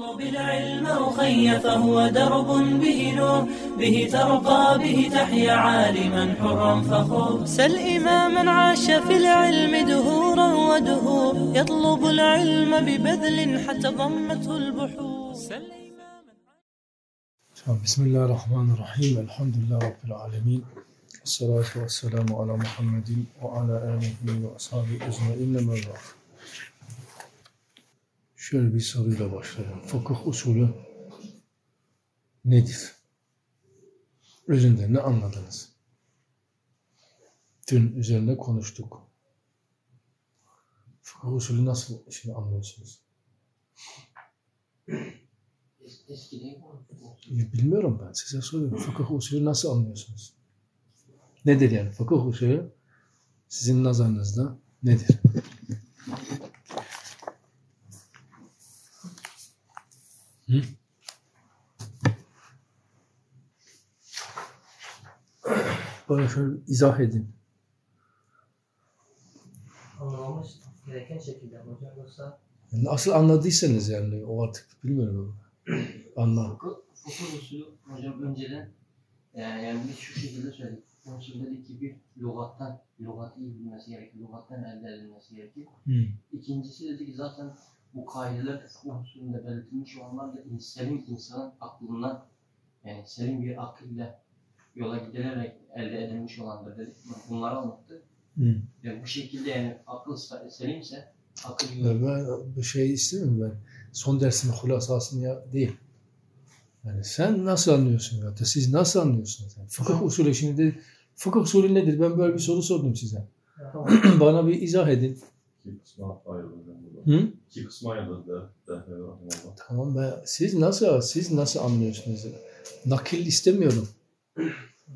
العلم بالعلم رقي فهو درب به نور به ترقى به تحيا عالما حرا فخور. سل إماما عاش في العلم دهورا ودهور يطلب العلم ببذل حتى ضمته البحور. سل إماما بسم الله الرحمن الرحيم الحمد لله رب العالمين والصلاة والسلام على محمد وعلى آله وأصحابه أجمعين ما بعد. Şöyle bir soruyla başlayalım. Fıkıh usulü nedir? Özünde ne anladınız? Dün üzerinde konuştuk. Fıkıh usulü nasıl şimdi anlıyorsunuz? Ya bilmiyorum ben size soruyorum. Fıkıh usulü nasıl anlıyorsunuz? Nedir yani fıkıh usulü sizin nazarınızda nedir? Hı? Bana şöyle izah edin. anlamamız gereken şekilde hocam yoksa Nasıl anladıysanız yani o artık bilmiyorum. Anla. fıkıh usulü hocam önceden yani, yani biz şu şekilde söyledik. Usul dedik ki bir lügattan, lügatı iyi bilmesi gerekir, lügattan elde edilmesi gerekir. Hı. İkincisi dedi ki zaten bu kaideler fıkıh usulünde belirtilmiş olanlar da in- selim insanın aklından yani selim bir akılla yola gidilerek elde edilmiş olandır dedik. Bunları anlattı. Hı. Yani bu şekilde yani akıl selimse akıl Ya ben bir şey istemiyorum ben. Son dersimin hulasasını ya değil. Yani sen nasıl anlıyorsun ya da siz nasıl anlıyorsunuz? Yani fıkıh usulü şimdi fıkıh usulü nedir? Ben böyle bir soru sordum size. Bana bir izah edin. Hı? İki kısma ayrıldı Defne ve Rahmanullah. Tamam ben siz nasıl siz nasıl anlıyorsunuz? Nakil istemiyorum.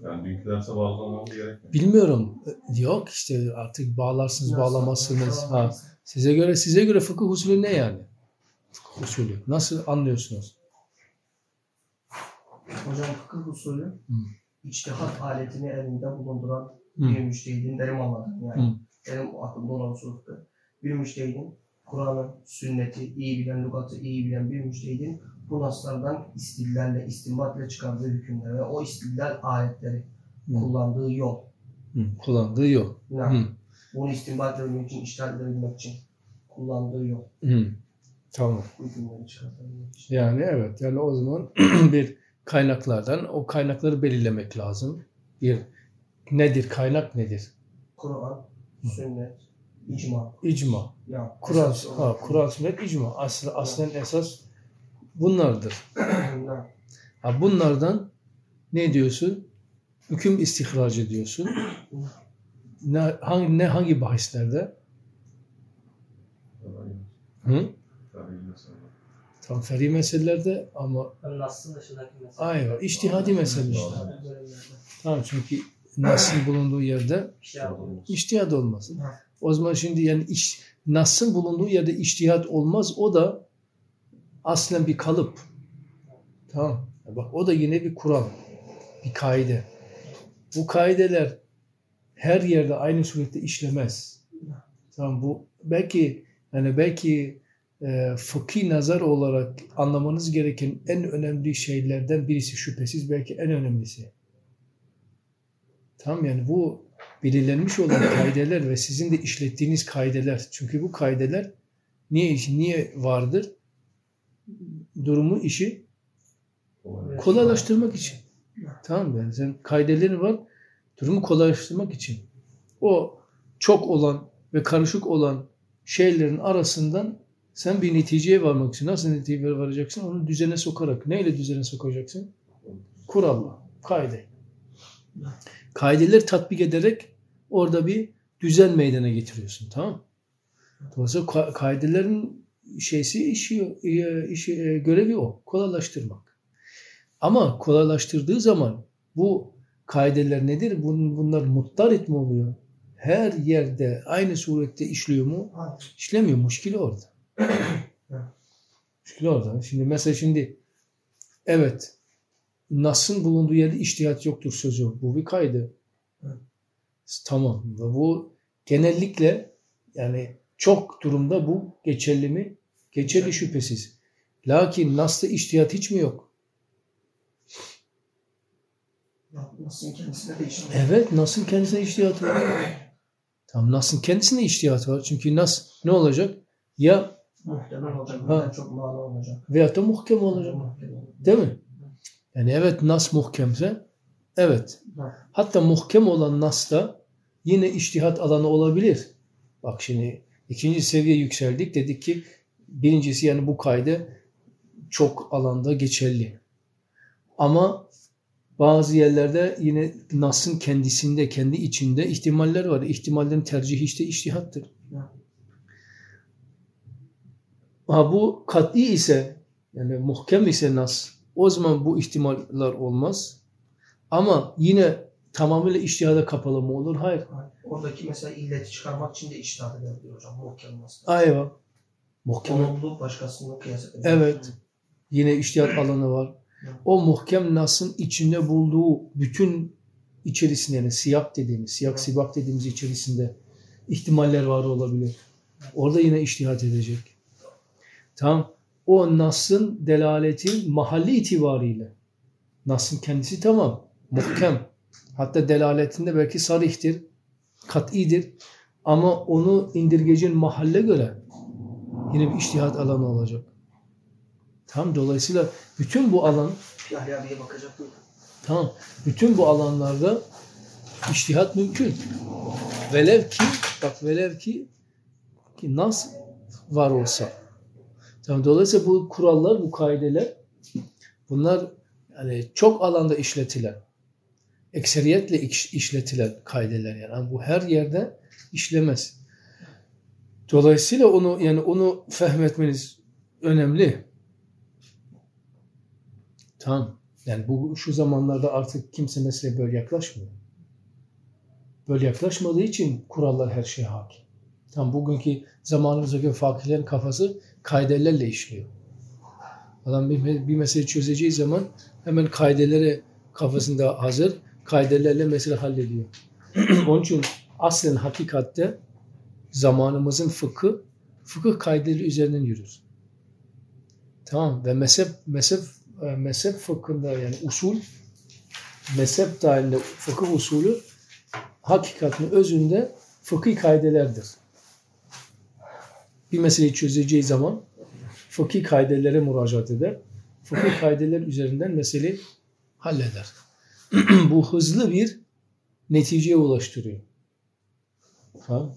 Yani dünkü derse bağlanmamız gerekmiyor. Bilmiyorum. Yok işte artık bağlarsınız bağlamazsınız. Ha. Size göre size göre fıkıh usulü ne yani? Fıkıh usulü. Nasıl anlıyorsunuz? Hocam fıkıh usulü Hı. içtihat aletini elinde bulunduran Hı. bir müştehidin derim anladım yani. Hı. Benim aklımda olan usuldü. Bir müştehidin Kur'an'ı, sünneti iyi bilen, lügatı iyi bilen bir müştehidin bu naslardan istidlalle, istinbatla çıkardığı hükümler ve o istidlal ayetleri Hı. kullandığı yol. Hı. Kullandığı yol. Yani Hı. bunu istinbat edebilmek için, iştahat edebilmek için kullandığı yol. Hı. Tamam. Hükümleri çıkartabilmek için. Yani evet yani o zaman bir kaynaklardan o kaynakları belirlemek lazım. Bir nedir kaynak nedir? Kur'an, sünnet, icma. İcma. Yani Kur'an, ha, Kur'an sünnet icma. Aslı, aslen esas bunlardır. Ha, bunlardan ne diyorsun? Hüküm istihraç ediyorsun. Ne hangi, ne hangi bahislerde? Hı? Tam feri meselelerde ama Nasıl dışındaki içtihadi meseleler. bölümlerde. Tamam çünkü Nas'ın bulunduğu yerde. İçtihat olmaz. Ha. O zaman şimdi yani iş, Nas'ın bulunduğu yerde içtihat olmaz. O da aslen bir kalıp. Tamam. Bak o da yine bir kural. Bir kaide. Bu kaideler her yerde aynı surette işlemez. Tamam bu belki yani belki e, fıkhi nazar olarak anlamanız gereken en önemli şeylerden birisi şüphesiz belki en önemlisi. Tamam yani bu belirlenmiş olan kaideler ve sizin de işlettiğiniz kaideler. Çünkü bu kaideler niye işi niye vardır? Durumu işi kolaylaştırmak için. Tamam mı? Yani sen kaidelerin var durumu kolaylaştırmak için. O çok olan ve karışık olan şeylerin arasından sen bir neticeye varmak için nasıl neticeye varacaksın? Onu düzene sokarak. Neyle düzene sokacaksın? Kuralla, kaide. Kaideleri tatbik ederek orada bir düzen meydana getiriyorsun. Tamam? Dolayısıyla ka- kaidelerin şeysi işi, e, işi e, görevi o. Kolaylaştırmak. Ama kolaylaştırdığı zaman bu kaideler nedir? Bun- Bunlar muttarit mi oluyor? Her yerde aynı surette işliyor mu? Hayır. İşlemiyor. Muşkili orada. Muşkili orada. Şimdi mesela şimdi evet Nas'ın bulunduğu yerde iştihat yoktur sözü. Bu bir kaydı. Evet. Tamam. Ve bu genellikle yani çok durumda bu geçerli mi? Geçerli şüphesiz. Lakin Nas'ta içtihat hiç mi yok? Kendisine de. Evet Nas'ın kendisine içtihat var. Tamam Nas'ın kendisine içtihat var. Çünkü Nas ne olacak? Ya Muhtemel olacak. Ha. Çok mana olacak. veyahut da muhkem olacak. Muhtemel. Değil mi? Yani evet Nas muhkemse evet. Ha. Hatta muhkem olan Nas'ta yine içtihat alanı olabilir. Bak şimdi ikinci seviye yükseldik. Dedik ki birincisi yani bu kaydı çok alanda geçerli. Ama bazı yerlerde yine Nas'ın kendisinde, kendi içinde ihtimaller var. İhtimallerin tercihi işte içtihattır. Ha bu kat'i ise yani muhkem ise Nas o zaman bu ihtimaller olmaz. Ama yine tamamıyla içtihada kapalı mı olur? Hayır. Oradaki mesela illeti çıkarmak için de iştahat eder diyor hocam. Muhkem nasıl? Ayva. Muhkem. Onu bulup başkasını kıyas. Evet. Yine içtihat alanı var. O muhkem nasın içinde bulduğu bütün içerisinde yani siyak dediğimiz, siyak sibak dediğimiz içerisinde ihtimaller var olabilir. Orada yine içtihat edecek. Tamam. O nasın delaletin mahalli itibariyle. Nasın kendisi tamam. Muhkem. Hatta delaletinde belki sarihtir. Kat'idir. Ama onu indirgecin mahalle göre yine bir içtihat alanı olacak. Tamam. Dolayısıyla bütün bu alan Yahya abiye bakacak? Tamam. Bütün bu alanlarda iştihat mümkün. Velev ki, bak velev ki, ki nas var olsa. Tamam. Dolayısıyla bu kurallar, bu kaideler bunlar yani çok alanda işletilen, ekseriyetle iş- işletilen kaideler yani. Yani bu her yerde işlemez. Dolayısıyla onu yani onu fehmetmeniz önemli. Tamam. Yani bu şu zamanlarda artık kimse mesleğe böyle yaklaşmıyor. Böyle yaklaşmadığı için kurallar her şeye hakim. Tam bugünkü zamanımızdaki fakirlerin kafası kaidelerle işliyor. Adam bir, bir meseleyi çözeceği zaman hemen kaidelere kafasında hazır, kaidelerle mesele hallediyor. Onun için aslen hakikatte zamanımızın fıkhı, fıkıh kaideleri üzerinden yürür. Tamam ve mezhep, mezhep, e, mezhep fıkhında yani usul, mezhep dahilinde fıkıh usulü hakikatin özünde fıkhi kaidelerdir. Bir meseleyi çözeceği zaman fıkhi kaidelere müracaat eder. Fıkhi kaideler üzerinden meseleyi halleder. Bu hızlı bir neticeye ulaştırıyor. Ha?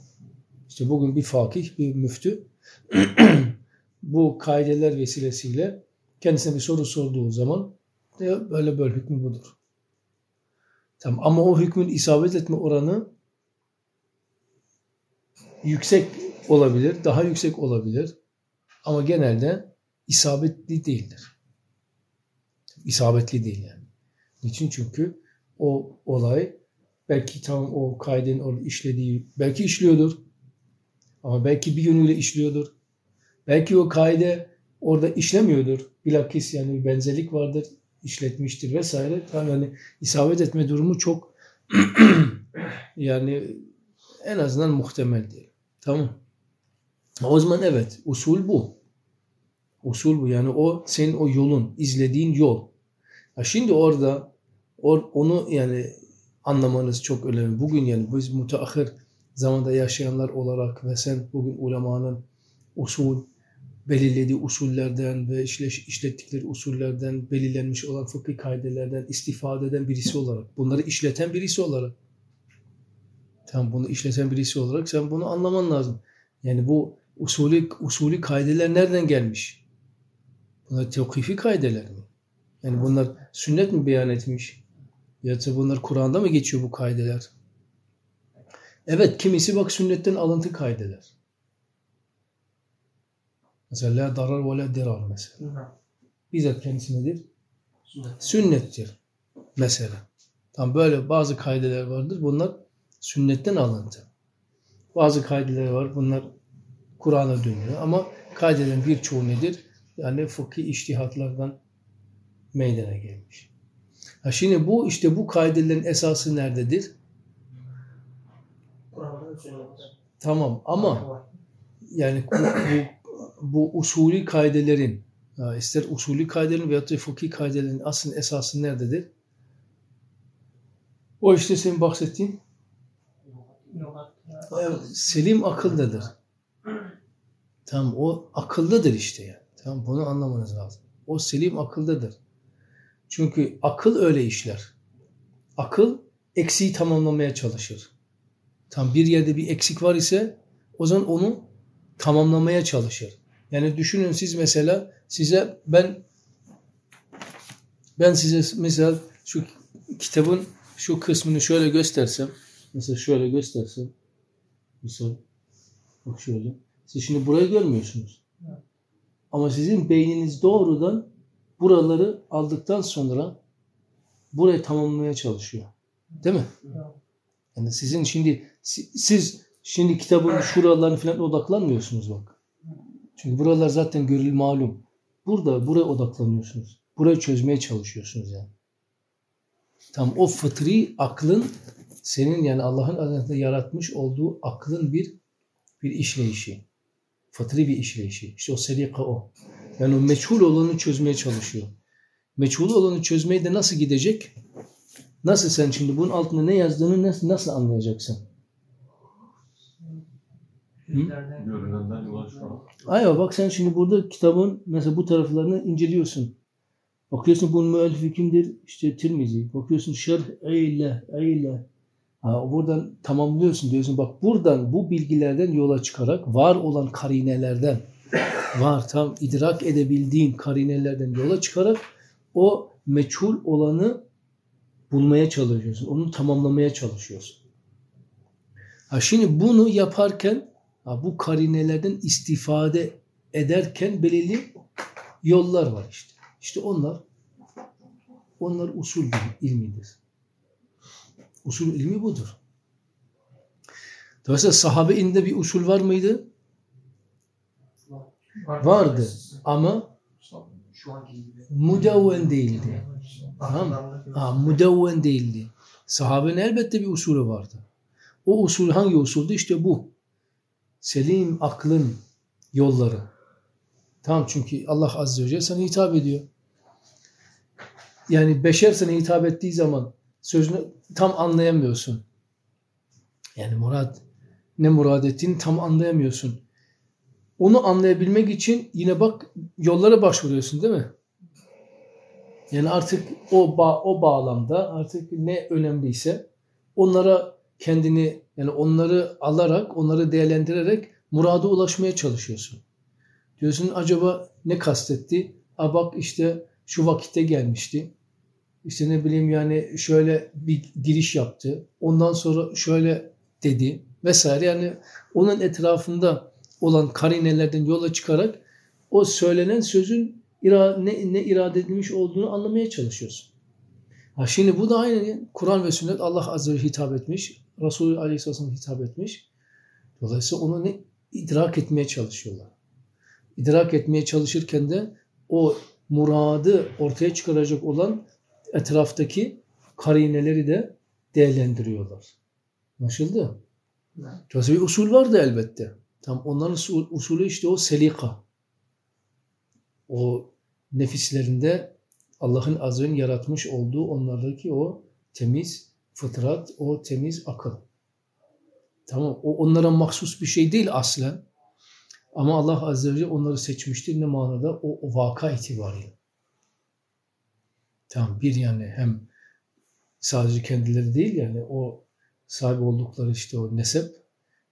İşte bugün bir fakih, bir müftü bu kaideler vesilesiyle kendisine bir soru sorduğu zaman diyor, böyle böyle hükmü budur. Tamam. Ama o hükmün isabet etme oranı yüksek olabilir, daha yüksek olabilir. Ama genelde isabetli değildir. İsabetli değil yani. Niçin? Çünkü o olay belki tam o kaidenin işlediği, belki işliyordur. Ama belki bir yönüyle işliyordur. Belki o kaide orada işlemiyordur. Bilakis yani bir benzerlik vardır, işletmiştir vesaire. Tam yani isabet etme durumu çok yani en azından muhtemel değil. Tamam. O zaman evet usul bu. Usul bu yani o senin o yolun, izlediğin yol. Ha şimdi orada or, onu yani anlamanız çok önemli. Bugün yani biz müteahhir zamanda yaşayanlar olarak ve sen bugün ulemanın usul, belirlediği usullerden ve işle, işlettikleri usullerden belirlenmiş olan fıkhi kaidelerden istifade eden birisi olarak, bunları işleten birisi olarak tam bunu işleten birisi olarak sen bunu anlaman lazım. Yani bu usulü, usulü kaideler nereden gelmiş? Bunlar tevkifi kaideler mi? Yani bunlar sünnet mi beyan etmiş? Da bunlar Kur'an'da mı geçiyor bu kaideler? Evet kimisi bak sünnetten alıntı kaideler. Mesela la darar ve la dirar mesela. Bizzat kendisi nedir? Sünnet. Sünnettir. Mesela. Tam böyle bazı kaideler vardır. Bunlar sünnetten alıntı. Bazı kaideler var. Bunlar Kur'an'a dönüyor. Ama kaidelerin birçoğu nedir? Yani fıkhi iştihatlardan meydana gelmiş. Ha şimdi bu işte bu kaidelerin esası nerededir? Tamam ama yani bu, bu, bu usulü kaidelerin ister usulü kaidelerin veyahut da fıkhi kaidelerin asıl esası nerededir? O işte senin bahsettiğin selim akıldadır. Tamam o akıldadır işte ya. Tamam bunu anlamanız lazım. O selim akıldadır. Çünkü akıl öyle işler. Akıl eksiği tamamlamaya çalışır. Tam bir yerde bir eksik var ise o zaman onu tamamlamaya çalışır. Yani düşünün siz mesela size ben ben size mesela şu kitabın şu kısmını şöyle göstersem mesela şöyle göstersem mesela bak şöyle siz şimdi burayı görmüyorsunuz. Ama sizin beyniniz doğrudan buraları aldıktan sonra burayı tamamlamaya çalışıyor. Değil mi? Yani sizin şimdi si- siz şimdi kitabın şuralarına falan odaklanmıyorsunuz bak. Çünkü buralar zaten görül malum. Burada buraya odaklanıyorsunuz. Burayı çözmeye çalışıyorsunuz yani. Tam o fıtri aklın senin yani Allah'ın adında yaratmış olduğu aklın bir bir işleyişi. Fıtri bir işleyişi. İşte o selika o. Yani o meçhul olanı çözmeye çalışıyor. Meçhul olanı çözmeyi de nasıl gidecek? Nasıl sen şimdi bunun altında ne yazdığını nasıl, nasıl anlayacaksın? Aynen bak sen şimdi burada kitabın mesela bu taraflarını inceliyorsun. Bakıyorsun bunun müellifi kimdir? İşte Tirmizi. Bakıyorsun şerh eyle eyle. Ha, buradan tamamlıyorsun diyorsun. Bak buradan bu bilgilerden yola çıkarak var olan karinelerden var tam idrak edebildiğin karinelerden yola çıkarak o meçhul olanı bulmaya çalışıyorsun. Onu tamamlamaya çalışıyorsun. Ha şimdi bunu yaparken ha bu karinelerden istifade ederken belirli yollar var işte. İşte onlar onlar usul ilmidir. Usul ilmi budur. Dolayısıyla sahabe elinde bir usul var mıydı? Vardı. Ama mudavven değildi. Tamam mı? Ha, mudavven değildi. Sahabenin elbette bir usulü vardı. O usul hangi usuldü? İşte bu. Selim aklın yolları. Tamam çünkü Allah Azze ve Celle sana hitap ediyor. Yani beşer sana hitap ettiği zaman sözünü tam anlayamıyorsun. Yani murad ne murad ettiğini tam anlayamıyorsun. Onu anlayabilmek için yine bak yollara başvuruyorsun değil mi? Yani artık o bağ, o bağlamda artık ne önemliyse onlara kendini yani onları alarak, onları değerlendirerek murada ulaşmaya çalışıyorsun. Diyorsun acaba ne kastetti? A bak işte şu vakitte gelmişti. İşte ne bileyim yani şöyle bir giriş yaptı. Ondan sonra şöyle dedi vesaire. Yani onun etrafında olan karinelerden yola çıkarak o söylenen sözün ira, ne, ne irade edilmiş olduğunu anlamaya çalışıyorsun. Ha şimdi bu da aynı Kur'an ve sünnet Allah Azze ve hitap etmiş. Resulü Aleyhisselam hitap etmiş. Dolayısıyla onu ne idrak etmeye çalışıyorlar. İdrak etmeye çalışırken de o muradı ortaya çıkaracak olan etraftaki karineleri de değerlendiriyorlar. Anlaşıldı? Dolayısıyla bir usul vardı elbette. Tam onların usul- usulü işte o selika. O nefislerinde Allah'ın azrin yaratmış olduğu onlardaki o temiz fıtrat, o temiz akıl. Tamam o onlara mahsus bir şey değil aslen. Ama Allah Azze ve onları seçmiştir. Ne manada? O, o vaka itibariyle. Tamam bir yani hem sadece kendileri değil yani o sahip oldukları işte o nesep,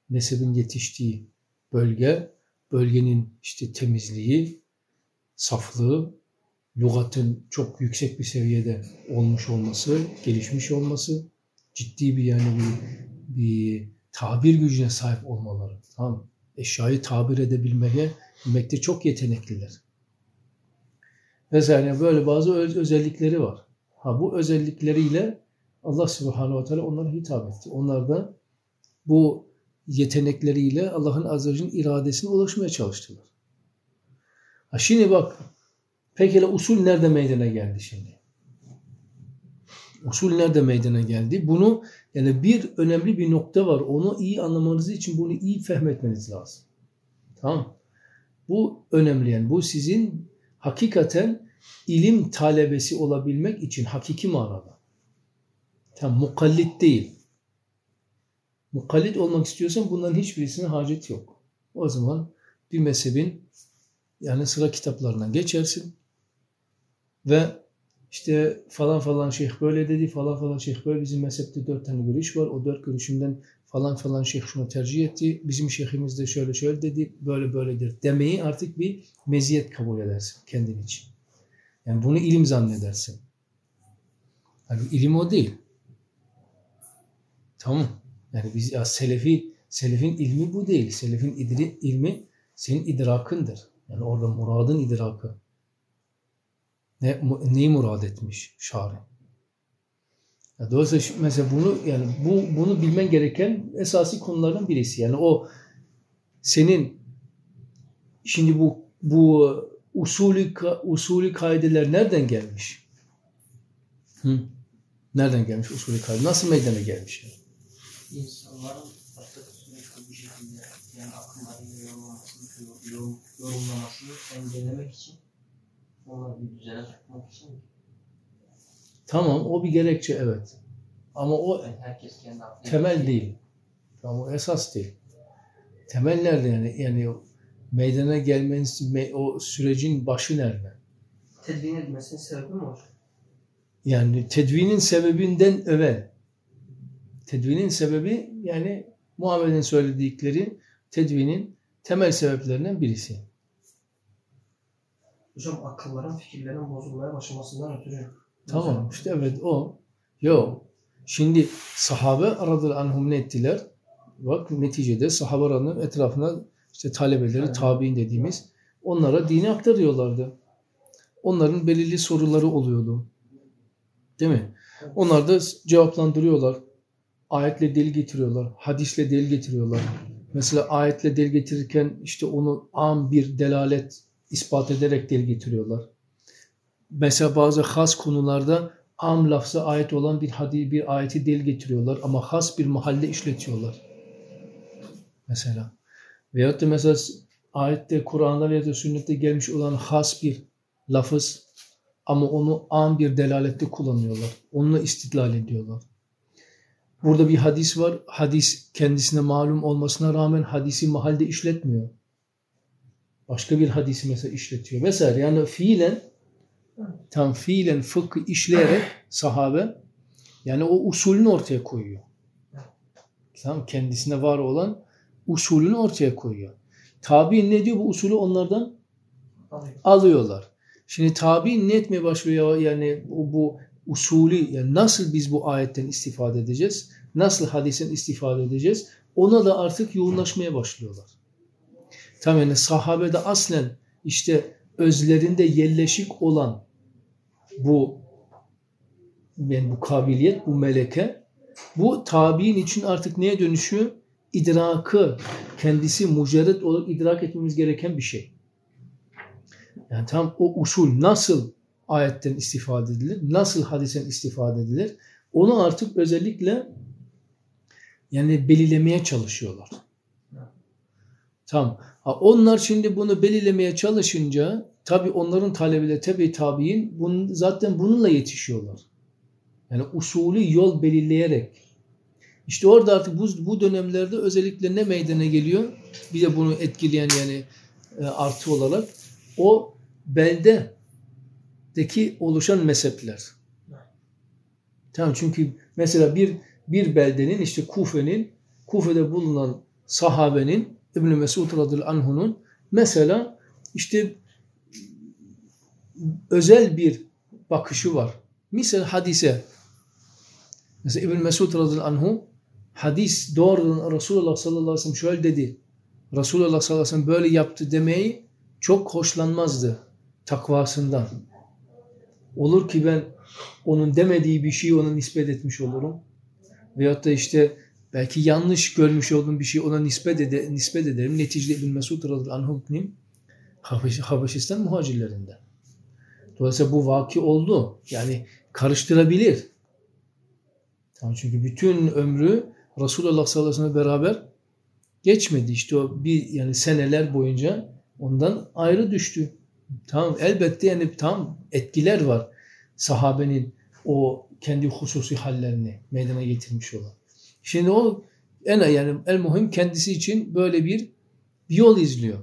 nesebin yetiştiği bölge, bölgenin işte temizliği, saflığı, lügatın çok yüksek bir seviyede olmuş olması, gelişmiş olması, ciddi bir yani bir, bir tabir gücüne sahip olmaları. Tamam Eşyayı tabir edebilmeye bilmekte çok yetenekliler. Mesela böyle bazı öz- özellikleri var. Ha bu özellikleriyle Allah Subhanahu ve Teala onlara hitap etti. Onlar da bu yetenekleriyle Allah'ın Azze iradesine ulaşmaya çalıştılar. Ha şimdi bak pekala usul nerede meydana geldi şimdi? Usul nerede meydana geldi? Bunu yani bir önemli bir nokta var. Onu iyi anlamanız için bunu iyi fehmetmeniz lazım. Tamam. Bu önemli yani. Bu sizin hakikaten ilim talebesi olabilmek için hakiki manada. Tam mukallit değil. Mukallit olmak istiyorsan bunların hiçbirisine hacet yok. O zaman bir mezhebin yani sıra kitaplarından geçersin ve işte falan falan şeyh böyle dedi, falan falan şeyh böyle. Bizim mezhepte dört tane görüş var. O dört görüşünden falan falan şeyh şunu tercih etti. Bizim şeyhimiz de şöyle şöyle dedi, böyle böyledir demeyi artık bir meziyet kabul edersin kendin için. Yani bunu ilim zannedersin. Yani ilim o değil. Tamam. Yani biz ya selefi, selefin ilmi bu değil. Selefin idri, ilmi senin idrakındır. Yani orada muradın idrakı. Ne, neyi murad etmiş şari? Ya dolayısıyla mesela bunu yani bu bunu bilmen gereken esasi konulardan birisi. Yani o senin şimdi bu bu usulü usulü kaideler nereden gelmiş? Hı? Nereden gelmiş usulü kaide? Nasıl meydana gelmiş? Yani? İnsanların artık sürekli bir şekilde yani akımlarıyla yorumlamasını, yorum, yorumlamasını engellemek için onları bir düzene sokmak için Tamam o bir gerekçe evet. Ama o yani herkes kendi temel değil. Tamam o esas değil. Temel nerede yani? Yani o meydana gelmeniz o sürecin başı nerede? Tedvin edilmesinin sebebi mi hocam? Yani tedvinin sebebinden evvel. Tedvinin sebebi yani Muhammed'in söyledikleri tedvinin temel sebeplerinden birisi. Hocam akılların fikirlerin bozulmaya başlamasından ötürü. Tamam işte evet o. Yok. Şimdi sahabe radıyallahu anhum ne ettiler? Bak neticede sahabe radıyallahu etrafına işte talebeleri, Evet. tabi'in dediğimiz onlara dini aktarıyorlardı. Onların belirli soruları oluyordu. Değil mi? Onlar da cevaplandırıyorlar. Ayetle delil getiriyorlar. Hadisle delil getiriyorlar. Mesela ayetle delil getirirken işte onu am bir delalet ispat ederek delil getiriyorlar. Mesela bazı has konularda am lafzı ayet olan bir hadis bir ayeti delil getiriyorlar ama has bir mahalle işletiyorlar. Mesela. Veyahut da mesela ayette, Kur'an'da veya da sünnette gelmiş olan has bir lafız ama onu an bir delalette kullanıyorlar. Onunla istidlal ediyorlar. Burada bir hadis var. Hadis kendisine malum olmasına rağmen hadisi mahalde işletmiyor. Başka bir hadisi mesela işletiyor. Vesaire. Yani fiilen tam fiilen fıkı işleyerek sahabe yani o usulünü ortaya koyuyor. Tamam kendisine var olan usulünü ortaya koyuyor. Tabi'in ne diyor? Bu usulü onlardan Alıyor. alıyorlar. Şimdi tabi'in ne etmeye başlıyor? Yani bu, bu usulü yani nasıl biz bu ayetten istifade edeceğiz? Nasıl hadisen istifade edeceğiz? Ona da artık yoğunlaşmaya başlıyorlar. Tamam yani sahabede aslen işte özlerinde yerleşik olan bu yani bu kabiliyet, bu meleke bu tabi'in için artık neye dönüşüyor? İdrakı, kendisi mucerret olarak idrak etmemiz gereken bir şey. Yani tam o usul nasıl ayetten istifade edilir, nasıl hadisen istifade edilir, onu artık özellikle yani belirlemeye çalışıyorlar. Tamam. Ha, onlar şimdi bunu belirlemeye çalışınca tabi onların talebeleri tabi tabi'in bunun, zaten bununla yetişiyorlar. Yani usulü yol belirleyerek. İşte orada artık bu, bu dönemlerde özellikle ne meydana geliyor? Bir de bunu etkileyen yani e, artı olarak o beldedeki oluşan mezhepler. Tamam çünkü mesela bir bir beldenin işte Kufe'nin Kufe'de bulunan sahabenin İbn Mesud radıyallahu anhu'nun mesela işte özel bir bakışı var. Misal hadise. Mesela İbn Mesud radıyallahu anhu hadis doğrudan Resulullah sallallahu aleyhi ve sellem şöyle dedi. Resulullah sallallahu aleyhi ve sellem böyle yaptı demeyi çok hoşlanmazdı takvasından. Olur ki ben onun demediği bir şeyi ona nispet etmiş olurum. Veyahut da işte belki yanlış görmüş olduğum bir şeyi ona nispet, ede, nispet ederim. Neticede İbn Mesud radıyallahu anhu kim? Habeş, Habeşistan muhacirlerinden. Dolayısıyla bu vaki oldu. Yani karıştırabilir. Tamam, çünkü bütün ömrü Resulullah sallallahu aleyhi ve sellem beraber geçmedi. İşte o bir yani seneler boyunca ondan ayrı düştü. Tamam elbette yani tam etkiler var sahabenin o kendi hususi hallerini meydana getirmiş olan. Şimdi o en yani el muhim kendisi için böyle bir, bir yol izliyor.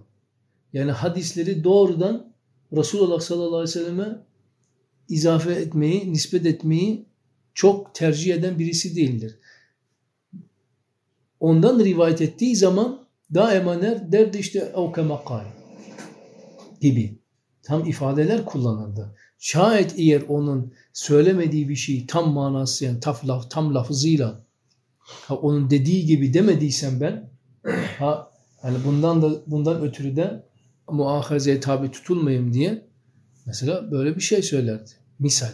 Yani hadisleri doğrudan Resulullah sallallahu aleyhi ve selleme izafe etmeyi, nispet etmeyi çok tercih eden birisi değildir. Ondan rivayet ettiği zaman daima der, derdi işte evkemakal gibi. Tam ifadeler kullanırdı. Şayet eğer onun söylemediği bir şey tam manası yani tam, laf, tam lafızıyla ha, onun dediği gibi demediysem ben ha yani bundan da bundan ötürü de muahazeye tabi tutulmayayım diye mesela böyle bir şey söylerdi. Misal.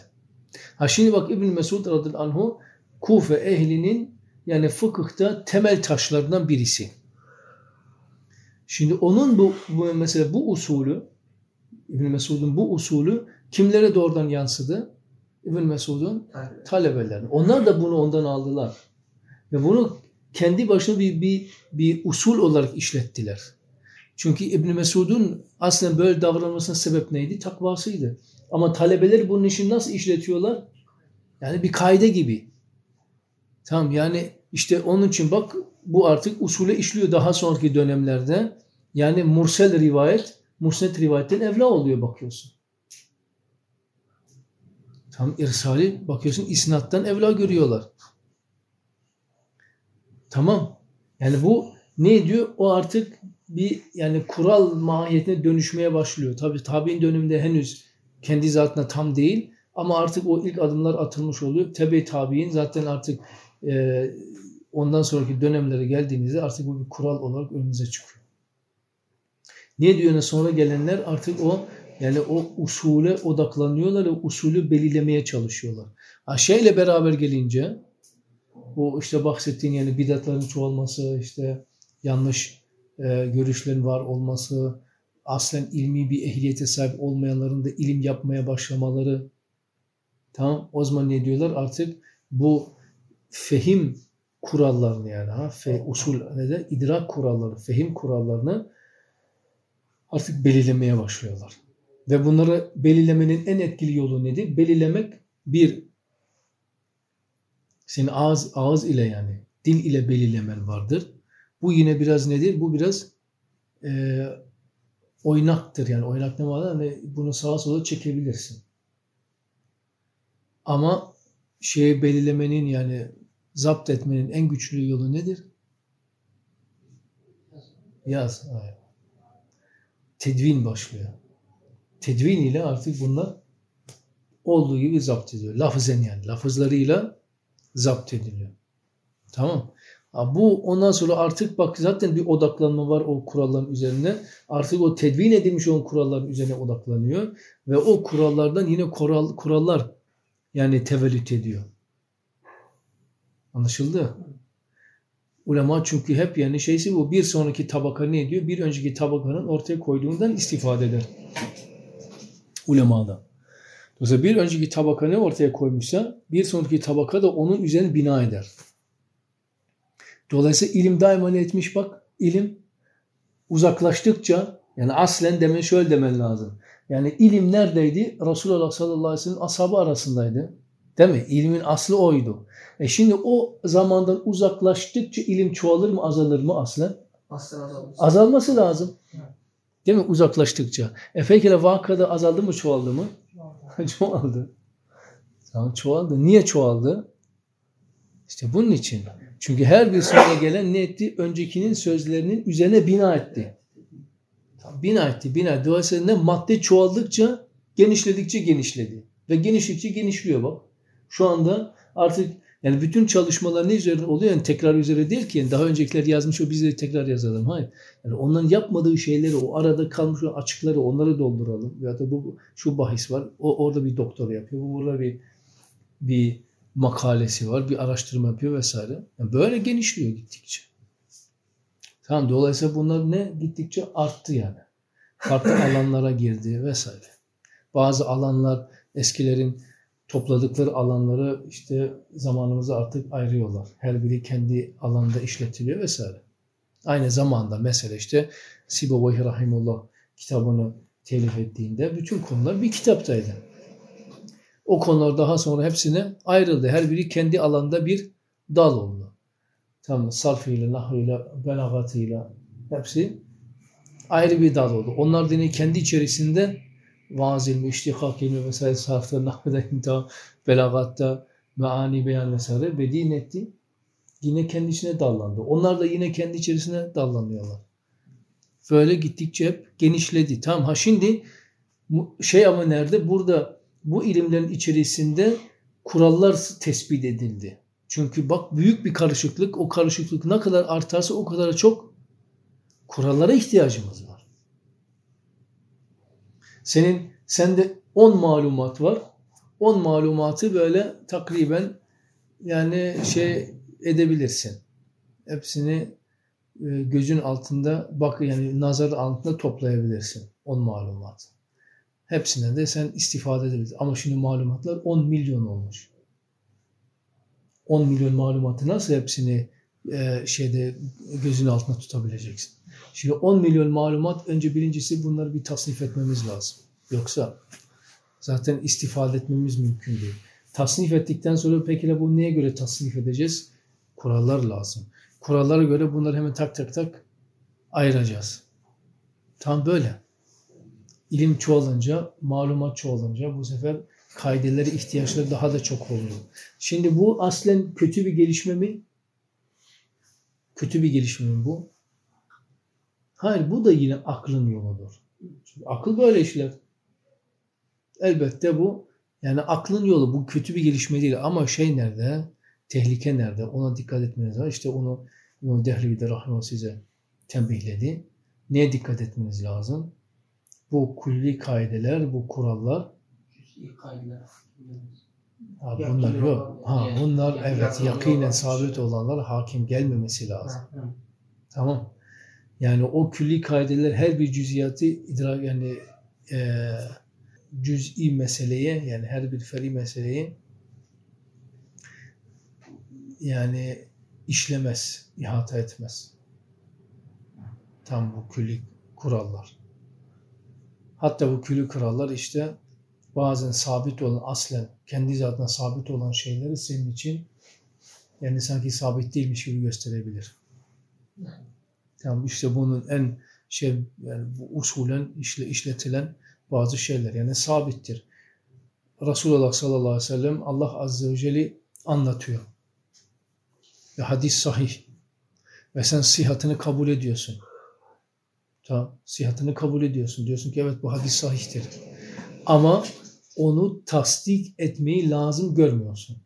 Ha şimdi bak İbn Mesud radıyallahu anhu Kufe ehlinin yani fıkıhta temel taşlarından birisi. Şimdi onun bu, bu mesela bu usulü İbn Mesud'un bu usulü kimlere doğrudan yansıdı? İbn Mesud'un talebelerine. Onlar da bunu ondan aldılar. Ve bunu kendi başına bir, bir, bir usul olarak işlettiler. Çünkü İbn Mesud'un aslında böyle davranmasının sebep neydi? Takvasıydı. Ama talebeler bunun işini nasıl işletiyorlar? Yani bir kaide gibi. Tamam yani işte onun için bak bu artık usule işliyor daha sonraki dönemlerde. Yani mursel rivayet, musnet rivayetten evla oluyor bakıyorsun. Tam irsali bakıyorsun isnattan evla görüyorlar. Tamam. Yani bu ne diyor? O artık bir yani kural mahiyetine dönüşmeye başlıyor. Tabi tabi'in döneminde henüz kendi zatına tam değil ama artık o ilk adımlar atılmış oluyor. Tebe tabi'in zaten artık e, ondan sonraki dönemlere geldiğimizde artık bu bir kural olarak önümüze çıkıyor. Ne diyor ne sonra gelenler artık o yani o usule odaklanıyorlar ve usulü belirlemeye çalışıyorlar. Ha şeyle beraber gelince bu işte bahsettiğin yani bidatların çoğalması, işte yanlış e, görüşlerin var olması, aslen ilmi bir ehliyete sahip olmayanların da ilim yapmaya başlamaları. Tamam o zaman ne diyorlar? Artık bu fehim kurallarını yani ha fe, usul ne de idrak kuralları, fehim kurallarını artık belirlemeye başlıyorlar. Ve bunları belirlemenin en etkili yolu nedir? Belirlemek bir senin ağız ağız ile yani dil ile belirlemen vardır. Bu yine biraz nedir? Bu biraz e, oynaktır yani oynak ne var? Hani bunu sağa sola çekebilirsin. Ama şeyi belirlemenin yani zapt etmenin en güçlü yolu nedir? Yaz. Tedvin başlıyor. Tedvin ile artık bunlar olduğu gibi zapt ediyor. Lafızen yani. Lafızlarıyla zapt ediliyor. Tamam. Bu ondan sonra artık bak zaten bir odaklanma var o kuralların üzerine. Artık o tedvin edilmiş olan kuralların üzerine odaklanıyor. Ve o kurallardan yine kural, kurallar yani tevellüt ediyor. Anlaşıldı? Ulema çünkü hep yani şeysi bu bir sonraki tabaka ne ediyor? Bir önceki tabakanın ortaya koyduğundan istifade eder. Ulemada. Dolayısıyla bir önceki tabaka ne ortaya koymuşsa bir sonraki tabaka da onun üzerine bina eder. Dolayısıyla ilim daima ne etmiş bak ilim uzaklaştıkça yani aslen demen şöyle demen lazım. Yani ilim neredeydi? Resulullah sallallahu aleyhi ve sellem ashabı arasındaydı. Değil mi? İlmin aslı oydu. E şimdi o zamandan uzaklaştıkça ilim çoğalır mı azalır mı aslen? Aslen azalması. Azalması lazım. Değil mi? Uzaklaştıkça. E peki vakada azaldı mı çoğaldı mı? çoğaldı. Tamam çoğaldı. Niye çoğaldı? İşte bunun için. Çünkü her bir sonra gelen ne etti? Öncekinin sözlerinin üzerine bina etti. Bina etti, bina etti. Dolayısıyla ne? Madde çoğaldıkça, genişledikçe genişledi. Ve genişledikçe genişliyor bak. Şu anda artık yani bütün çalışmalar ne üzerine oluyor? Yani tekrar üzere değil ki. Yani daha öncekiler yazmış o biz de tekrar yazalım. Hayır. Yani onların yapmadığı şeyleri, o arada kalmış olan açıkları onları dolduralım. Ya da bu şu bahis var. O orada bir doktor yapıyor. Bu burada bir bir makalesi var, bir araştırma yapıyor vesaire. Yani böyle genişliyor gittikçe. Tamam dolayısıyla bunlar ne gittikçe arttı yani. Farklı alanlara girdi vesaire. Bazı alanlar eskilerin topladıkları alanları işte zamanımızı artık ayırıyorlar. Her biri kendi alanda işletiliyor vesaire. Aynı zamanda mesela işte Sibavayhi Rahimullah kitabını telif ettiğinde bütün konular bir kitaptaydı. O konular daha sonra hepsine ayrıldı. Her biri kendi alanda bir dal oldu. Tamam sarfıyla, nahıyla, belagatıyla hepsi ayrı bir dal oldu. Onlar dini kendi içerisinde vaaz ilmi, iştihak ilmi vesaire sarfta, nahvda, imtihan, belagatta, meani beyan vesaire bedin etti. Yine kendi içine dallandı. Onlar da yine kendi içerisine dallanıyorlar. Böyle gittikçe hep genişledi. Tamam ha şimdi şey ama nerede? Burada bu ilimlerin içerisinde kurallar tespit edildi. Çünkü bak büyük bir karışıklık. O karışıklık ne kadar artarsa o kadar çok kurallara ihtiyacımız var. Senin sende 10 malumat var. 10 malumatı böyle takriben yani şey edebilirsin. Hepsini e, gözün altında bak yani nazar altında toplayabilirsin 10 malumat. Hepsinden de sen istifade edebilirsin. Ama şimdi malumatlar 10 milyon olmuş. 10 milyon malumatı nasıl hepsini e, şeyde gözün altında tutabileceksin? Şimdi 10 milyon malumat önce birincisi bunları bir tasnif etmemiz lazım. Yoksa zaten istifade etmemiz mümkün değil. Tasnif ettikten sonra peki bu neye göre tasnif edeceğiz? Kurallar lazım. Kurallara göre bunları hemen tak tak tak ayıracağız. Tam böyle. İlim çoğalınca, malumat çoğalınca bu sefer kaideleri, ihtiyaçları daha da çok oluyor. Şimdi bu aslen kötü bir gelişme mi? Kötü bir gelişme mi bu? Hayır bu da yine aklın yoludur. Çünkü akıl böyle işler. Elbette bu yani aklın yolu bu kötü bir gelişme değil ama şey nerede? Tehlike nerede? Ona dikkat etmeniz lazım. İşte onu İmam Dehlevi de rahmetullah size tembihledi. Neye dikkat etmeniz lazım? Bu kulli kaideler, bu kurallar ha, bunlar yok. Ha, bunlar evet yakinen şey. sabit olanlar hakim gelmemesi lazım. Tamam. Yani o külli kaideler her bir cüziyatı idrak yani e, cüz'i meseleye yani her bir feri meseleyi yani işlemez, ihata etmez. Tam bu külli kurallar. Hatta bu külli kurallar işte bazen sabit olan aslen kendi zatına sabit olan şeyleri senin için yani sanki sabit değilmiş gibi gösterebilir. Tamam işte bunun en şey yani bu usulen işle, işletilen bazı şeyler yani sabittir. Resulullah sallallahu aleyhi ve sellem Allah azze ve celle anlatıyor. Ve hadis sahih. Ve sen sihatını kabul ediyorsun. Tamam. Sihatını kabul ediyorsun. Diyorsun ki evet bu hadis sahihtir. Ama onu tasdik etmeyi lazım görmüyorsun.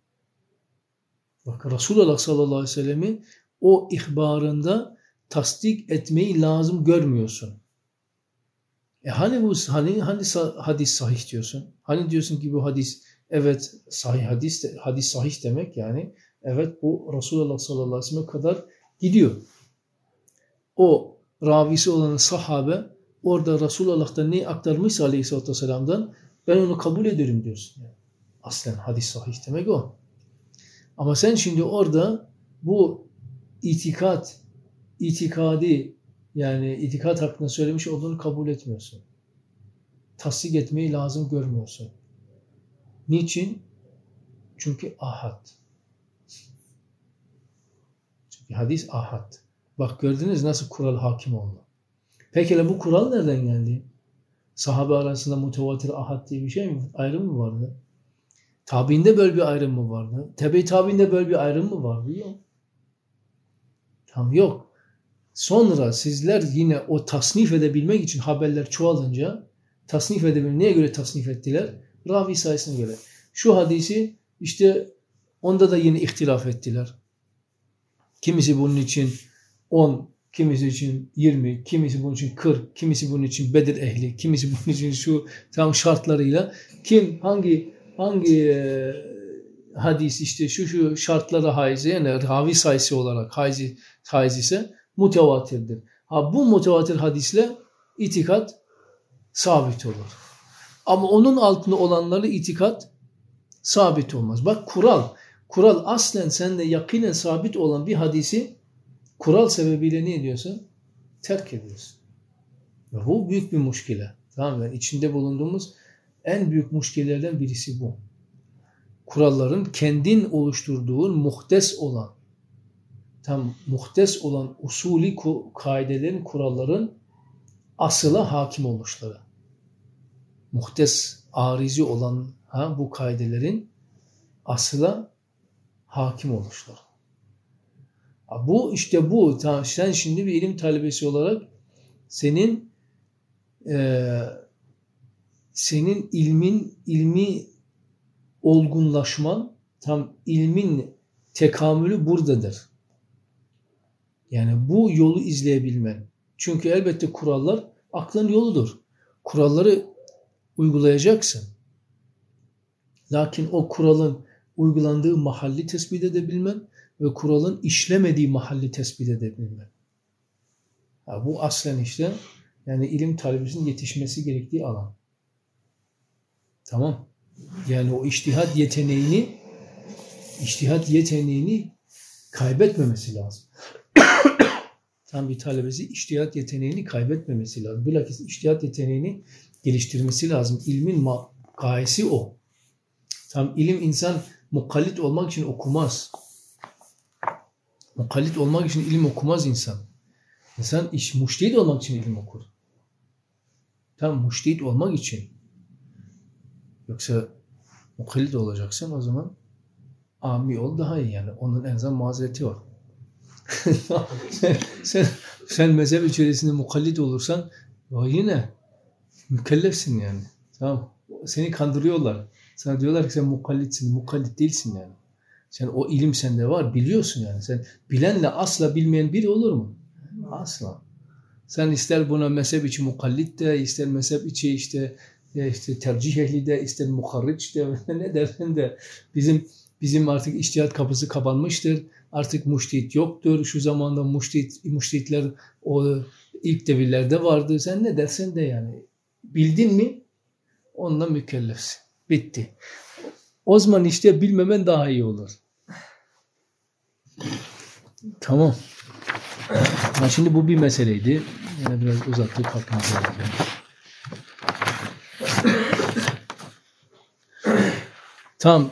Bak Resulullah sallallahu aleyhi ve sellemi o ihbarında tasdik etmeyi lazım görmüyorsun. E hani bu hani hani hadis sahih diyorsun? Hani diyorsun ki bu hadis evet sahih hadis de, hadis sahih demek yani evet bu Resulullah sallallahu aleyhi ve sellem kadar gidiyor. O ravisi olan sahabe orada Resulullah'tan ne aktarmışsa aleyhissalatü vesselam'dan ben onu kabul ederim diyorsun. Yani aslen hadis sahih demek o. Ama sen şimdi orada bu itikat, itikadi yani itikat hakkında söylemiş olduğunu kabul etmiyorsun. Tasdik etmeyi lazım görmüyorsun. Niçin? Çünkü ahad. Çünkü hadis ahad. Bak gördünüz nasıl kural hakim oldu. Peki bu kural nereden geldi? Sahabe arasında mutevatir ahad diye bir şey mi? Ayrım mı vardı? Tabiinde böyle bir ayrım mı vardı? Tebe tabiinde böyle bir ayrım mı vardı? Yok. Tam yok. Sonra sizler yine o tasnif edebilmek için haberler çoğalınca tasnif edebilmek neye göre tasnif ettiler? Ravi sayısına göre. Şu hadisi işte onda da yine ihtilaf ettiler. Kimisi bunun için 10, kimisi için 20, kimisi bunun için 40, kimisi bunun için Bedir ehli, kimisi bunun için şu tam şartlarıyla kim hangi hangi e, hadis işte şu şu şartlara haiz yani ravi sayısı olarak haiz, haiz ise mutevatirdir. Ha bu mutevatir hadisle itikat sabit olur. Ama onun altında olanları itikat sabit olmaz. Bak kural. Kural aslen sende yakinen sabit olan bir hadisi kural sebebiyle ne ediyorsun? Terk ediyorsun. Ve bu büyük bir muşkile. Tamam mı? Yani içinde bulunduğumuz en büyük muşkilerden birisi bu. Kuralların kendin oluşturduğun muhtes olan tam muhtes olan usulü kaidelerin, kuralların asıla hakim oluşları. Muhtes, arizi olan ha, bu kaidelerin asıla hakim oluşları. Bu işte bu. Sen şimdi bir ilim talebesi olarak senin e, senin ilmin ilmi olgunlaşman tam ilmin tekamülü buradadır. Yani bu yolu izleyebilmen. Çünkü elbette kurallar aklın yoludur. Kuralları uygulayacaksın. Lakin o kuralın uygulandığı mahalli tespit edebilmen ve kuralın işlemediği mahalli tespit edebilmen. Ha, bu aslen işte yani ilim talebesinin yetişmesi gerektiği alan. Tamam. Yani o iştihat yeteneğini iştihat yeteneğini kaybetmemesi lazım. Tam bir talebesi iştihat yeteneğini kaybetmemesi lazım. Bilakis iştihat yeteneğini geliştirmesi lazım. İlmin gayesi o. Tam ilim insan mukallit olmak için okumaz. Mukallit olmak için ilim okumaz insan. İnsan iş muştehit olmak için ilim okur. Tam muştehit olmak için. Yoksa mukallit olacaksın o zaman ami ol daha iyi yani. Onun en azından mazereti var. sen, sen, mezhep içerisinde mukallit olursan yine mükellefsin yani. Tamam. Seni kandırıyorlar. Sana diyorlar ki sen mukallitsin. Mukallit değilsin yani. Sen o ilim sende var. Biliyorsun yani. Sen bilenle asla bilmeyen biri olur mu? Asla. Sen ister buna mezhep içi mukallit de, ister mezhep içi işte işte tercih ehli de, ister muharriç de ne dersen de bizim bizim artık iştihat kapısı kapanmıştır. Artık muştehit yoktur. Şu zamanda muştehit, muştehitler o ilk devirlerde vardı. Sen ne dersen de yani. Bildin mi? Ondan mükellefsin. Bitti. O zaman işte bilmemen daha iyi olur. Tamam. Ha şimdi bu bir meseleydi. Yine biraz uzattık hakkınızı Tamam.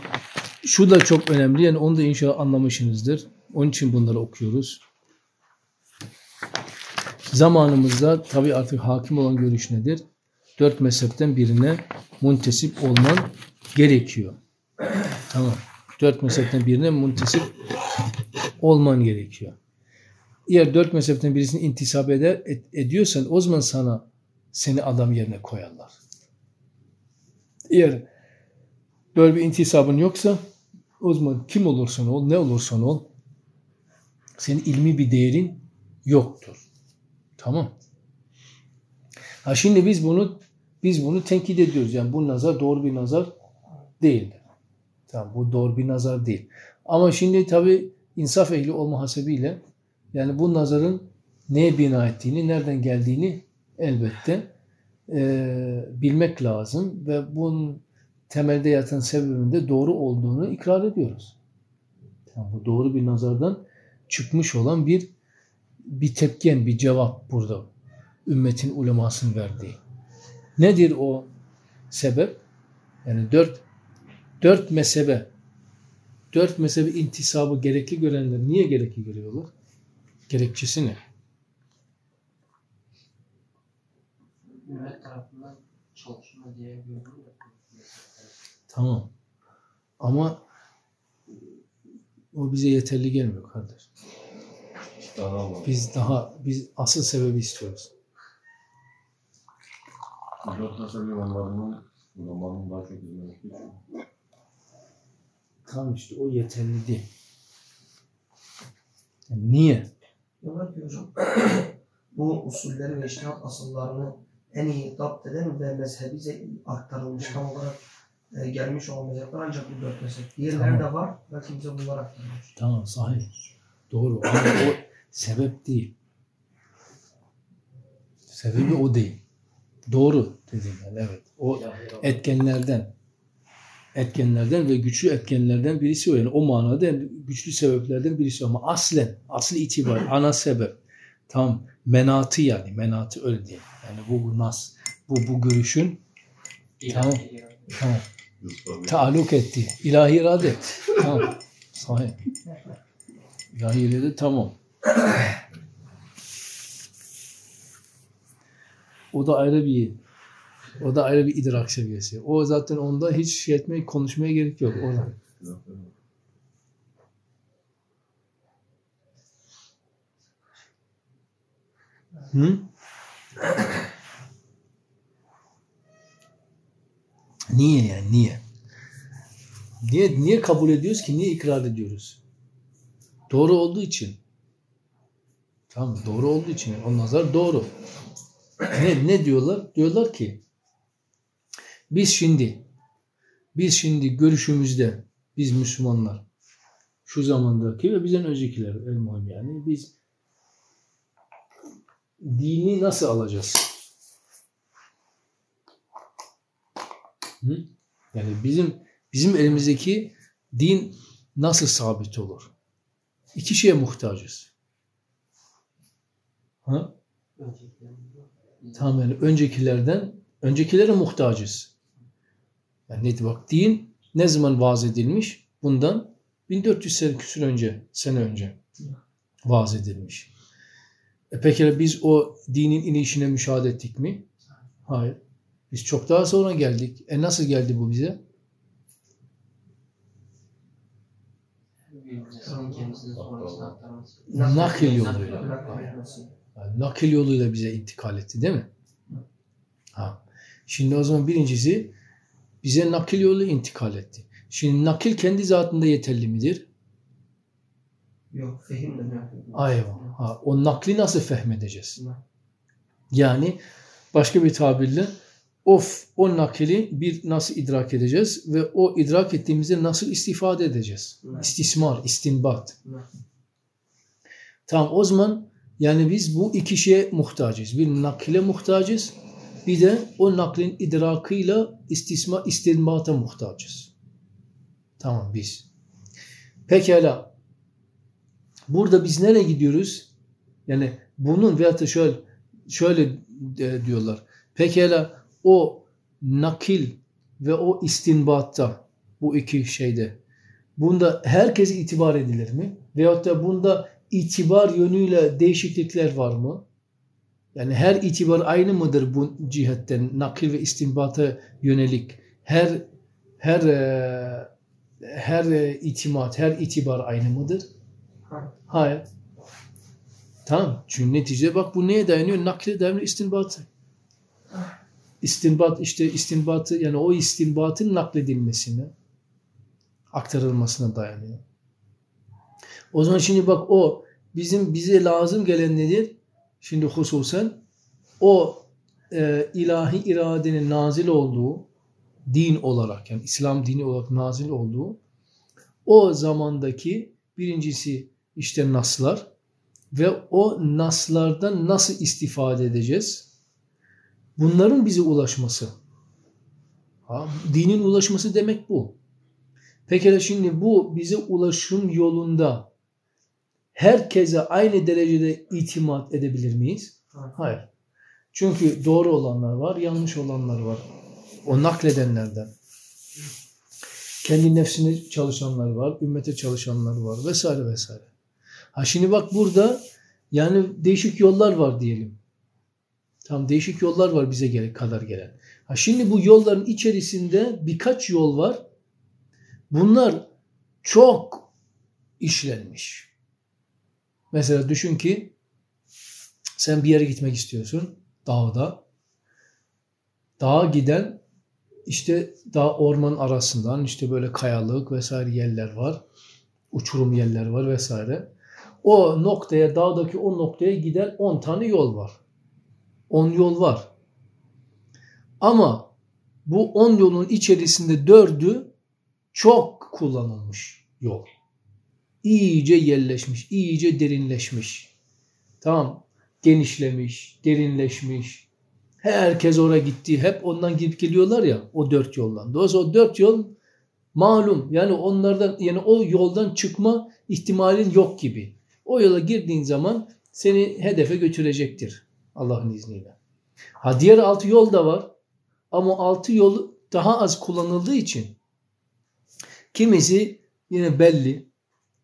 Şu da çok önemli. Yani onu da inşallah anlamışsınızdır. Onun için bunları okuyoruz. Zamanımızda tabii artık hakim olan görüş nedir? Dört mezhepten birine muntesip olman gerekiyor. Tamam. Dört mezhepten birine muntesip olman gerekiyor. Eğer dört mezhepten birisini intisap eder, ed, ediyorsan o zaman sana seni adam yerine koyarlar. Eğer böyle bir intisabın yoksa o zaman kim olursan ol, ne olursan ol senin ilmi bir değerin yoktur. Tamam. Ha şimdi biz bunu biz bunu tenkit ediyoruz. Yani bu nazar doğru bir nazar değildir. Tamam bu doğru bir nazar değil. Ama şimdi tabi insaf ehli olma hasebiyle yani bu nazarın neye bina ettiğini, nereden geldiğini elbette e, bilmek lazım ve bunun temelde yatan sebebinin de doğru olduğunu ikrar ediyoruz. Yani bu doğru bir nazardan çıkmış olan bir bir tepken, bir cevap burada. Ümmetin ulemasının verdiği. Nedir o sebep? Yani dört, dört mezhebe, dört mezhebe intisabı gerekli görenler niye gerekli görüyorlar? Gerekçesi ne? Ümmet tarafından çalışma diye görülüyor. Tamam. Ama o bize yeterli gelmiyor kardeş. Biz daha, biz asıl sebebi istiyoruz. Dört mezhebi onlarının zamanın daha çok izlemesi için. Tam işte o yeterli değil. Yani niye? Diyorlar ki hocam bu usulleri ve iştihat asıllarını en iyi dapt eden ve mezhebize aktarılmış tam olarak e, gelmiş mezhepler ancak bu dört mezhep. Diğerleri Tamam. de var ve kimse bunlar aktarılmış. Tamam sahih. Doğru. Ama o sebep değil. Sebebi o değil. Doğru dedim ben evet. O etkenlerden etkenlerden ve güçlü etkenlerden birisi o. Yani o manada en güçlü sebeplerden birisi ama aslen, asli itibar, ana sebep. Tam menatı yani menatı öyle diyelim. Yani bu nas bu bu görüşün Tamam. tamam, taalluk etti. İlahi irade. tamam. Sahih. İlahi irade tamam. O da ayrı bir o da ayrı bir idrak seviyesi. O zaten onda hiç şey etmeye, konuşmaya gerek yok. O Hı? Niye yani niye? Niye niye kabul ediyoruz ki? Niye ikrar ediyoruz? Doğru olduğu için. Tamam doğru olduğu için. O nazar doğru. Ne, ne diyorlar? Diyorlar ki biz şimdi biz şimdi görüşümüzde biz Müslümanlar şu zamandaki ve bizden öncekiler el yani biz dini nasıl alacağız? Hı? Yani bizim bizim elimizdeki din nasıl sabit olur? İki şeye muhtacız. Ha? Tamam yani öncekilerden öncekilere muhtacız. Yani neydi bak din ne zaman vaz edilmiş? Bundan 1400 sene küsur önce, sene önce vaz edilmiş. E peki biz o dinin inişine müşahede ettik mi? Hayır. Biz çok daha sonra geldik. E nasıl geldi bu bize? Nakil yoluyla. Yani nakil yoluyla bize intikal etti değil mi? Ha. Şimdi o zaman birincisi bize nakil yolu intikal etti. Şimdi nakil kendi zatında yeterli midir? Yok fehim de. Ayva. Ha, o nakli nasıl fehmedeceğiz? Yani başka bir tabirle of o nakili bir nasıl idrak edeceğiz ve o idrak ettiğimizde nasıl istifade edeceğiz? Hı. İstismar, istinbat. Hı. Tamam o zaman yani biz bu iki şeye muhtacız. Bir nakile muhtacız. Bir de o naklin idrakıyla istisma, istinbata muhtacız. Tamam biz. Pekala. Burada biz nereye gidiyoruz? Yani bunun veyahut da şöyle, şöyle e, diyorlar. Pekala o nakil ve o istinbatta bu iki şeyde bunda herkes itibar edilir mi? Veyahut da bunda itibar yönüyle değişiklikler var mı? Yani her itibar aynı mıdır bu cihetten nakil ve istinbata yönelik? Her her e, her itimat, her itibar aynı mıdır? Hayır. Hayır. Tamam. Çünkü neticede bak bu neye dayanıyor? Nakle dayanıyor, istinbatı. İstinbat işte istinbatı yani o istinbatın nakledilmesine, aktarılmasına dayanıyor. O zaman şimdi bak o bizim bize lazım gelen nedir? Şimdi hususen o e, ilahi iradenin nazil olduğu din olarak yani İslam dini olarak nazil olduğu o zamandaki birincisi işte naslar ve o naslardan nasıl istifade edeceğiz? Bunların bize ulaşması. Ha, dinin ulaşması demek bu. Pekala şimdi bu bize ulaşım yolunda herkese aynı derecede itimat edebilir miyiz? Hayır. Çünkü doğru olanlar var, yanlış olanlar var. O nakledenlerden. Kendi nefsine çalışanlar var, ümmete çalışanlar var vesaire vesaire. Ha şimdi bak burada yani değişik yollar var diyelim. Tam değişik yollar var bize gerek kadar gelen. Ha şimdi bu yolların içerisinde birkaç yol var. Bunlar çok işlenmiş. Mesela düşün ki sen bir yere gitmek istiyorsun dağda. Dağa giden işte dağ orman arasından işte böyle kayalık vesaire yerler var. Uçurum yerler var vesaire. O noktaya dağdaki o noktaya giden 10 tane yol var. 10 yol var. Ama bu 10 yolun içerisinde 4'ü çok kullanılmış yol. İyice yerleşmiş, iyice derinleşmiş. Tamam, genişlemiş, derinleşmiş. Herkes oraya gitti. Hep ondan gidip geliyorlar ya o dört yoldan. Dolayısıyla o dört yol malum. Yani onlardan yani o yoldan çıkma ihtimalin yok gibi. O yola girdiğin zaman seni hedefe götürecektir Allah'ın izniyle. Ha diğer altı yol da var ama altı yol daha az kullanıldığı için kimisi yine belli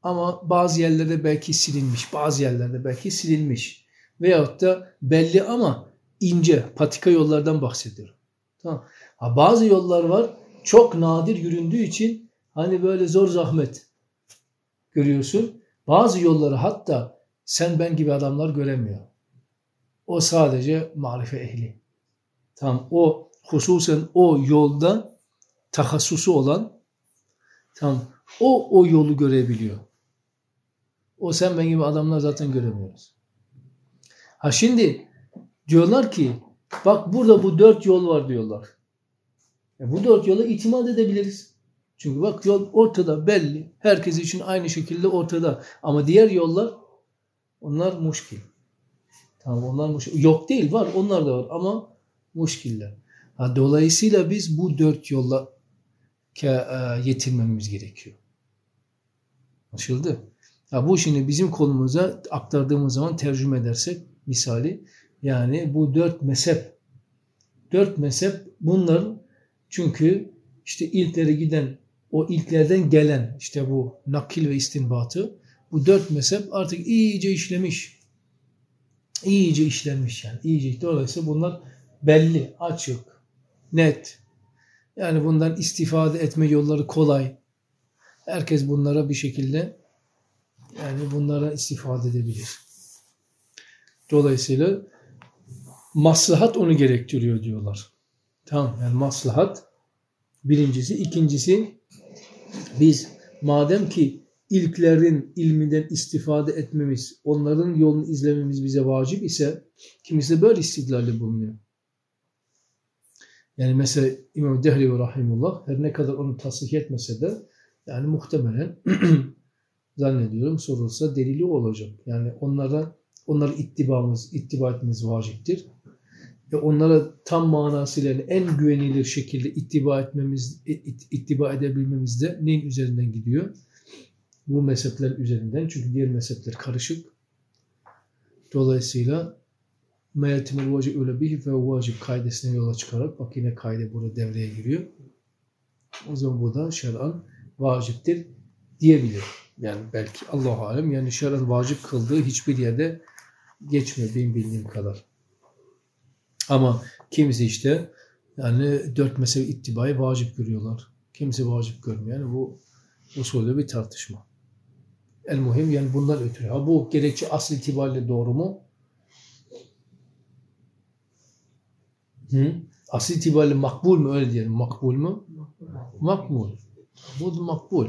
ama bazı yerlerde belki silinmiş, bazı yerlerde belki silinmiş veyahut da belli ama ince patika yollardan bahsediyorum. Tamam. Ha, bazı yollar var çok nadir yüründüğü için hani böyle zor zahmet görüyorsun. Bazı yolları hatta sen ben gibi adamlar göremiyor. O sadece marife ehli. Tam o hususen o yolda tahassusu olan tam o o yolu görebiliyor. O sen ben gibi adamlar zaten göremiyoruz. Ha şimdi diyorlar ki bak burada bu dört yol var diyorlar. E bu dört yola itimat edebiliriz. Çünkü bak yol ortada belli. Herkes için aynı şekilde ortada. Ama diğer yollar onlar muşkil. Tamam onlar muşkil. Yok değil var onlar da var ama muşkiller. Ha, dolayısıyla biz bu dört yolla ke, e, yetinmemiz gerekiyor. Anlaşıldı? Ha, bu şimdi bizim konumuza aktardığımız zaman tercüme edersek misali yani bu dört mezhep dört mezhep bunların çünkü işte ilkleri giden o ilklerden gelen işte bu nakil ve istinbatı bu dört mezhep artık iyice işlemiş. İyice işlenmiş yani. iyice. Dolayısıyla bunlar belli, açık, net. Yani bundan istifade etme yolları kolay. Herkes bunlara bir şekilde yani bunlara istifade edebilir. Dolayısıyla maslahat onu gerektiriyor diyorlar. Tamam yani maslahat birincisi. ikincisi biz madem ki ilklerin ilminden istifade etmemiz, onların yolunu izlememiz bize vacip ise kimisi böyle istidlalde bulunuyor. Yani mesela İmam Dehri Rahimullah her ne kadar onu tasdik etmese de yani muhtemelen zannediyorum sorulsa delili olacak. Yani onlara onları ittibamız, ittiba etmemiz vaciptir ve onlara tam manasıyla en güvenilir şekilde ittiba etmemiz, ittiba edebilmemiz de neyin üzerinden gidiyor? Bu mezhepler üzerinden. Çünkü diğer mezhepler karışık. Dolayısıyla meyetimel vacib öyle bir ve vacib kaidesine yola çıkarak bak yine kaide burada devreye giriyor. O zaman bu da şer'an vaciptir diyebilir. Yani belki Allah alem yani şer'an vacip kıldığı hiçbir yerde geçmiyor benim bildiğim kadar. Ama kimisi işte yani dört mezhep ittibayı vacip görüyorlar. Kimisi vacip görmüyor. Yani bu usulde bir tartışma. El muhim yani bundan ötürü. Ha bu gerekçe asıl itibariyle doğru mu? Hı? Asıl itibariyle makbul mu öyle diyelim. Makbul mu? Makbul. Bu makbul.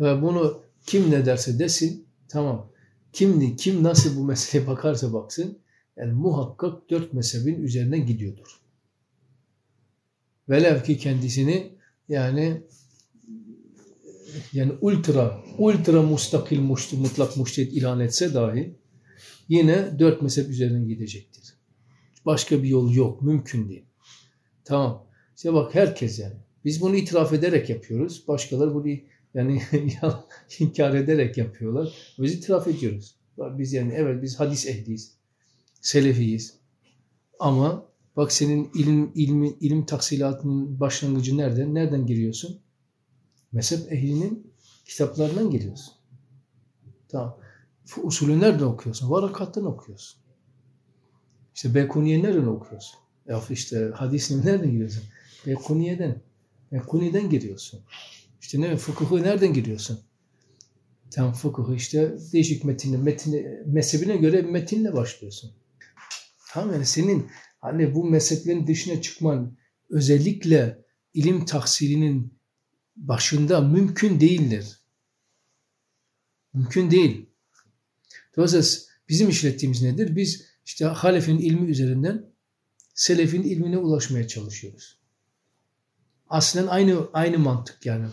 Ve bunu kim ne derse desin tamam. Kim, kim nasıl bu meseleye bakarsa baksın yani muhakkak dört mezhebin üzerinden gidiyordur. Velev ki kendisini yani yani ultra ultra mustakil mutlak muştehit ilan etse dahi yine dört mezhep üzerinden gidecektir. Başka bir yol yok. Mümkün değil. Tamam. İşte bak herkes yani. Biz bunu itiraf ederek yapıyoruz. Başkaları bunu yani inkar ederek yapıyorlar. Biz itiraf ediyoruz. Biz yani evet biz hadis ehliyiz. Selefiyiz. Ama bak senin ilim, ilmi, ilim taksilatının başlangıcı nereden? Nereden giriyorsun? Mezhep ehlinin kitaplarından giriyorsun. Tamam. Usulü nereden okuyorsun? Varakattan okuyorsun. İşte Bekuniye nereden okuyorsun? Ya işte hadisini nereden giriyorsun? Bekuniye'den. Bekuniye'den giriyorsun. İşte ne fıkıhı nereden giriyorsun? Tam fıkıhı işte değişik metinle, metine, mezhebine göre metinle başlıyorsun. Tamam yani senin hani bu mezheplerin dışına çıkman özellikle ilim tahsilinin başında mümkün değildir. Mümkün değil. Dolayısıyla bizim işlettiğimiz nedir? Biz işte halefin ilmi üzerinden selefin ilmine ulaşmaya çalışıyoruz. Aslen aynı aynı mantık yani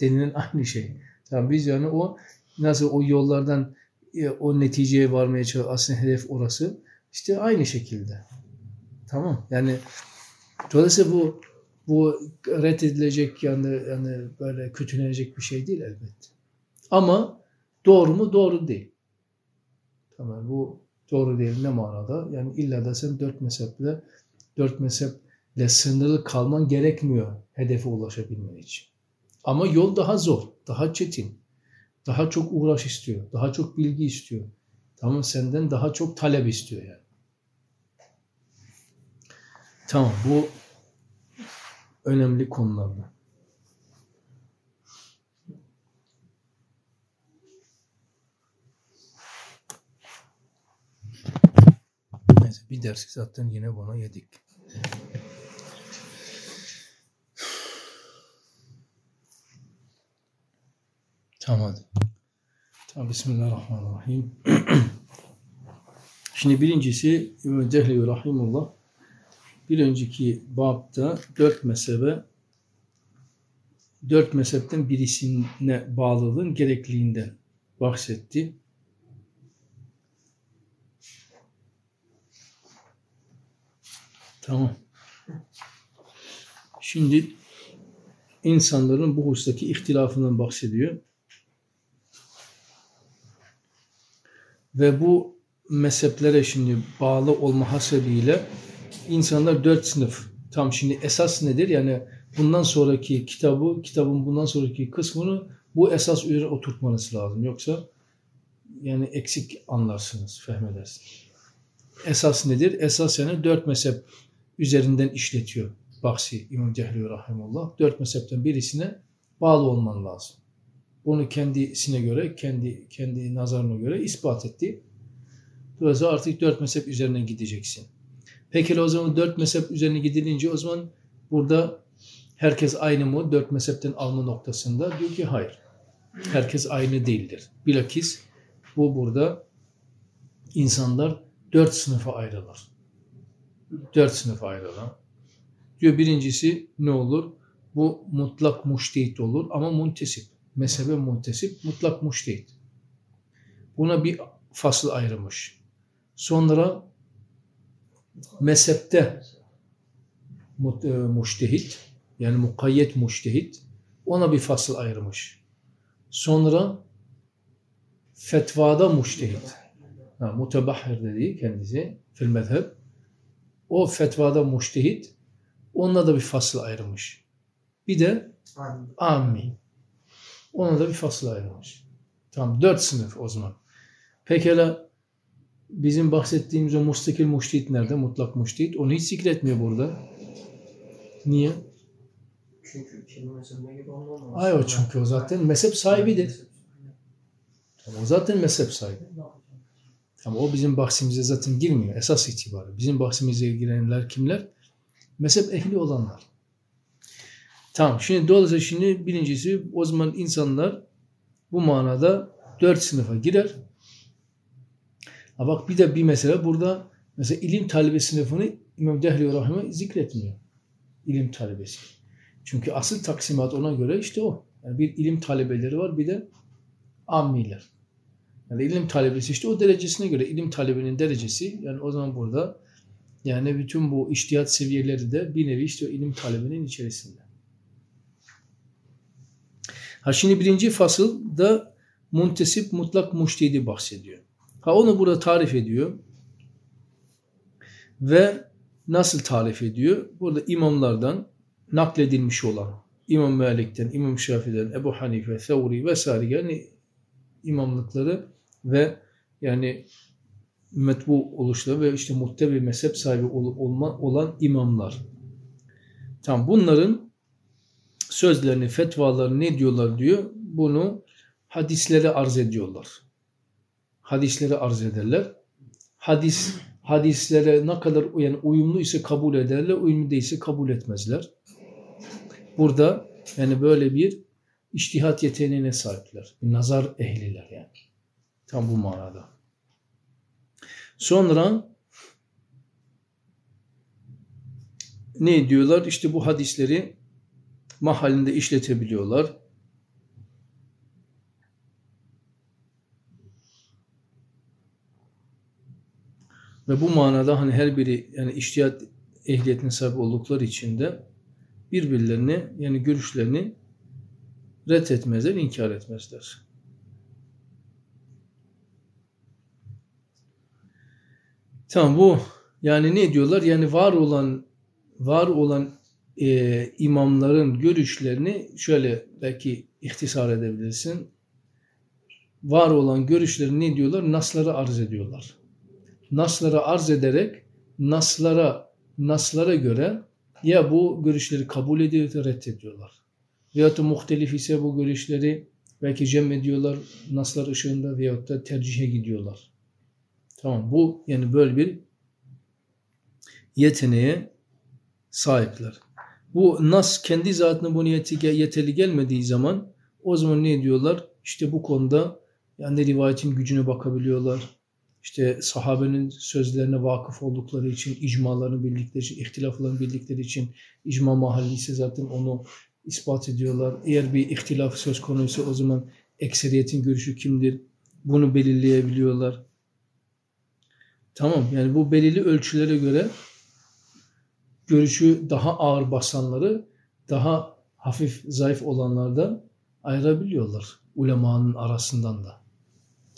denilen aynı şey. Tamam biz yani o nasıl o yollardan e, o neticeye varmaya çalışıyoruz. Aslında hedef orası. İşte aynı şekilde. Tamam. Yani dolayısıyla bu bu reddedilecek yani yani böyle kötülenecek bir şey değil elbette. Ama doğru mu? Doğru değil. Tamam bu doğru değil ne manada? Yani illa da sen dört mezheple dört mezheple sınırlı kalman gerekmiyor hedefe ulaşabilmen için. Ama yol daha zor, daha çetin. Daha çok uğraş istiyor, daha çok bilgi istiyor. Tamam senden daha çok talep istiyor yani. Tamam bu önemli konulardan. Neyse bir dersi zaten yine buna yedik. Tamam hadi. Tamam Bismillahirrahmanirrahim. Şimdi birincisi İbn Cehli Rahimullah bir önceki babda dört mezhebe dört mezhepten birisine bağlılığın gerekliliğinden bahsetti. Tamam. Şimdi insanların bu hustaki ihtilafından bahsediyor. Ve bu mezheplere şimdi bağlı olma hasebiyle insanlar dört sınıf. Tam şimdi esas nedir? Yani bundan sonraki kitabı, kitabın bundan sonraki kısmını bu esas üzere oturtmanız lazım. Yoksa yani eksik anlarsınız, fehmedersiniz. Esas nedir? Esas yani dört mezhep üzerinden işletiyor Baksi İmam Cehli Rahimullah. Dört mezhepten birisine bağlı olman lazım. Bunu kendisine göre, kendi kendi nazarına göre ispat etti. Dolayısıyla artık dört mezhep üzerinden gideceksin. Peki o zaman dört mezhep üzerine gidilince o zaman burada herkes aynı mı? Dört mezhepten alma noktasında diyor ki hayır. Herkes aynı değildir. Bilakis bu burada insanlar dört sınıfa ayrılır. Dört sınıfa ayrılır. Diyor birincisi ne olur? Bu mutlak muştehit olur ama muntesip. Mezhebe muntesip, mutlak muştehit. Buna bir fasıl ayrılmış. Sonra mezhepte muştehit yani mukayyet muştehit ona bir fasıl ayırmış. Sonra fetvada muştehit. Ha, dediği kendisi fil mezheb. O fetvada muştehit onunla da bir fasıl ayrılmış. Bir de ammi. Ona da bir fasıl ayrılmış. Tamam dört sınıf o zaman. Pekala bizim bahsettiğimiz o mustakil muştehit nerede? Mutlak muştehit. Onu hiç zikretmiyor burada. Niye? Çünkü kendi mezhebine göre. Ay o çünkü o zaten mezhep sahibidir. Tamam, o zaten mezhep sahibi. Ama o bizim bahsimize zaten girmiyor esas itibarı. Bizim bahsimize girenler kimler? Mezhep ehli olanlar. Tamam şimdi dolayısıyla şimdi birincisi o zaman insanlar bu manada dört sınıfa girer. Ha bak bir de bir mesele burada mesela ilim talebe sınıfını İmam Dehli Rahim'e zikretmiyor. İlim talebesi. Çünkü asıl taksimat ona göre işte o. Yani bir ilim talebeleri var bir de ammiler. Yani ilim talebesi işte o derecesine göre ilim talebenin derecesi yani o zaman burada yani bütün bu iştihat seviyeleri de bir nevi işte ilim talebenin içerisinde. Ha şimdi birinci fasılda muntesip mutlak muştehidi bahsediyor. Ha onu burada tarif ediyor. Ve nasıl tarif ediyor? Burada imamlardan nakledilmiş olan İmam Malik'ten, İmam Şafii'den, Ebu Hanife, Thevri vesaire yani imamlıkları ve yani metbu oluşları ve işte muhtevi mezhep sahibi ol, olma, olan imamlar. Tam bunların sözlerini, fetvalarını ne diyorlar diyor. Bunu hadislere arz ediyorlar. Hadisleri arz ederler. Hadis hadislere ne kadar yani uyumlu ise kabul ederler, uyumlu değilse kabul etmezler. Burada yani böyle bir iştihat yeteneğine sahipler. Bir nazar ehliler yani. Tam bu manada. Sonra ne diyorlar? İşte bu hadisleri mahallinde işletebiliyorlar. Ve bu manada hani her biri yani iştihat ehliyetine sahip oldukları için de birbirlerini yani görüşlerini reddetmezler, inkar etmezler. Tamam bu yani ne diyorlar? Yani var olan var olan e, imamların görüşlerini şöyle belki ihtisar edebilirsin. Var olan görüşleri ne diyorlar? Nasları arz ediyorlar. Nasları arz ederek naslara naslara göre ya bu görüşleri kabul ediyor ya reddediyorlar. Veyahut da muhtelif ise bu görüşleri belki cem ediyorlar naslar ışığında veyahut da tercihe gidiyorlar. Tamam bu yani böyle bir yeteneğe sahipler. Bu nas kendi zatına bu niyeti yeterli gelmediği zaman o zaman ne diyorlar? İşte bu konuda yani rivayetin gücüne bakabiliyorlar. İşte sahabenin sözlerine vakıf oldukları için, icmalarını bildikleri için, ihtilaflarını bildikleri için icma mahalli ise zaten onu ispat ediyorlar. Eğer bir ihtilaf söz konuysa o zaman ekseriyetin görüşü kimdir? Bunu belirleyebiliyorlar. Tamam yani bu belirli ölçülere göre görüşü daha ağır basanları daha hafif zayıf olanlardan ayırabiliyorlar ulemanın arasından da.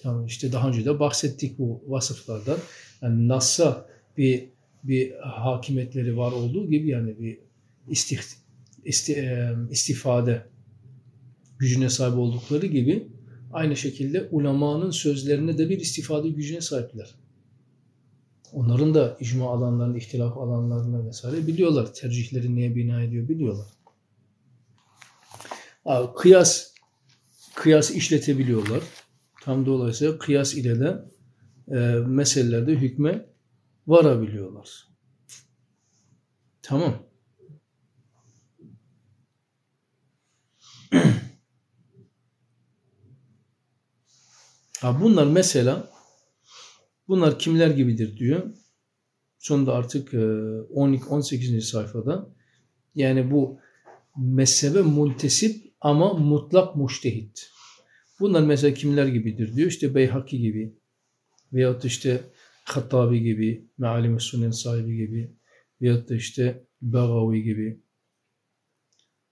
Tamam işte daha önce de bahsettik bu vasıflardan. Yani Nas'a bir bir hakimiyetleri var olduğu gibi yani bir istih, isti, e, istifade gücüne sahip oldukları gibi aynı şekilde ulemanın sözlerine de bir istifade gücüne sahipler. Onların da icma alanlarını, ihtilaf alanlarını vesaire biliyorlar. Tercihleri neye bina ediyor biliyorlar. Kıyas kıyas işletebiliyorlar. Tam dolayısıyla kıyas ile de e, meselelerde hükme varabiliyorlar. Tamam. ha bunlar mesela bunlar kimler gibidir diyor. Sonunda artık 12 e, 18. sayfada yani bu mezhebe muntesip ama mutlak muştehit. Bunlar mesela kimler gibidir diyor. İşte Beyhaki gibi veyahut işte Hattabi gibi, Mealim-i Sunen sahibi gibi veyahut da işte Bagavi gibi.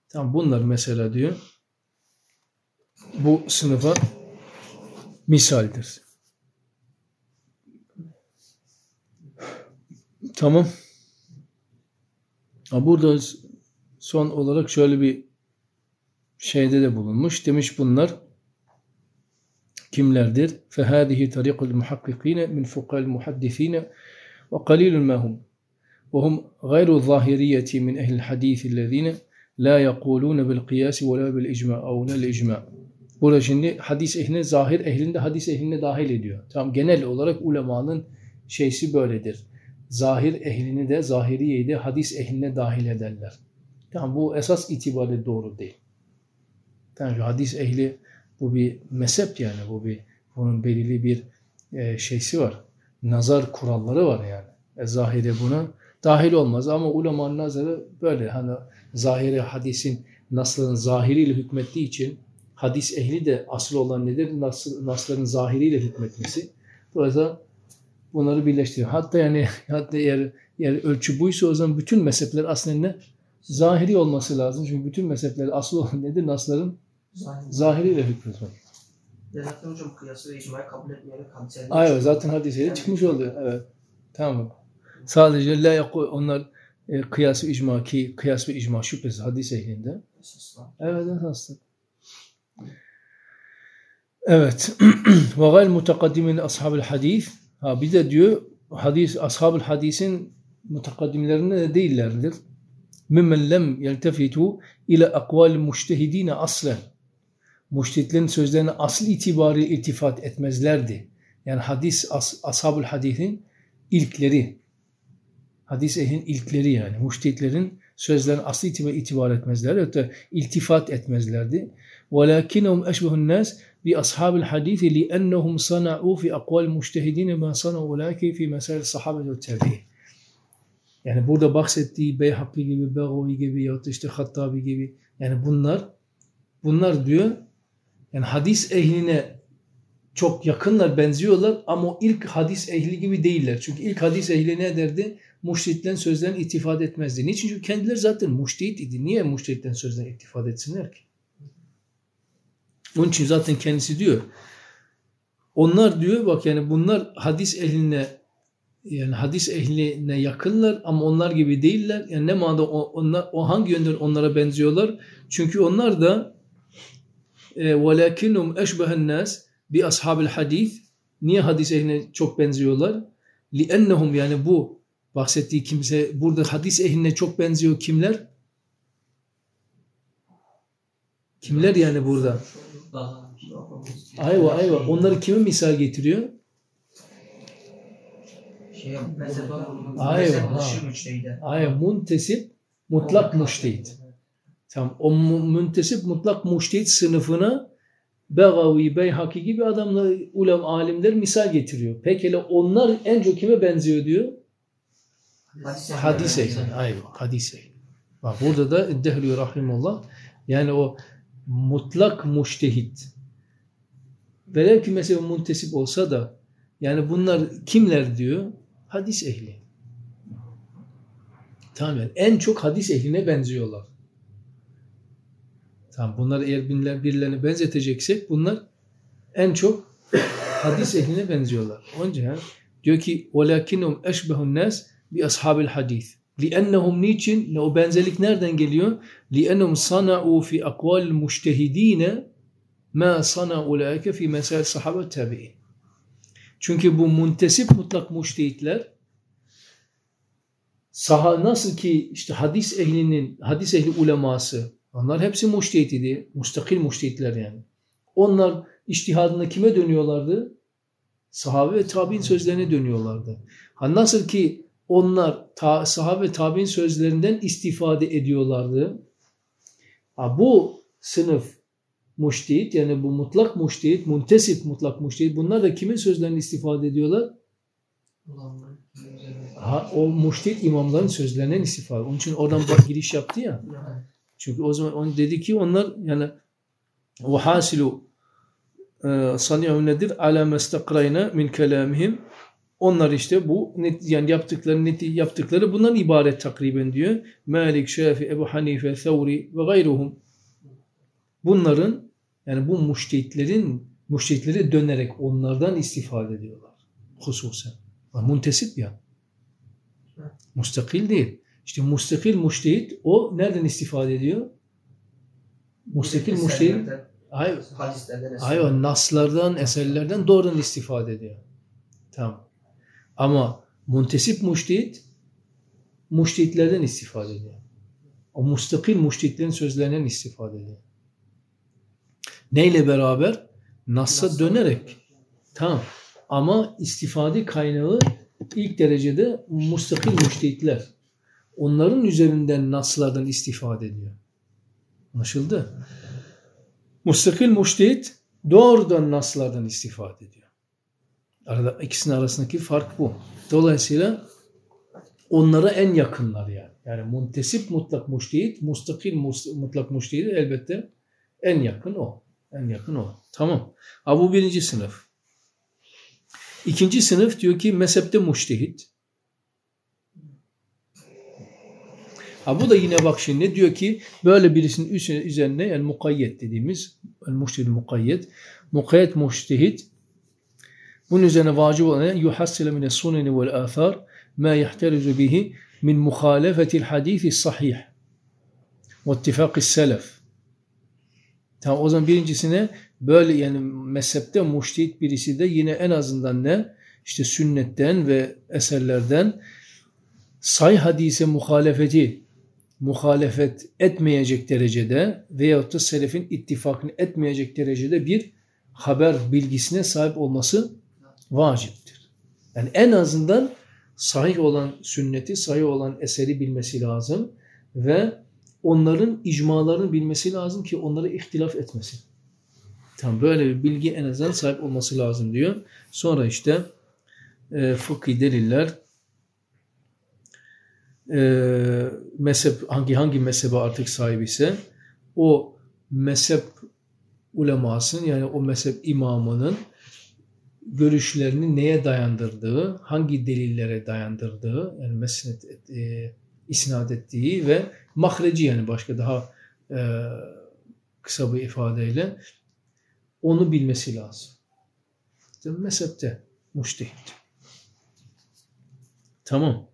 Tamam bunlar mesela diyor bu sınıfa misaldir. Tamam. Burada son olarak şöyle bir şeyde de bulunmuş. Demiş bunlar kimlerdir? فَهَذِهِ طَرِيقُ الْمُحَقِّقِينَ مِنْ فُقَى الْمُحَدِّثِينَ وَقَلِيلٌ مَا هُمْ وهم غير الظاهرية من أهل الحديث الذين لا يقولون بالقياس ولا بالإجماع أو لا الإجماع. Burada şimdi hadis ehline zahir ehlinde hadis ehline dahil ediyor. Tamam genel olarak ulemanın şeysi böyledir. Zahir ehlini de zahiriyeyi de hadis ehline dahil ederler. Tamam bu esas itibariyle doğru değil. Tamam hadis ehli bu bir mezhep yani. Bu bir bunun belirli bir e, şeysi var. Nazar kuralları var yani. E, zahiri buna dahil olmaz ama ulemanın nazarı böyle. Hani zahiri hadisin nasların zahiriyle hükmettiği için hadis ehli de asıl olan nedir? Nas, nasların zahiriyle hükmetmesi. Dolayısıyla bunları birleştiriyor. Hatta yani hatta eğer, eğer ölçü buysa o zaman bütün mezhepler aslında ne? Zahiri olması lazım. Çünkü bütün mezhepler asıl olan nedir? Nasların Zahiri. zahiriyle hükmetmek. Ya zaten hocam kıyası ve icmayı kabul etmeyen hadisleri. Aynen zaten hadisiyle çıkmış oluyor. Evet. Tamam. Sadece la yakul onlar e, kıyas ve icma ki kıyas ve icma şüphesiz hadis ehlinde. Evet esaslı. Evet. Ve gayl mutakaddimin ashabül hadis. Ha bir de diyor hadis ashabül hadisin mutakaddimlerinde de değillerdir. Mimmen lem yeltefitu ile akval müştehidine aslen müştehitlerin sözlerine asıl itibariyle iltifat etmezlerdi. Yani hadis, as, ashabul hadisin ilkleri, hadis ehlin ilkleri yani. Müştehitlerin sözlerine asıl itibar, itibar etmezlerdi. Hatta iltifat etmezlerdi. وَلَكِنَهُمْ اَشْبَهُ النَّاسِ بِأَصْحَابِ الْحَدِيثِ لِأَنَّهُمْ صَنَعُوا فِي أَقْوَالِ الْمُجْتَهِدِينَ مَا صَنَعُوا وَلَكِنْ فِي مَسَائِلِ الصَّحَابَةِ وَالتَّابِعِينَ Yani burada bahsettiği Beyhakki gibi, Begavi gibi ya da işte Hattabi gibi yani bunlar bunlar diyor yani hadis ehline çok yakınlar, benziyorlar ama o ilk hadis ehli gibi değiller. Çünkü ilk hadis ehli ne derdi? Muştehitlerin sözlerine itifade etmezdi. Niçin? Çünkü kendileri zaten muştehit idi. Niye muştehitlerin sözlerine itifade etsinler ki? Onun için zaten kendisi diyor. Onlar diyor bak yani bunlar hadis ehline yani hadis ehline yakınlar ama onlar gibi değiller. Yani ne manada onlar, o hangi yönden onlara benziyorlar? Çünkü onlar da وَلَكِنُّمْ اَشْبَهَ النَّاسِ bir ashabil hadis. Niye hadis ehline çok benziyorlar? لِأَنَّهُمْ yani bu bahsettiği kimse burada hadis ehline çok benziyor kimler? Kimler yani burada? Daha Ayva ayva. Onları kime misal getiriyor? Şey, mezhep, Aynen, mezhep ha. dışı müçtehide. Ay muntesip mutlak muştehit. Tamam. O müntesip mutlak muştehit sınıfına Begavi, Beyhaki gibi adamlar, ulem, alimler misal getiriyor. Peki hele onlar en çok kime benziyor diyor? Hadis ehli. Aynen. Hadis ehli. Bak burada da Dehlü Rahimullah yani o mutlak muştehit velev ki mesela muntesip olsa da yani bunlar kimler diyor? Hadis ehli. Tamam yani en çok hadis ehline benziyorlar. Tamam bunlar eğer binler birilerine benzeteceksek bunlar en çok hadis ehline benziyorlar. Onca ya, diyor ki وَلَكِنُّمْ اَشْبَهُ النَّاسِ بِأَصْحَابِ الْحَدِيثِ لِأَنَّهُمْ niçin? Ne o benzerlik nereden geliyor? لِأَنَّهُمْ صَنَعُوا فِي أَقْوَالِ الْمُجْتَهِد۪ينَ مَا صَنَعُوا اُلَٰئِكَ فِي مَسَائِلِ sahabe tabi'in. Çünkü bu muntesip mutlak muştehitler saha nasıl ki işte hadis ehlinin hadis ehli uleması onlar hepsi muştehit idi. Mustakil muştehitler yani. Onlar iştihadında kime dönüyorlardı? Sahabe ve tabi'in sözlerine dönüyorlardı. Ha nasıl ki onlar ta, sahabe ve tabi'in sözlerinden istifade ediyorlardı. Ha bu sınıf muştehit yani bu mutlak muştehit, muntesip mutlak muştehit bunlar da kimin sözlerinden istifade ediyorlar? Ha, o muştehit imamların sözlerinden istifade. Onun için oradan bak giriş yaptı ya. Çünkü o zaman onu dedi ki onlar yani ve hasilu sani'u nedir? Ala mestakrayna min kelamihim. Onlar işte bu net, yani yaptıkları neti yaptıkları bundan ibaret takriben diyor. Malik, Şafi, Ebu Hanife, Thawri ve gayruhum. Bunların yani bu müştehitlerin müştehitlere dönerek onlardan istifade ediyorlar. Hususen. Muntesip ya. Mustakil değil. İşte mustakil müştehit o nereden istifade ediyor? Mustakil müştehit hayır, hayır naslardan, eserlerden doğrudan istifade ediyor. Tamam. Ama muntesip müştehit müştehitlerden istifade ediyor. O mustakil müştehitlerin sözlerinden istifade ediyor. Neyle beraber? Nas'a dönerek. Tamam. Ama istifade kaynağı ilk derecede mustakil müştehitler. Onların üzerinden naslardan istifade ediyor. Anlaşıldı? Mustakil müştehit doğrudan naslardan istifade ediyor. Arada, ikisinin arasındaki fark bu. Dolayısıyla onlara en yakınlar yani. Yani muntesip mutlak müştehit, mustakil mus- mutlak müştehit elbette en yakın o. En yakın o. Tamam. Ha bu birinci sınıf. İkinci sınıf diyor ki mezhepte müştehit. Ha bu da yine bak şimdi diyor ki böyle birisinin üzerine yani mukayyet dediğimiz el müştehid mukayyet. Mukayyet müştehit bunun üzerine vacip olan yuhassile mine suneni vel athar ma yahtarizu bihi min muhalefetil hadisi sahih ve ittifakis selef. Tamam o zaman birincisine böyle yani mezhepte müştehit birisi de yine en azından ne? İşte sünnetten ve eserlerden say hadise muhalefeti muhalefet etmeyecek derecede veyahut da selefin ittifakını etmeyecek derecede bir haber bilgisine sahip olması vaciptir. Yani en azından sahih olan sünneti, sahih olan eseri bilmesi lazım ve onların icmalarını bilmesi lazım ki onları ihtilaf etmesin. Tam böyle bir bilgi en azından sahip olması lazım diyor. Sonra işte e, fıkhi deliller e, mezhep hangi hangi mezhebe artık sahip ise o mezhep ulemasının yani o mezhep imamının görüşlerini neye dayandırdığı, hangi delillere dayandırdığı, yani mesnet et, e, isnat ettiği ve mahreci yani başka daha e, kısa bir ifadeyle onu bilmesi lazım. İşte mezhepte müştehit. Tamam.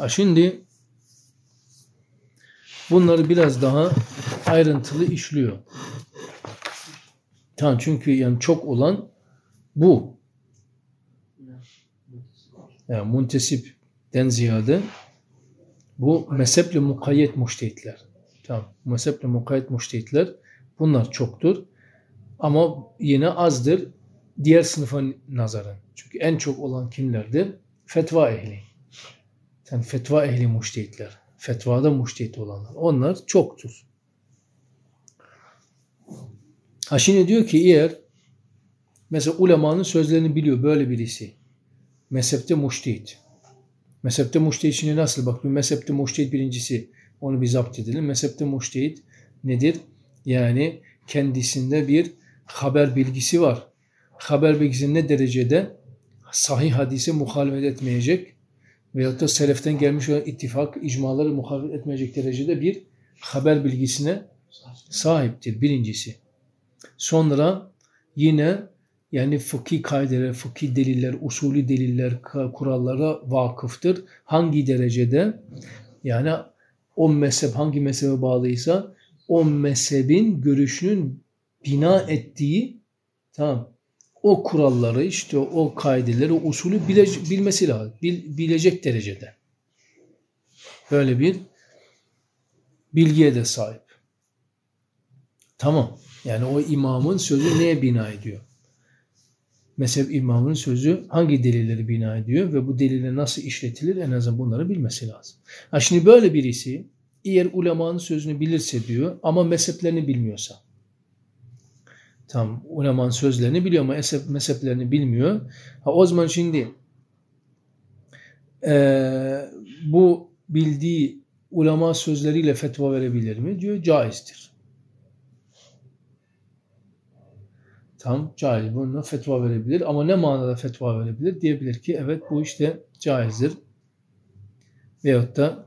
Ha şimdi bunları biraz daha ayrıntılı işliyor. Tamam çünkü yani çok olan bu. Yani muntesipten ziyade bu mezheple mukayyet müştehitler. Tamam. Mezheple mukayyet müştehitler bunlar çoktur. Ama yine azdır diğer sınıfa nazaran. Çünkü en çok olan kimlerdir? Fetva ehli. Yani fetva ehli müştehitler. Fetvada müştehit olanlar. Onlar çoktur. Ha şimdi diyor ki eğer mesela ulemanın sözlerini biliyor böyle birisi. Mezhepte müştehit. Mezhepte müştehit şimdi nasıl? Bak bir mezhepte müştehit birincisi onu bir zapt edelim. Mezhepte müştehit nedir? Yani kendisinde bir haber bilgisi var. Haber bilgisi ne derecede sahih hadise muhalefet etmeyecek veyahut da seleften gelmiş olan ittifak, icmaları muhalefet etmeyecek derecede bir haber bilgisine sahiptir birincisi. Sonra yine yani fıkhi kaideler, fıkhi deliller, usulü deliller, kurallara vakıftır. Hangi derecede? Yani o mezhep hangi mezhebe bağlıysa o mezhebin görüşünün bina ettiği tamam o kuralları işte o kaideleri, usulü bile, bilmesi lazım. Bil, bilecek derecede. Böyle bir bilgiye de sahip. Tamam. Yani o imamın sözü neye bina ediyor? Mezhep imamının sözü hangi delilleri bina ediyor ve bu deliller nasıl işletilir en azından bunları bilmesi lazım. Ha şimdi böyle birisi eğer ulemanın sözünü bilirse diyor ama mezheplerini bilmiyorsa. Tam ulemanın sözlerini biliyor ama mezheplerini bilmiyor. Ha, o zaman şimdi e, bu bildiği ulema sözleriyle fetva verebilir mi? Diyor caizdir. Tam caiz. Bununla fetva verebilir. Ama ne manada fetva verebilir? Diyebilir ki evet bu işte caizdir. Veyahut da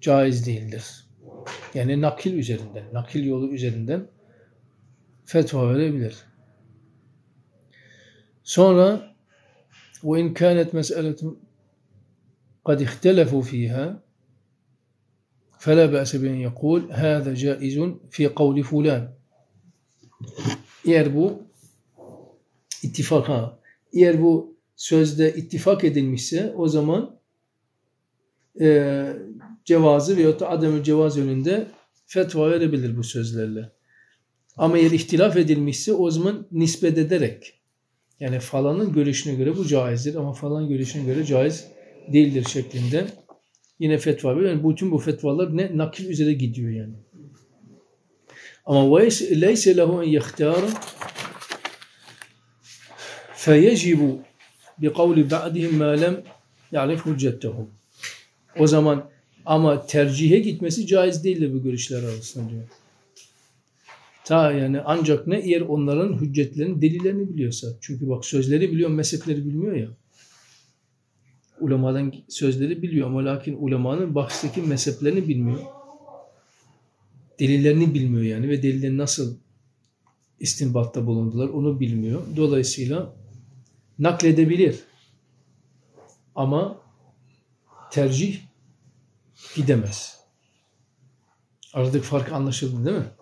caiz değildir. Yani nakil üzerinden, nakil yolu üzerinden fetva verebilir. Sonra وإن كانت مسألة قد اختلفوا فيها فلا بأس بأن يقول هذا جائز في قول فلان eğer bu ittifak ha, eğer bu sözde ittifak edilmişse o zaman e, cevazı veyahut da adem cevaz yönünde fetva verebilir bu sözlerle. Ama eğer ihtilaf edilmişse o zaman nispet ederek yani falanın görüşüne göre bu caizdir ama falan görüşüne göre caiz değildir şeklinde yine fetva veriyor. Yani bütün bu fetvalar ne? Nakil üzere gidiyor yani. Ama leyse lehu en yehtara feyecibu bi kavli ba'dihim ma lem ya'rif hüccettehu. O zaman ama tercihe gitmesi caiz değildir bu görüşler arasında diyor. Ta yani ancak ne eğer onların hüccetlerini, delillerini biliyorsa. Çünkü bak sözleri biliyor, mezhepleri bilmiyor ya. Ulemadan sözleri biliyor ama lakin ulemanın bahsteki mezheplerini bilmiyor. Delillerini bilmiyor yani ve delillerin nasıl istinbatta bulundular onu bilmiyor. Dolayısıyla nakledebilir. Ama tercih gidemez. Aradaki fark anlaşıldı değil mi?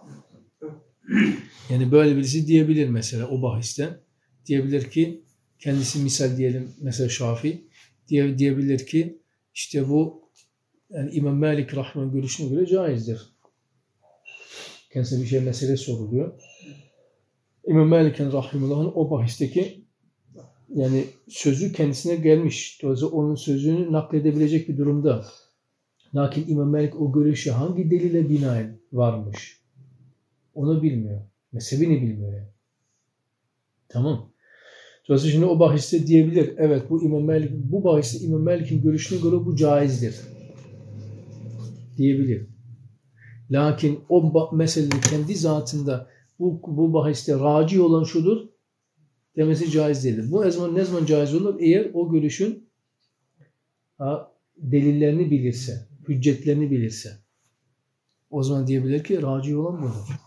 Yani böyle birisi diyebilir mesela o bahiste. Diyebilir ki kendisi misal diyelim mesela Şafi diye, diyebilir ki işte bu yani İmam Malik Rahman görüşüne göre caizdir. Kendisine bir şey mesele soruluyor. İmam Malik'in Rahimullah'ın o bahisteki yani sözü kendisine gelmiş. Dolayısıyla onun sözünü nakledebilecek bir durumda. Lakin İmam Malik o görüşe hangi delile binaen varmış? Onu bilmiyor. Mezhebini bilmiyor yani. Tamam. Dolayısıyla şimdi o bahiste diyebilir. Evet bu İmam Malik, bu bahiste İmam Malik'in görüşüne göre bu caizdir. Diyebilir. Lakin o meselenin kendi zatında bu, bu bahiste raci olan şudur demesi caiz değildir. Bu ne zaman, ne zaman caiz olur? Eğer o görüşün ha, delillerini bilirse, hüccetlerini bilirse. O zaman diyebilir ki raci olan budur.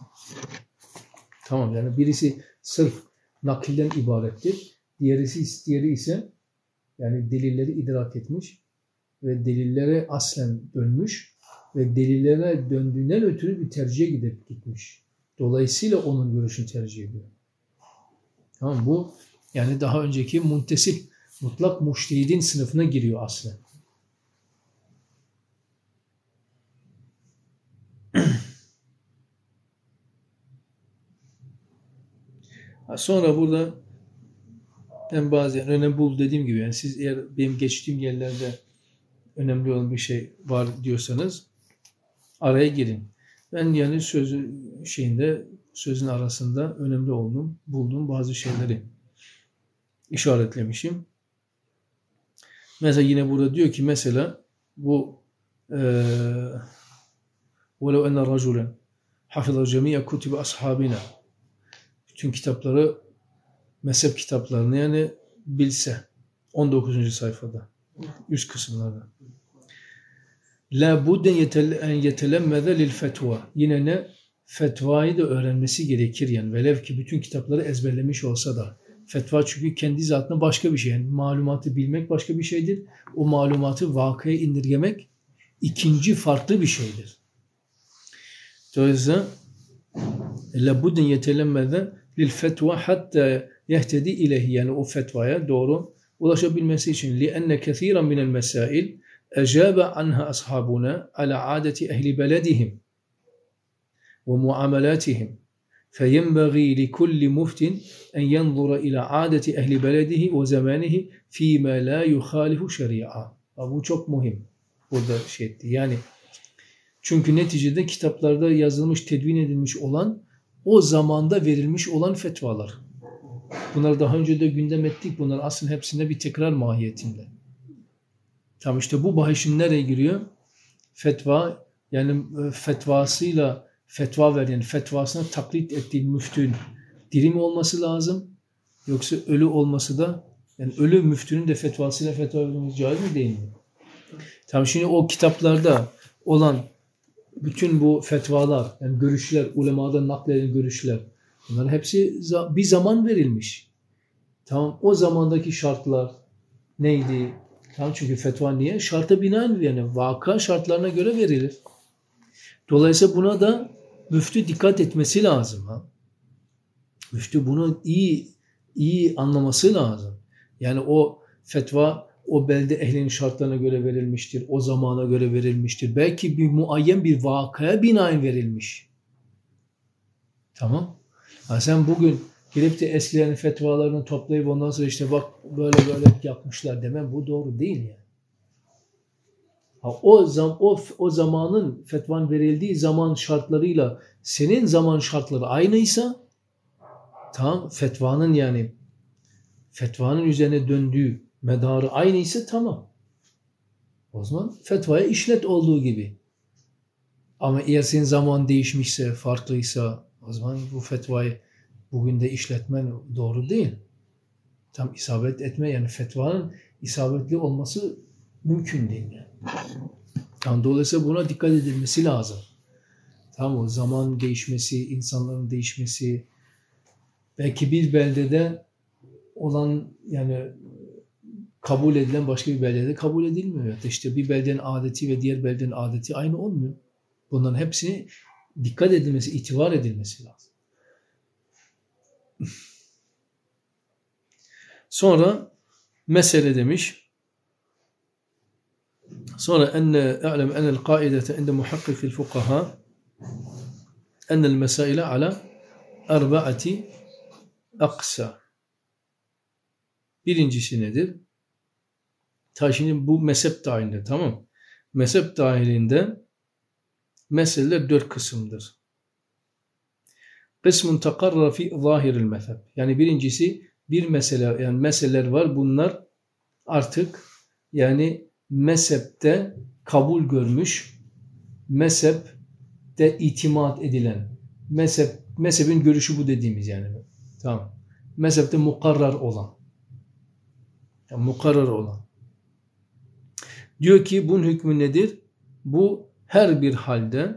Tamam yani birisi sırf nakilden ibarettir. Diğerisi, diğeri ise yani delilleri idrak etmiş ve delillere aslen dönmüş ve delillere döndüğünden ötürü bir tercihe gidip gitmiş. Dolayısıyla onun görüşünü tercih ediyor. Tamam bu yani daha önceki muntesil mutlak muştehidin sınıfına giriyor aslen. Sonra burada ben bazen önemli bul dediğim gibi yani siz eğer benim geçtiğim yerlerde önemli olan bir şey var diyorsanız araya girin. Ben yani sözü şeyinde sözün arasında önemli olduğum, bulduğum bazı şeyleri işaretlemişim. Mesela yine burada diyor ki mesela bu وَلَوْ اَنَّ رَجُلًا حَفِظَ جَمِيعَ كُتُبِ أَصْحَابِنَا bütün kitapları, mezhep kitaplarını yani bilse 19. sayfada, üst kısımlarda. La budden en yetelemmeze lil fetva. Yine ne? Fetvayı da öğrenmesi gerekir yani. Velev ki bütün kitapları ezberlemiş olsa da. Fetva çünkü kendi zatına başka bir şey. Yani malumatı bilmek başka bir şeydir. O malumatı vakaya indirgemek ikinci farklı bir şeydir. Dolayısıyla la budden yetelemmeze lil fetva hatta yehtedi ilehi yani o fetvaya doğru ulaşabilmesi için li enne kethiran minel mesail أجاب عنها أصحابنا على عادة أهل بلدهم ومعاملاتهم فينبغي لكل مفت أن ينظر إلى عادة أهل بلده وزمانه فيما لا يخالف şeria. Bu çok mühim. Burada şey etti. Yani çünkü neticede kitaplarda yazılmış, tedvin edilmiş olan o zamanda verilmiş olan fetvalar. Bunları daha önce de gündem ettik. Bunlar aslında hepsinde bir tekrar mahiyetinde. Tamam işte bu bahişin nereye giriyor? Fetva yani e, fetvasıyla fetva veren, fetvasına taklit ettiği müftün diri olması lazım? Yoksa ölü olması da yani ölü müftünün de fetvasıyla fetva vermemiz caiz mi değil mi? Tamam şimdi o kitaplarda olan bütün bu fetvalar, yani görüşler, ulemadan nakledilen görüşler bunların hepsi bir zaman verilmiş. Tamam o zamandaki şartlar neydi? Tamam çünkü fetva niye? Şarta binaen yani vaka şartlarına göre verilir. Dolayısıyla buna da müftü dikkat etmesi lazım. Ha? Müftü bunu iyi iyi anlaması lazım. Yani o fetva o belde ehlinin şartlarına göre verilmiştir. O zamana göre verilmiştir. Belki bir muayyen bir vakaya binaen verilmiş. Tamam. Ha sen bugün Gelip de eskilerin fetvalarını toplayıp ondan sonra işte bak böyle böyle yapmışlar demem bu doğru değil yani. Ha, o, zam, o, o zamanın fetvan verildiği zaman şartlarıyla senin zaman şartları aynıysa tamam fetvanın yani fetvanın üzerine döndüğü medarı aynıysa tamam. O zaman fetvaya işlet olduğu gibi. Ama eğer senin zaman değişmişse, farklıysa o zaman bu fetvayı bugün de işletmen doğru değil. Tam isabet etme yani fetvanın isabetli olması mümkün değil. Yani dolayısıyla buna dikkat edilmesi lazım. Tam o zaman değişmesi, insanların değişmesi, belki bir beldede olan yani kabul edilen başka bir beldede kabul edilmiyor. Ya işte bir beldenin adeti ve diğer beldenin adeti aynı olmuyor. Bunların hepsini dikkat edilmesi, itibar edilmesi lazım. Sonra mesele demiş. Sonra enne a'lem enel kaidete inde muhakkikil fukaha ennel mesaile ala erbaati aksa. Birincisi nedir? Ta şimdi bu mezhep dahilinde tamam. Mezhep dahilinde meseleler dört kısımdır. Kısmun takarra fi zahiril mezheb. Yani birincisi bir mesele yani meseleler var bunlar artık yani mezhepte kabul görmüş mezhepte itimat edilen mezhep mezhebin görüşü bu dediğimiz yani tamam mezhepte mukarrar olan yani mukarrar olan diyor ki bunun hükmü nedir? Bu her bir halde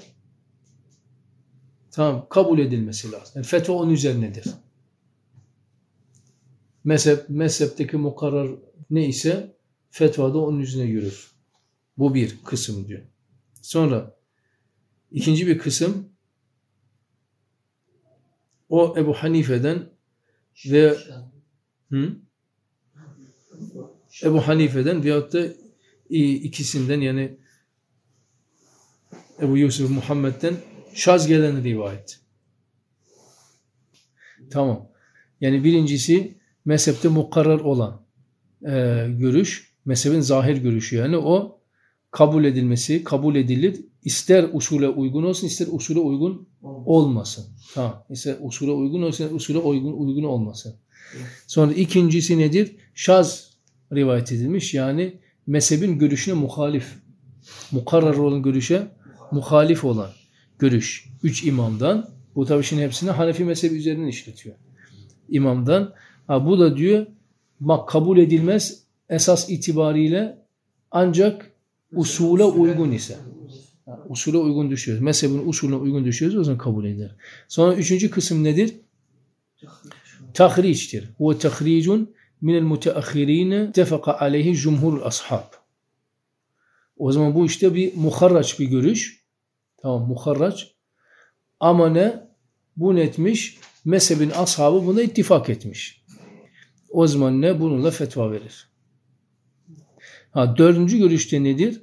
Tamam kabul edilmesi lazım. Yani fetva onun üzerinedir. Mezhep, mezhepteki mukarrar ne ise fetva da onun üzerine yürür. Bu bir kısım diyor. Sonra ikinci bir kısım o Ebu Hanife'den ve hı? Ebu Hanife'den veyahut da ikisinden yani Ebu Yusuf Muhammed'den şaz gelen rivayet. Tamam. Yani birincisi mezhepte mukarrar olan e, görüş, mezhebin zahir görüşü yani o kabul edilmesi, kabul edilir. İster usule uygun olsun, ister usule uygun olmasın. Tamam. İster usule uygun olsun, ister usule uygun, uygun olmasın. Sonra ikincisi nedir? Şaz rivayet edilmiş. Yani mezhebin görüşüne muhalif. Mukarrar olan görüşe muhalif olan görüş. Üç imamdan. Bu tabi şimdi hepsini Hanefi mezhebi üzerinden işletiyor. İmamdan. Ha, bu da diyor bak kabul edilmez esas itibariyle ancak usule uygun ise. Usule uygun düşüyoruz. Mezhebin usulüne uygun düşüyoruz o zaman kabul eder. Sonra üçüncü kısım nedir? Tahriçtir. Huve tahricun minel muteahhirine tefaka aleyhi cumhur ashab. O zaman bu işte bir muharraç bir görüş. Tamam muharraç. Ama ne? Bu netmiş. Mezhebin ashabı buna ittifak etmiş. O zaman ne? Bununla fetva verir. Ha, dördüncü görüşte nedir?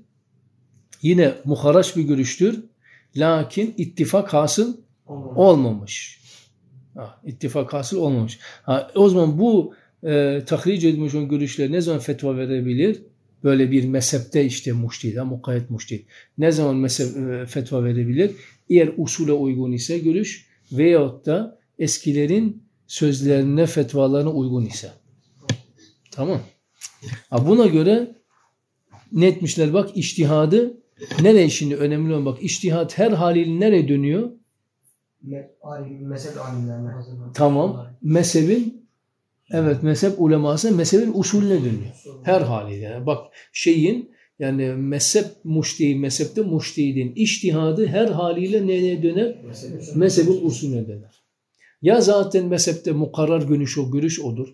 Yine muharraç bir görüştür. Lakin ittifak hasıl olmamış. Ha, ittifak hasıl olmamış. Ha, o zaman bu e, tahric edilmiş olan görüşler ne zaman fetva verebilir? Böyle bir mezhepte işte muştehid, mukayyet muştehid. Ne zaman mezhep, e, fetva verebilir? Eğer usule uygun ise görüş veyahut da eskilerin sözlerine, fetvalarına uygun ise. Tamam. Ha, buna göre netmişler bak iştihadı nereye şimdi önemli olan bak iştihat her haliyle nereye dönüyor? Mezhep alimlerine. Tamam. Mezhebin evet mezhep uleması mezhebin usulüne dönüyor. Her haliyle. Yani bak şeyin yani mezhep muştehid, mezhepte muştehidin iştihadı her haliyle neye döner? Mezhebin usulüne döner. Ya zaten mezhepte mukarrar görüş o görüş odur.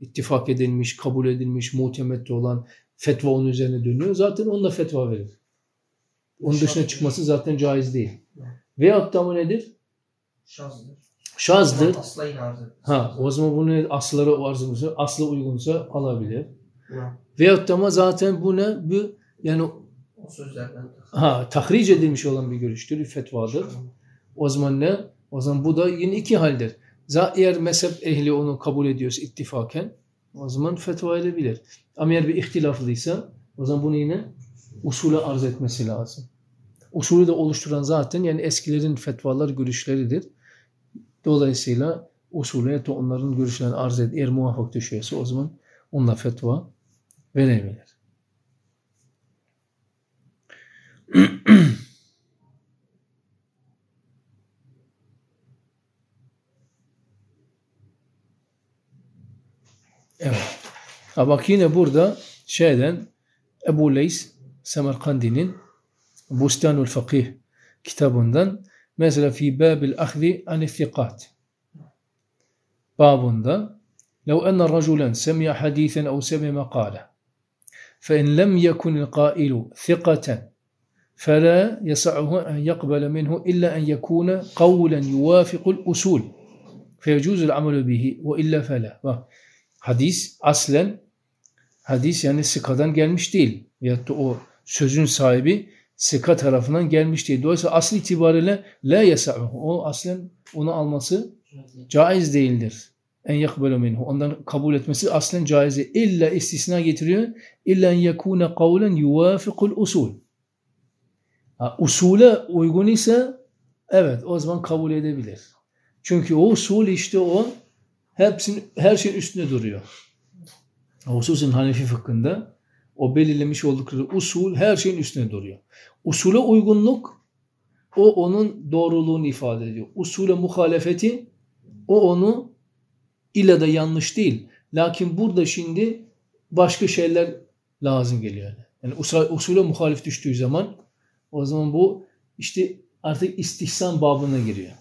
İttifak edilmiş, kabul edilmiş, muhtemette olan fetva onun üzerine dönüyor. Zaten onunla fetva verir. Onun dışına çıkması zaten caiz değil. Veyahut da nedir? Şazdır. İnarzı. Ha, o zaman bunu aslara arzumuza, asla uygunsa alabilir. Ya, Veyahut da ama zaten bu ne? Bu yani O sözlerden. ha tahric edilmiş olan bir görüştür, bir fetvadır. O zaman ne? O zaman bu da yine iki haldir. Eğer mezhep ehli onu kabul ediyorsa ittifaken o zaman fetva edebilir. Ama eğer bir ihtilaflıysa o zaman bunu yine usule arz etmesi lazım. Usulü de oluşturan zaten yani eskilerin fetvalar görüşleridir. Dolayısıyla usuliyet onların görüşlerini arz et. Eğer muvaffak düşüyorsa o zaman onunla fetva verebilir. evet. Ha bak yine burada şeyden Ebu Leys Semerkandi'nin Bustanul Fakih kitabından mesela fi babil ahzi an thiqat babında لو أن رجلا سمع حديثا أو سمع مقالة فإن لم يكن القائل ثقة فلا يسعه أن يقبل منه إلا أن يكون قولا يوافق الأصول فيجوز العمل به وإلا فلا hadis aslen hadis yani sikadan gelmiş değil. Veyahut da o sözün sahibi sika tarafından gelmiş değil. Dolayısıyla asıl itibariyle la yasa'uhu. O aslen onu alması caiz değildir. En yakbelu minhu. Ondan kabul etmesi aslen caiz değil. İlla istisna getiriyor. İlla en yekune kavlen yuvafikul usul. Ha, usule uygun ise evet o zaman kabul edebilir. Çünkü o usul işte o hepsinin, her şeyin üstünde duruyor. Hususen Hanefi fıkhında o belirlemiş oldukları usul her şeyin üstüne duruyor. Usule uygunluk o onun doğruluğunu ifade ediyor. Usule muhalefeti o onu illa da yanlış değil. Lakin burada şimdi başka şeyler lazım geliyor. Yani, yani usule muhalif düştüğü zaman o zaman bu işte artık istihsan babına giriyor.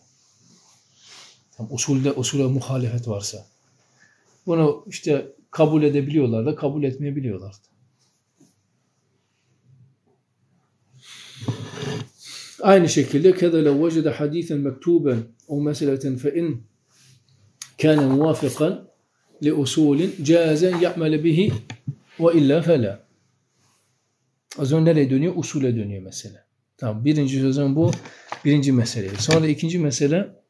Tam usulde usule muhalefet varsa. Bunu işte kabul edebiliyorlar da kabul etmeyebiliyorlar da. Aynı şekilde كذا لو وجد حديثا مكتوبا أو مسألة فإن كان موافقا لأصول جاز يعمل به وإلا فلا. O zaman nereye dönüyor? Usule dönüyor mesele. Tamam. Birinci o zaman bu birinci mesele. Sonra ikinci mesele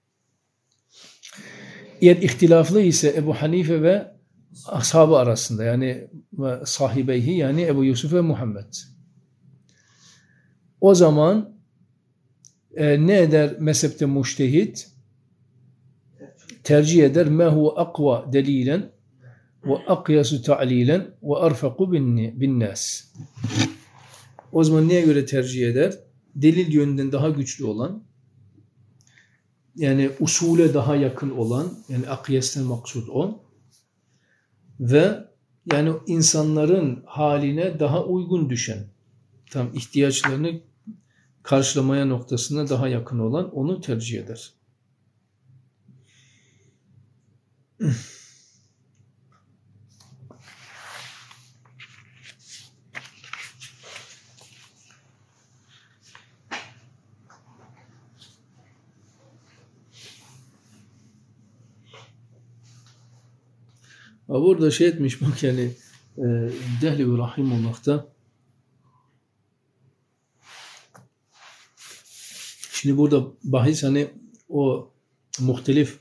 eğer ihtilaflı ise Ebu Hanife ve ashabı arasında yani ve sahibeyhi yani Ebu Yusuf ve Muhammed. O zaman e, ne eder mezhepte müştehit? Tercih eder ma huve akva delilen ve akyasu ta'lilen ve arfaku bin, nas. O zaman neye göre tercih eder? Delil yönünden daha güçlü olan, yani usule daha yakın olan, yani akiyesten maksud o ve yani insanların haline daha uygun düşen, tam ihtiyaçlarını karşılamaya noktasına daha yakın olan onu tercih eder. Burada şey etmiş bak yani e, Dehli Rahimullah'ta Şimdi burada bahis hani o muhtelif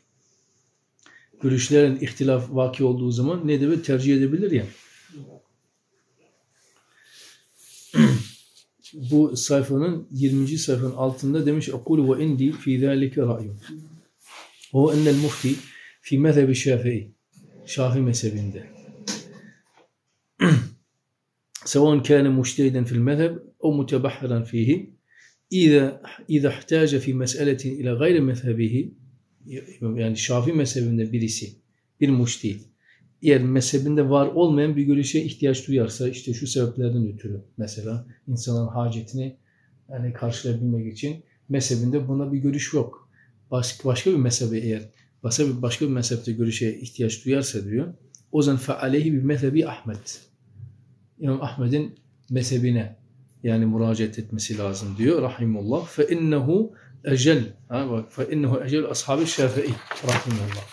görüşlerin ihtilaf vaki olduğu zaman ne demek tercih edebilir ya. Bu sayfanın 20. sayfanın altında demiş "Ekul ve indi fi zalika ra'yun." O enel mufti fi mezhebi Şafii. Şafii mezhebinde. Sevan kana mujtehiden fil mezheb o mutebahhiran fihi İza İza ihtaca fi mes'eletin ila gayri mezhebihi yani Şafii mezhebinde birisi bir müştehit eğer mezhebinde var olmayan bir görüşe ihtiyaç duyarsa işte şu sebeplerden ötürü mesela insanın hacetini yani karşılayabilmek için mezhebinde buna bir görüş yok. Başka, başka bir mezhebe eğer başka, başka bir mezhepte görüşe ihtiyaç duyarsa diyor o zaman fealehi bir mezhebi Ahmet. İmam Ahmet'in mezhebine yani müracaat etmesi lazım diyor rahimullah. Fe innehu ecel fe innehu ecel ashabi Şafii rahimullah.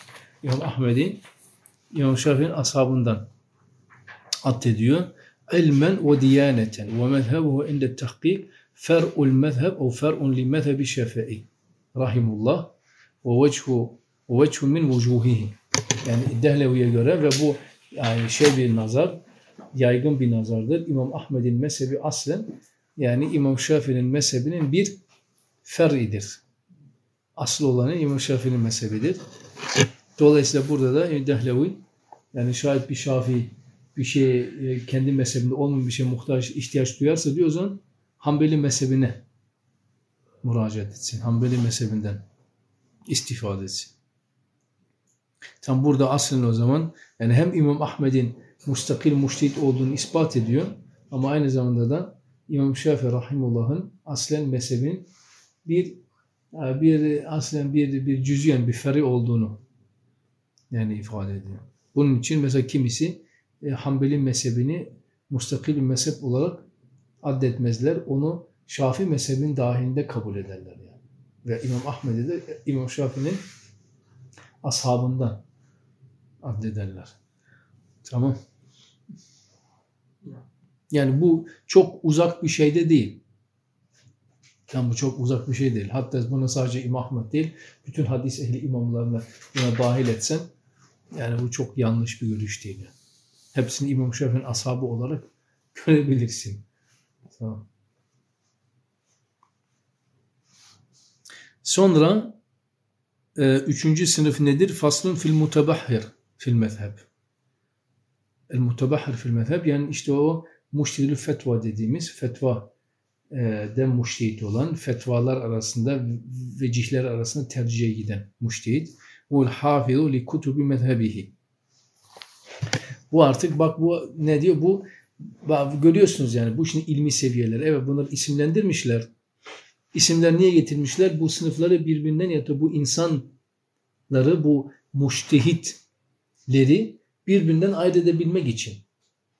İmam Ahmet'in İmam Şafii'nin ashabından addediyor. İlmen ve diyaneten ve mezhebuhu inde tahkik fer'ul mezheb o fer'un li mezhebi Şafii rahimullah ve vechu ve vechu min vucuhihi. Yani Dehlevi'ye göre ve bu yani şey bir nazar yaygın bir nazardır. İmam Ahmed'in mezhebi aslen yani İmam Şafii'nin mezhebinin bir fer'idir. Asıl olanı İmam Şafii'nin mezhebidir. Dolayısıyla burada da Dehlevi yani şayet bir Şafii bir şey kendi mezhebinde olmayan bir şey muhtaç ihtiyaç duyarsa diyor o zaman Hanbeli mezhebine müracaat etsin. Hanbeli mezhebinden istifade etsin. Tam burada aslen o zaman yani hem İmam Ahmed'in mustakil müştehit olduğunu ispat ediyor ama aynı zamanda da İmam Şafii rahimullah'ın aslen mezhebin bir bir aslen bir bir cüzyen bir feri olduğunu yani ifade ediyor. Bunun için mesela kimisi e, Hanbeli mezhebini mustakil mezhep olarak addetmezler. Onu Şafii mezhebin dahilinde kabul ederler yani. Ve İmam Ahmed'i de İmam Şafii'nin ashabından addederler. Tamam. Yani bu çok uzak bir şey de değil. Yani bu çok uzak bir şey değil. Hatta buna sadece İmam Ahmed değil, bütün hadis ehli imamlarına buna dahil etsen yani bu çok yanlış bir görüş değil. Hepsini İmam Şafii'nin ashabı olarak görebilirsin. Tamam. Sonra e, üçüncü sınıf nedir? Faslun fil mutabahhir fil mezheb. El mutabahhir fil mezheb yani işte o muştehidül fetva dediğimiz fetva e, de muştehit olan fetvalar arasında vecihler arasında tercihe giden muştehit. Vel hafizu li kutubi mezhebihi. Bu artık bak bu ne diyor bu görüyorsunuz yani bu şimdi ilmi seviyeler. Evet bunları isimlendirmişler. isimler niye getirmişler? Bu sınıfları birbirinden ya bu insanları, bu muştehitleri birbirinden ayırt edebilmek için.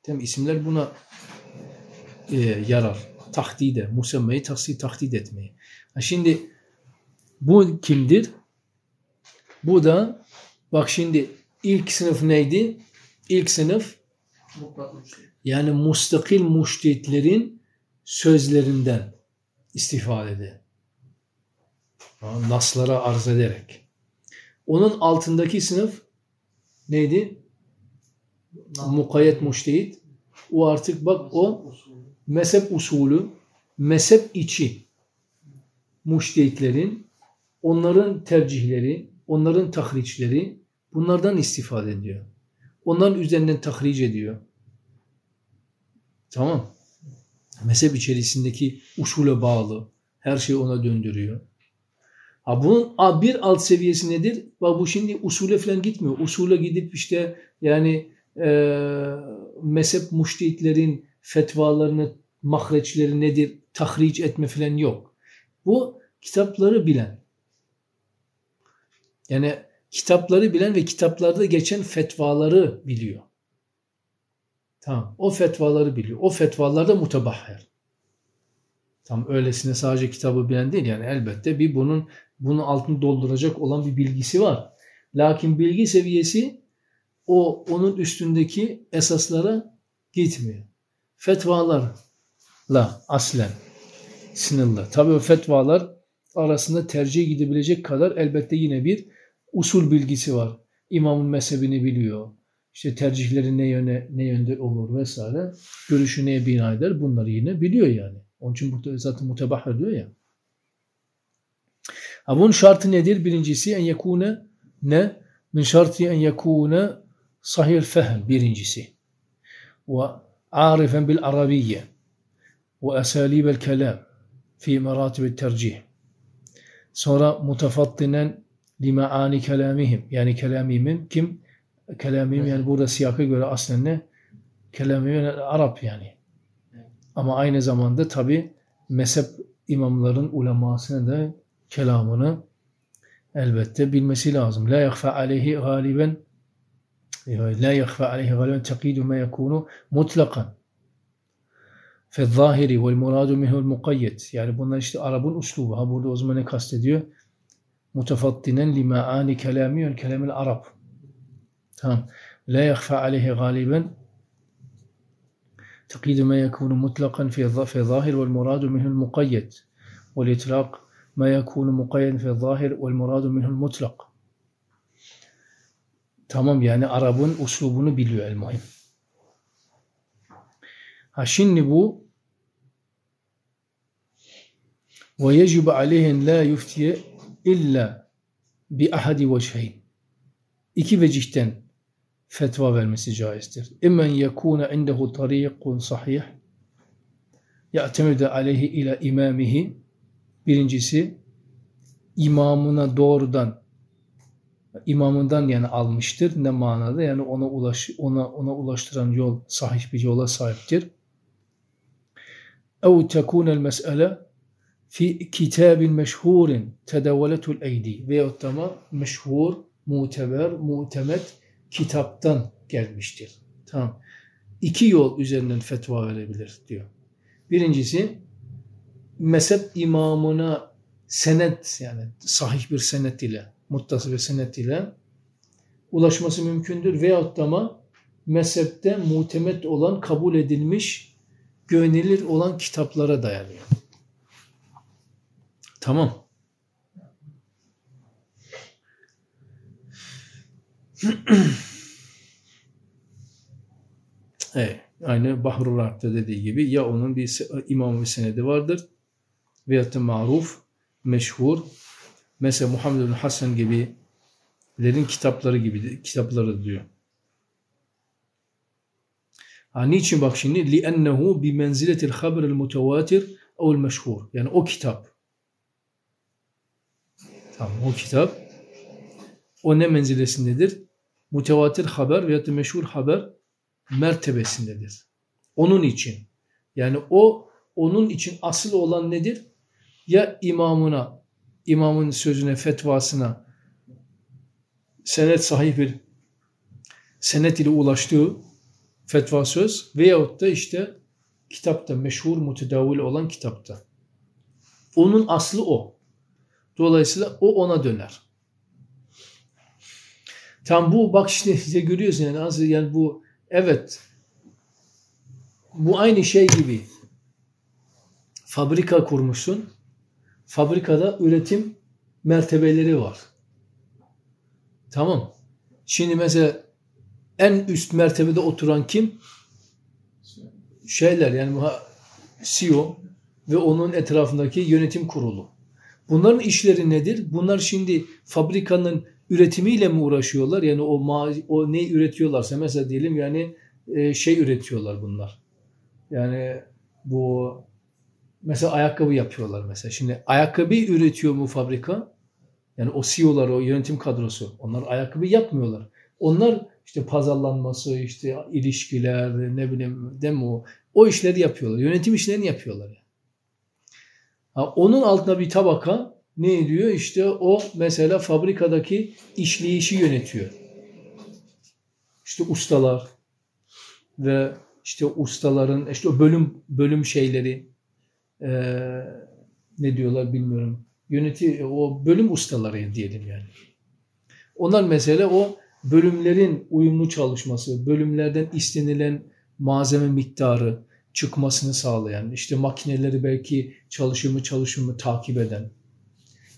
Tamam, isimler buna e, yarar. Tahdide, musemmeyi tahsi tahdid etmeyi. Ha şimdi bu kimdir? Bu da bak şimdi ilk sınıf neydi? İlk sınıf yani mustakil muştehitlerin sözlerinden istifade ede. Ha, Naslara arz ederek. Onun altındaki sınıf neydi? Mukayyet muştehit. O artık bak o mezhep usulü, mezhep içi muştehitlerin onların tercihleri, onların tahriçleri bunlardan istifade ediyor. Onların üzerinden tahric ediyor. Tamam. Mezhep içerisindeki usule bağlı. Her şeyi ona döndürüyor. Ha bunun bir alt seviyesi nedir? Bak bu şimdi usule falan gitmiyor. Usule gidip işte yani e, mezhep muştehitlerin fetvalarını, mahreçleri nedir, tahric etme falan yok. Bu kitapları bilen. Yani kitapları bilen ve kitaplarda geçen fetvaları biliyor. Tamam. O fetvaları biliyor. O fetvalar da mutabahher. Tam öylesine sadece kitabı bilen değil yani elbette bir bunun bunun altını dolduracak olan bir bilgisi var. Lakin bilgi seviyesi o onun üstündeki esaslara gitmiyor. Fetvalarla aslen sınırlı. Tabii o fetvalar arasında tercih gidebilecek kadar elbette yine bir usul bilgisi var. İmamın mezhebini biliyor. İşte tercihleri ne yöne ne yönde olur vesaire. Görüşü neye bina eder bunları yine biliyor yani. Onun için burada zaten mutebahhir diyor ya. Ha bunun şartı nedir? Birincisi en yekune ne? Min şartı en yekune sahih fehm birincisi. Ve arifen bil arabiyye ve esalib el kelam fi meratib tercih. Sonra mutefattinen limaani kelamihim. Yani kelamimin kim? Kelamim yani burada siyaka göre aslen ne? Kelamim Arap yani. Ama aynı zamanda tabi mezhep imamların ulemasının da kelamını elbette bilmesi lazım. La yakhfa aleyhi galiben لا يخفى عليه غالبا تقييد ما يكون مطلقا في الظاهر والمراد منه المقيد. يعني bundan işte Arap'ın uslubu ha burada o zaman ne kastediyor mutafattinen limaani kelami el kelam el arab tamam la تقييد ما يكون مطلقا في في الظاهر والمراد منه المقيد. والإطلاق ما يكون مقيدا في الظاهر والمراد منه المطلق. Tamam yani Arap'ın uslubunu biliyor el muhim. Ha şimdi bu ve yecib aleyhin la yuftiye illa bi ahadi vecihin. İki vecihten fetva vermesi caizdir. İmmen yekune indehu tarikun sahih ya'temide aleyhi ila imamihi birincisi imamına doğrudan imamından yani almıştır ne manada yani ona ulaş ona ona ulaştıran yol sahih bir yola sahiptir. Ev tekun el mes'ele fi kitabin meşhurin tedavveletul eydi veyahut da meşhur, muteber, mutemet kitaptan gelmiştir. Tamam. İki yol üzerinden fetva verebilir diyor. Birincisi mezhep imamına senet yani sahih bir senet ile muttası bir senet ile ulaşması mümkündür. Veyahut da mezhepte mutemet olan, kabul edilmiş, güvenilir olan kitaplara dayanıyor. Tamam. evet. Aynı Bahrul Art'ta dediği gibi ya onun bir imam ve senedi vardır veyahut da maruf, meşhur. Mesela Muhammed bin Hasan gibilerin kitapları gibi kitapları diyor. Ha, niçin bak şimdi? لِأَنَّهُ بِمَنْزِلَةِ الْخَبْرِ الْمُتَوَاتِرِ اَوْ الْمَشْهُورِ Yani o kitap. Tamam o kitap o ne menzilesindedir? Mutevatir haber veyahut da meşhur haber mertebesindedir. Onun için. Yani o onun için asıl olan nedir? ya imamına, imamın sözüne, fetvasına senet sahih bir senet ile ulaştığı fetva söz veyahut da işte kitapta meşhur mutedavil olan kitapta. Onun aslı o. Dolayısıyla o ona döner. Tam bu bak işte, görüyorsun yani az yani bu evet bu aynı şey gibi. Fabrika kurmuşsun. Fabrikada üretim mertebeleri var. Tamam. Şimdi mesela en üst mertebede oturan kim? Şeyler yani CEO ve onun etrafındaki yönetim kurulu. Bunların işleri nedir? Bunlar şimdi fabrikanın üretimiyle mi uğraşıyorlar? Yani o ma o ne üretiyorlarsa mesela diyelim yani e, şey üretiyorlar bunlar. Yani bu mesela ayakkabı yapıyorlar mesela. Şimdi ayakkabı üretiyor mu fabrika? Yani o CEO'lar, o yönetim kadrosu. Onlar ayakkabı yapmıyorlar. Onlar işte pazarlanması, işte ilişkiler, ne bileyim demo, o işleri yapıyorlar. Yönetim işlerini yapıyorlar. Yani. Ha, onun altında bir tabaka ne ediyor? İşte o mesela fabrikadaki işleyişi yönetiyor. İşte ustalar ve işte ustaların işte o bölüm bölüm şeyleri e, ne diyorlar bilmiyorum. Yöneti o bölüm ustaları diyelim yani. Onlar mesela o bölümlerin uyumlu çalışması, bölümlerden istenilen malzeme miktarı çıkmasını sağlayan, işte makineleri belki çalışımı çalışımı takip eden.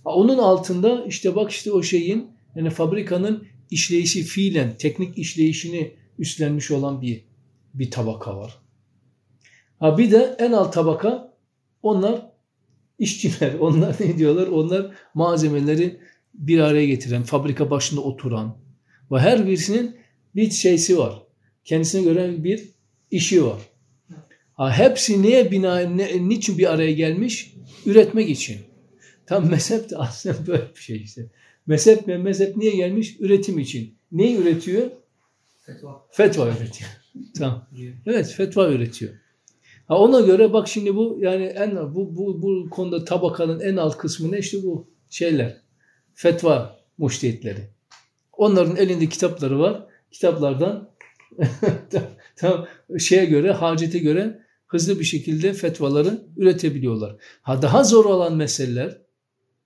Onun altında işte bak işte o şeyin yani fabrikanın işleyişi fiilen, teknik işleyişini üstlenmiş olan bir bir tabaka var. Ha bir de en alt tabaka onlar işçiler. Onlar ne diyorlar? Onlar malzemeleri bir araya getiren, fabrika başında oturan ve her birisinin bir şeysi var. Kendisine göre bir işi var. Ha, hepsi neye bina, ne, niçin bir araya gelmiş? Üretmek için. Tam mezhep de aslında böyle bir şey işte. Mezhep ve mezhep niye gelmiş? Üretim için. Neyi üretiyor? Fetva. Fetva üretiyor. tamam. Evet fetva üretiyor. Ha ona göre bak şimdi bu yani en bu bu bu konuda tabakanın en alt kısmı ne işte bu şeyler. Fetva müştehitleri. Onların elinde kitapları var. Kitaplardan tam şeye göre, hacete göre hızlı bir şekilde fetvaları üretebiliyorlar. Ha daha zor olan meseleler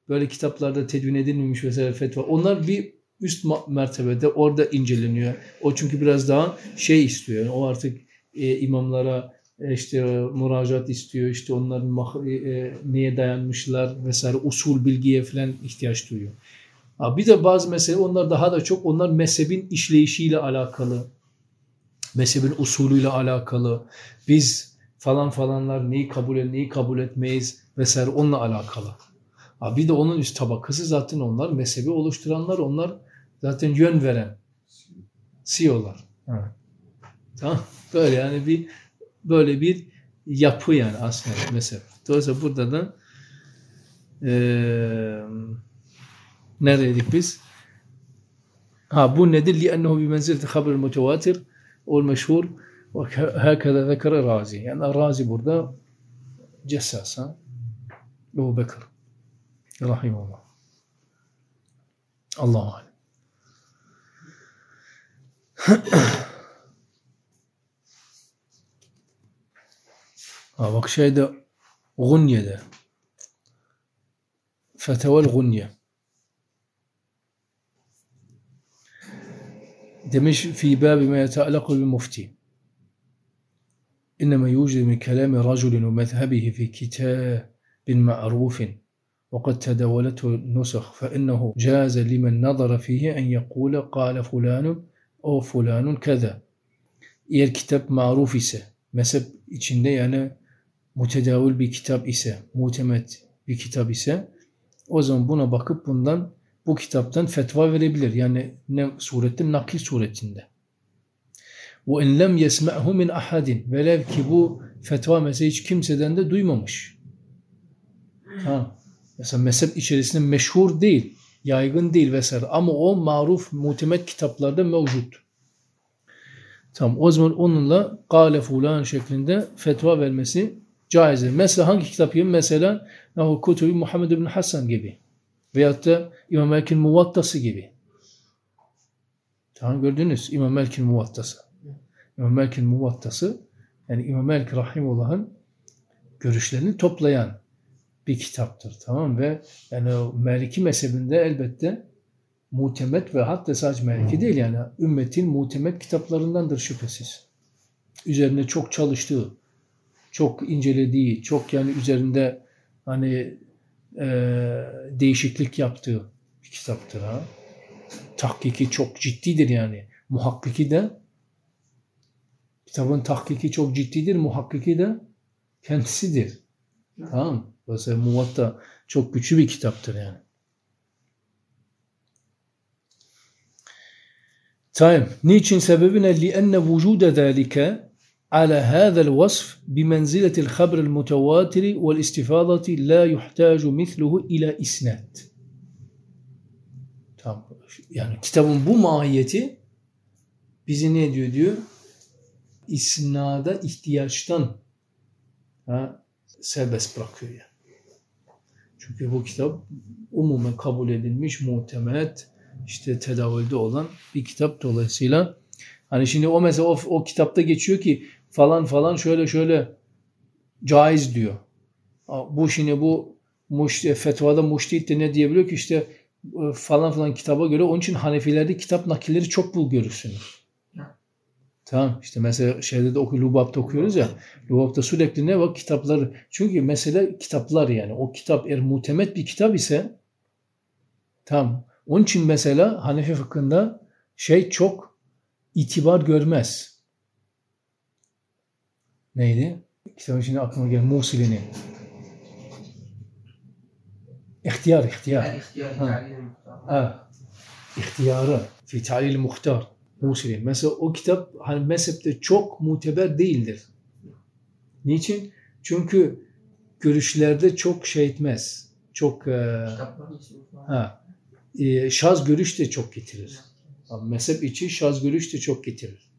böyle kitaplarda tedvin edilmemiş mesela fetva. Onlar bir üst mertebede orada inceleniyor. O çünkü biraz daha şey istiyor. Yani o artık e, imamlara işte müracaat istiyor. İşte onların e, e, neye dayanmışlar vesaire usul bilgiye falan ihtiyaç duyuyor. Bir de bazı mesele onlar daha da çok onlar mezhebin işleyişiyle alakalı. Mezhebin usulüyle alakalı. Biz falan falanlar neyi kabul et, neyi kabul etmeyiz vesaire onunla alakalı. Bir de onun üst tabakası zaten onlar mezhebi oluşturanlar onlar zaten yön veren CEO'lar. Evet. Tamam. Böyle yani bir böyle bir yapı yani aslında mezhep. Dolayısıyla burada da eee neredeydik biz? Ha bu nedir? لأنه بمنزلة خبر المتواتر والمشهور وهكذا ذكر الرازي يعني الرازي burada cessas ha Ebu Bekir rahimullah Allahu alem ha bak şeyde Gunye'de Fetevel Gunye demiş في باب ما يتعلق بالمفتي. إنما يوجد من كلام رجل ومذهبه في كتاب معروف وقد تداولته النسخ فإنه جاز لمن نظر فيه أن يقول قال فلان أو فلان كذا. eğer kitap maruf ise, mezhep içinde yani mütedavül bir kitap ise, mutemet bir kitap ise o zaman buna bakıp bundan bu kitaptan fetva verebilir. Yani ne surette? Nakil suretinde. İn lem yesme'hu min ahadin. Velev ki bu fetva mesela hiç kimseden de duymamış. Ha. Mesela mezhep içerisinde meşhur değil, yaygın değil vesaire. Ama o maruf, mutemet kitaplarda mevcut. Tamam o zaman onunla kâle fulan şeklinde fetva vermesi caizdir. Mesela hangi kitap gibi? Mesela Nahu Kutubi Muhammed bin Hasan gibi. Veyahut da İmam Malik'in Muvattası gibi. Tamam gördünüz İmam Malik'in Muvattası. İmam Malik'in Muvattası yani İmam Malik Rahimullah'ın görüşlerini toplayan bir kitaptır. Tamam ve yani o Maliki mezhebinde elbette mutemet ve hatta sadece Maliki değil yani ümmetin mutemet kitaplarındandır şüphesiz. Üzerine çok çalıştığı, çok incelediği, çok yani üzerinde hani e, değişiklik yaptığı bir kitaptır ha. Tahkiki çok ciddidir yani. Muhakkiki de kitabın tahkiki çok ciddidir. Muhakkiki de kendisidir. Tamam mı? Mesela Muvatta çok güçlü bir kitaptır yani. Tamam. Niçin sebebi ne? لِأَنَّ وُجُودَ ذَٰلِكَ على هذا الوصف بمنزلة الخبر المتواتر والاستفاضة لا يحتاج مثله إلى إسناد. Tamam. Yani kitabın bu mahiyeti bizi ne diyor diyor? İsnada ihtiyaçtan ha, serbest bırakıyor yani. Çünkü bu kitap umumen kabul edilmiş, muhtemet, işte tedavülde olan bir kitap dolayısıyla hani şimdi o mesela o, o kitapta geçiyor ki falan falan şöyle şöyle caiz diyor. Bu şimdi bu muşti, fetvada muştehit de ne diyebiliyor ki işte e, falan falan kitaba göre onun için Hanefilerde kitap nakilleri çok bul görürsünüz. Tamam işte mesela şeyde de oku, Lubab'da okuyoruz ya. Lubab'da sürekli ne var? Kitapları. Çünkü mesele kitaplar yani. O kitap eğer muhtemet bir kitap ise tamam. Onun için mesela Hanefi fıkhında şey çok itibar görmez neydi? Kitabın şimdi aklıma gelen Musilini. İhtiyar, ihtiyar. Ha. ha. İhtiyarı. Fi talil muhtar. Musili. Mesela o kitap hani mezhepte çok muteber değildir. Niçin? Çünkü görüşlerde çok şey etmez. Çok e, ha, e, şaz görüş de çok getirir. Mezhep içi şaz görüş de çok getirir.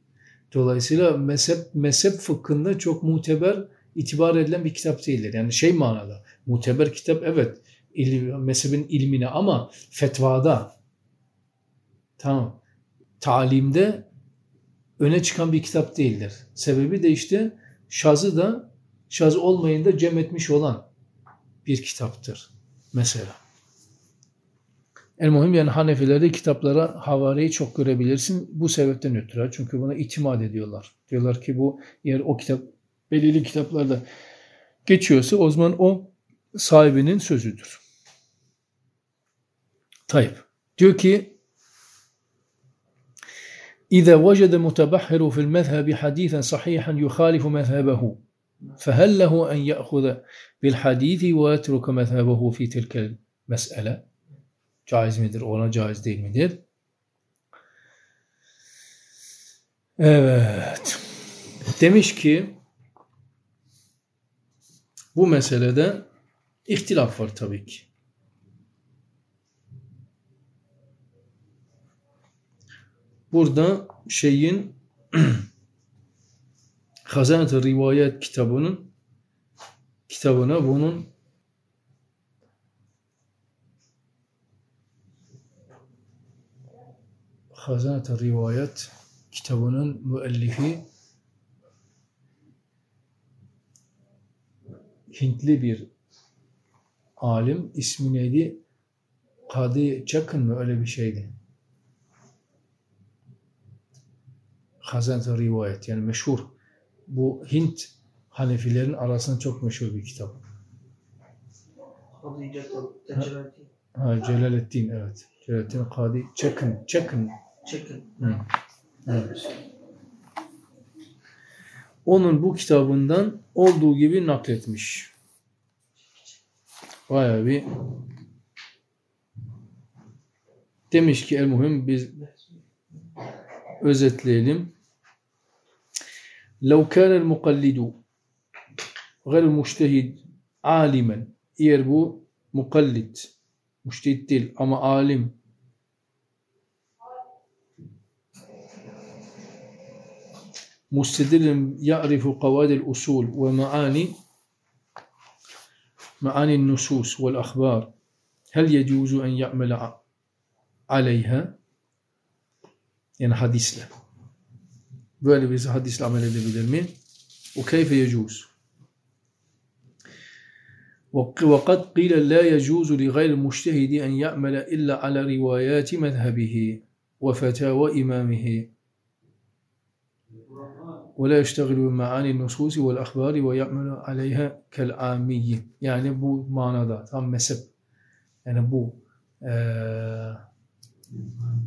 Dolayısıyla mezhep, mezhep fıkhında çok muteber itibar edilen bir kitap değildir. Yani şey manada muteber kitap evet ilim, mezhebin ilmine ama fetvada tamam talimde öne çıkan bir kitap değildir. Sebebi de işte şazı da şaz olmayında cem etmiş olan bir kitaptır mesela. El muhim yani Hanefilerde kitaplara havariyi çok görebilirsin. Bu sebepten ötürü. Çünkü buna itimat ediyorlar. Diyorlar ki bu eğer o kitap belirli kitaplarda geçiyorsa o zaman o sahibinin sözüdür. Tayyip. Diyor ki إذا وجد متبحر في المذهب حديثا صحيحا يخالف مذهبه فهل له أن يأخذ بالحديث ويترك مذهبه في تلك المسألة Caiz midir, ona caiz değil midir? Evet. Demiş ki bu meselede ihtilaf var tabii ki. Burada şeyin Hazanat-ı Rivayet kitabının kitabına bunun Hazanat-ı Rivayet kitabının müellifi Hintli bir alim. ismi neydi? Kadı Çakın mı? Öyle bir şeydi. Hazanat-ı Rivayet yani meşhur. Bu Hint Hanefilerin arasında çok meşhur bir kitap. Ha, ha Celaleddin evet. Celaleddin Kadi Çakın. Çakın Çekin. Hı. Evet. Onun bu kitabından olduğu gibi nakletmiş. Bayağı bir demiş ki el muhim biz özetleyelim. لو كان المقلد غير المجتهد عالما eğer bu mukallit müştehit değil ama alim مستدل يعرف قواعد الأصول ومعاني معاني النصوص والأخبار. هل يجوز أن يعمل عليها؟ yani hadisle böyle bir hadisle amel edebilir mi? وكيف يجوز؟ وق- وقد قيل لا يجوز لغير المجتهد أن يعمل إلا على روايات مذهبه وفتاوى إمامه. ولا يشتغل بمعاني النصوص والأخبار ويعمل عليها كالعامي yani bu manada tam mezhep yani bu eee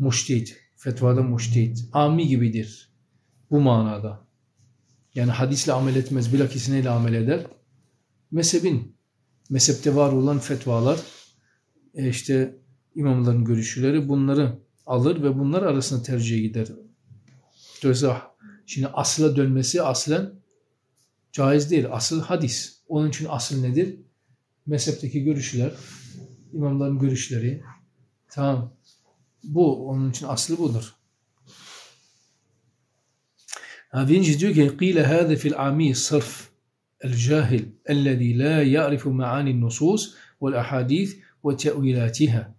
muştehit fetvada muştehit ami gibidir bu manada yani hadisle amel etmez bilakis neyle amel eder mezhebin mezhepte var olan fetvalar e, işte imamların görüşleri bunları alır ve bunlar arasında tercih gider. Dolayısıyla şimdi asla dönmesi aslen caiz değil. Asıl hadis. Onun için asıl nedir? Mezhepteki görüşler, imamların görüşleri. Tamam. Bu onun için aslı budur. Ha, Birinci diyor ki قيل هذا في العامي صرف الجاهل الذي لا يعرف معاني النصوص والأحاديث وتأويلاتها.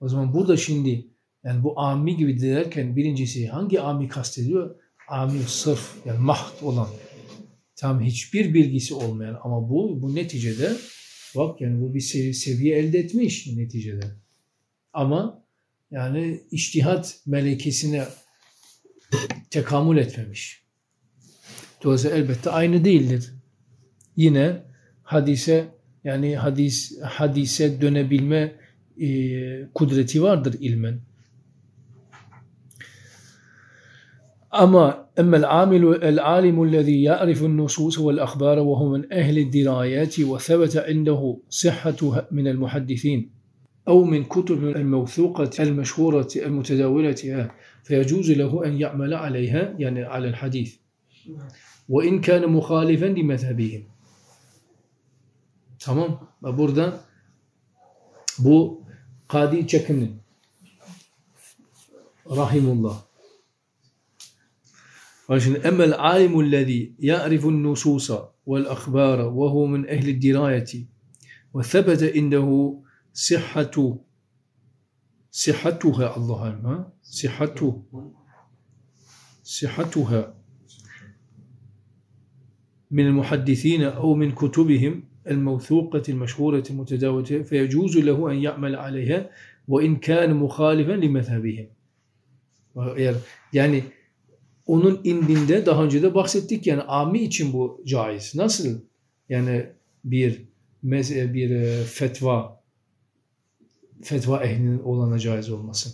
O zaman burada şimdi yani bu ami gibi derken birincisi hangi ami kastediyor? Ami sırf yani mahd olan. Tam hiçbir bilgisi olmayan ama bu bu neticede bak yani bu bir sev- seviye elde etmiş neticede. Ama yani iştihat melekesine tekamül etmemiş. Dolayısıyla elbette aynı değildir. Yine hadise yani hadis hadise dönebilme e, kudreti vardır ilmen. Emmel amilu el alimu الذي يعرف النصوص والأخبار وهو من أهل الدرايات وثبت عنده صحتها من المحدثين أو من كتب الموثوقة المشهورة المتداولة فيجوز له أن يعمل عليها يعني على الحديث وإن كان مخالفا لمذهبهم Tamam. Ve burada bu Kadi Çakın'ın Rahimullah. أما العالم الذي يعرف النصوص والأخبار وهو من أهل الدراية وثبت عنده صحة صحتها الله أعلم صحته صحتها من المحدثين أو من كتبهم الموثوقة المشهورة المتداولة فيجوز له أن يعمل عليها وإن كان مخالفا لمذهبهم. يعني onun indinde daha önce de bahsettik yani ami için bu caiz. Nasıl? Yani bir mez- bir e, fetva fetva ehlinin olana caiz olması.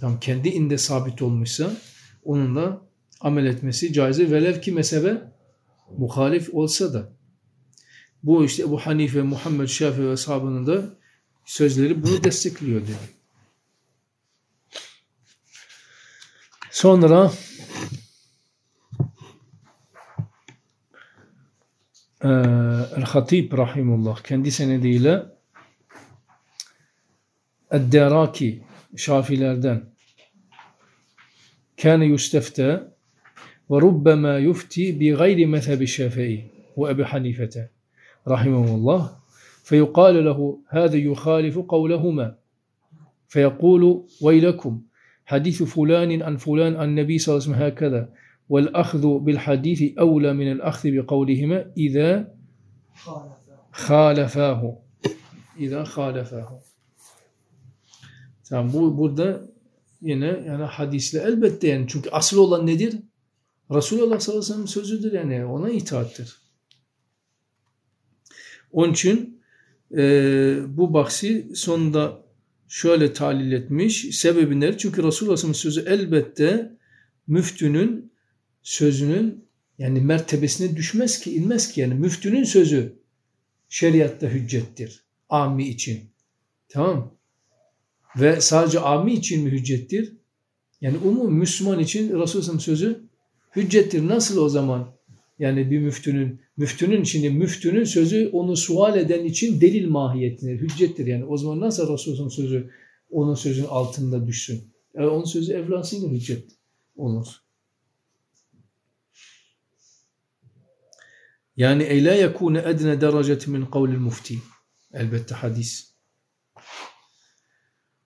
Tam kendi inde sabit olmuşsa onunla amel etmesi caizdir. Velev ki mezhebe muhalif olsa da. Bu işte Ebu Hanife, Muhammed Şafi ve ashabının da sözleri bunu destekliyor diyor. Sonra آه، الخطيب رحمه الله. كان دي سنة دي لا. الدراكي شافي لاردان. كان يستفتى وربما يفتي بغير مذهب الشافعي وأبي حنيفة رحمه الله. فيقال له هذا يخالف قولهما. فيقول ويلكم حديث فلان عن فلان عن النبي صلى الله عليه وسلم هكذا. والأخذ بالحديث أولى من الأخذ بقولهما إذا خالفاه إذا خالفاه Tamam bu burada yine yani hadisle elbette yani çünkü asıl olan nedir? Resulullah sallallahu aleyhi ve sellem sözüdür yani ona itaattir. Onun için e, bu bahsi sonunda şöyle talil etmiş. Sebebi nedir? Çünkü Resulullah sallallahu aleyhi ve sellem sözü elbette müftünün sözünün yani mertebesine düşmez ki, inmez ki. Yani müftünün sözü şeriatta hüccettir. Ami için. Tamam Ve sadece ami için mi hüccettir? Yani umum Müslüman için Resulullah sözü hüccettir. Nasıl o zaman? Yani bir müftünün, müftünün şimdi müftünün sözü onu sual eden için delil mahiyetine hüccettir. Yani o zaman nasıl Resulullah sözü onun sözün altında düşsün? Yani onun sözü evlansıyla hüccet olur. Yani ey la yekune edne dereceti min kavlil mufti. Elbette hadis.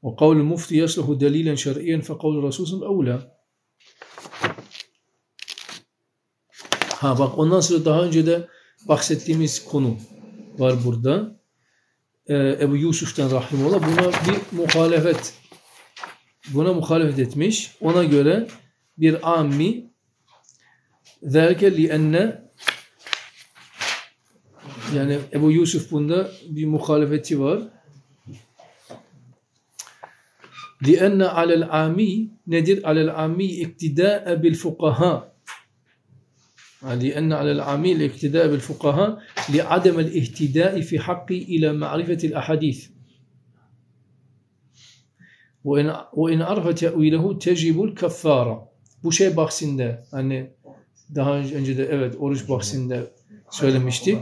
Ve kavlil mufti yasluhu delilen şer'iyen fe kavlil Resulü evla. Ha bak ondan sonra daha önce de bahsettiğimiz konu var burada. Ee, Ebu Yusuf'tan rahimullah buna bir muhalefet buna muhalefet etmiş. Ona göre bir ammi ذَلْكَ لِأَنَّ yani Ebu Yusuf bunda bir muhalefeti var. لِأَنَّ عَلَى الْعَامِي nedir? عَلَى الْعَامِي اِقْتِدَاءَ بِالْفُقَهَا لأن على العامل الاقتداء بالفقهاء لعدم الاهتداء في حق إلى معرفة الأحاديث وإن, وإن عرف تأويله تجب الكفارة bu şey bahsinde hani daha önce de evet oruç bahsinde söylemiştik.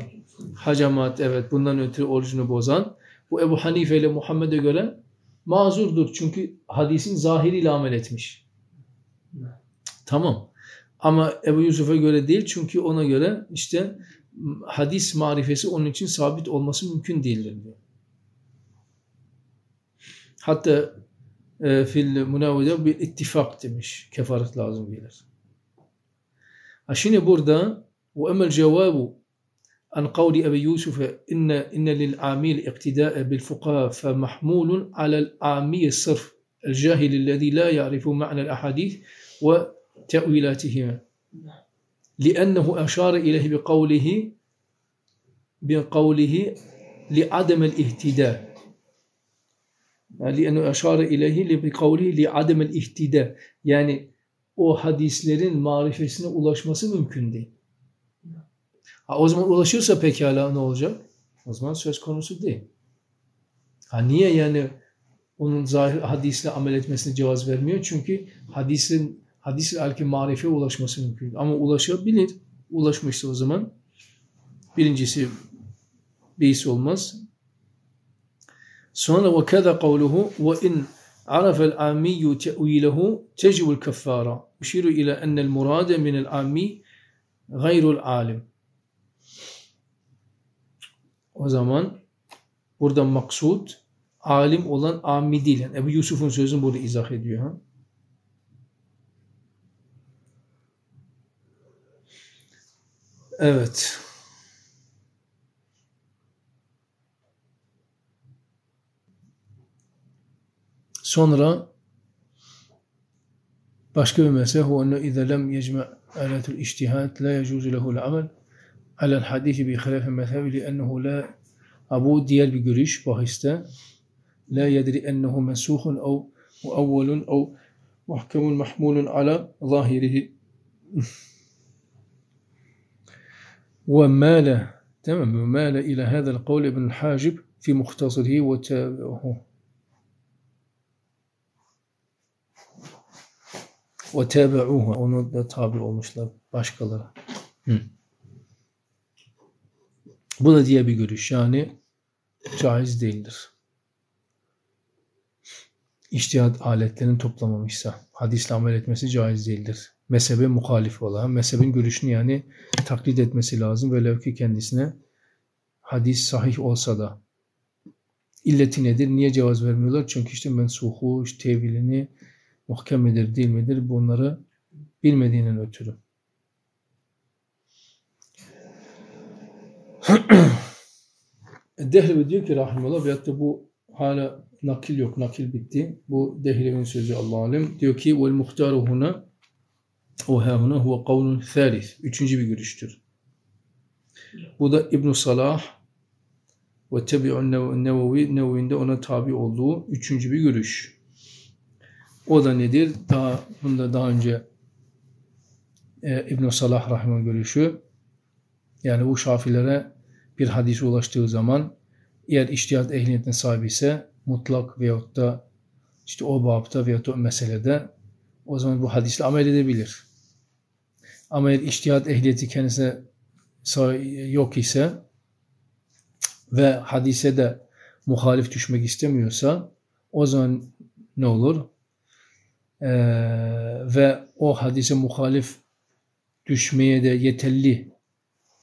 Hacamat evet bundan ötürü orucunu bozan. Bu Ebu Hanife ile Muhammed'e göre mazurdur. Çünkü hadisin zahiriyle amel etmiş. Tamam. Ama Ebu Yusuf'a göre değil çünkü ona göre işte hadis marifesi onun için sabit olması mümkün değildir diyor. Hatta e, fil münavvede bir ittifak demiş. Kefaret lazım gelir. Ha şimdi burada ve emel cevabu عن قول أبي يوسف إن, إن للعامي الاقتداء بالفقهاء فمحمول على العامي الصرف الجاهل الذي لا يعرف معنى الأحاديث وتأويلاتهما. لأنه أشار إليه بقوله بقوله لعدم الاهتداء. لأنه أشار إليه بقوله لعدم الاهتداء. yani o hadislerin marifesine ulaşması mümkün değil. Ha, o zaman ulaşırsa pekala ne olacak? O zaman söz konusu değil. Ha niye yani onun zahir hadisle amel etmesine cevaz vermiyor? Çünkü hadisin hadis belki marife ulaşması mümkün. Ama ulaşabilir. Ulaşmışsa o zaman birincisi beis olmaz. Sonra ve kada kavluhu ve in arafa'l amiyyu te'vilehu tecibul kaffara. Üşiru ila enel murade minel ami gayrul alim o zaman burada maksud alim olan ammi değil. Ebu Yusuf'un sözünü burada izah ediyor. Ha? Evet. Sonra başka bir mesele huve enne izâ lem yecme' âletul iştihad la yecuzu lehu'l amel على الحديث بخلاف المذهب لأنه لا أبو ديال بجريش باهستان لا يدري أنه منسوخ أو مؤول أو محكم محمول على ظاهره ومال تمام مال إلى هذا القول ابن الحاجب في مختصره وتابعه وتابعوها onu da tabi olmuşlar başkaları. Hı. Bu da diye bir görüş yani caiz değildir. İçtihat aletlerini toplamamışsa hadisle amel etmesi caiz değildir mezhebe muhalif olan, mezhebin görüşünü yani taklit etmesi lazım. Velev ki kendisine hadis sahih olsa da. İlleti nedir? Niye cevaz vermiyorlar? Çünkü işte mensuhu, işte tevilini muhkem midir, değil midir? Bunları bilmediğinin ötürü. Dehlevi diyor ki rahimullah veyahut da bu hala nakil yok, nakil bitti. Bu Dehlevi'nin sözü Allah alem. Diyor ki vel muhtaru huna o hâhuna huve kavlun thâlith. Üçüncü bir görüştür. Bu da ibn Salah ve tebi'un nevevi nevinde ona tabi olduğu üçüncü bir görüş. O da nedir? Daha bunda daha önce e, ibn Salah rahime görüşü. Yani bu şafilere bir hadis ulaştığı zaman eğer iştihat ehliyetine sahibi ise mutlak veyahut da işte o babta veyahut da o meselede o zaman bu hadisle amel edebilir. Ama eğer iştihat ehliyeti kendisine yok ise ve hadise de muhalif düşmek istemiyorsa o zaman ne olur? Ee, ve o hadise muhalif düşmeye de yeterli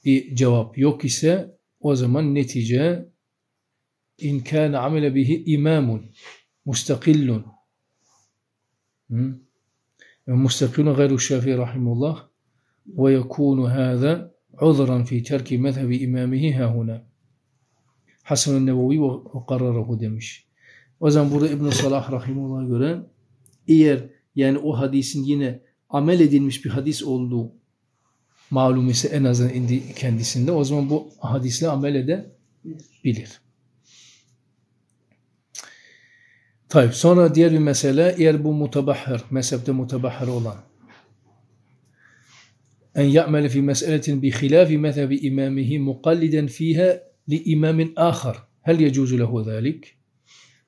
bir cevap yok ise o zaman netice in kana amile bihi imamun mustakillun mustakillun gayru şafii rahimullah. Ve yekunu hâzâ uzran fi terki mezhebi imamihi hâhuna Hasan-ı ve kararahu demiş. O zaman burada İbn-i Salah rahimullah'a göre eğer yani o hadisin yine amel edilmiş bir hadis olduğu malum ise en azından indi kendisinde o zaman bu hadisle amel edebilir. Tayyip. Sonra diğer bir mesele eğer bu mutabahhir, mezhepte mutabahhir olan en ya'mel fi mes'eletin bi hilafi mezhebi imamihi mukalliden fiha li imamin ahar. Hel yecuzu lehu zalik?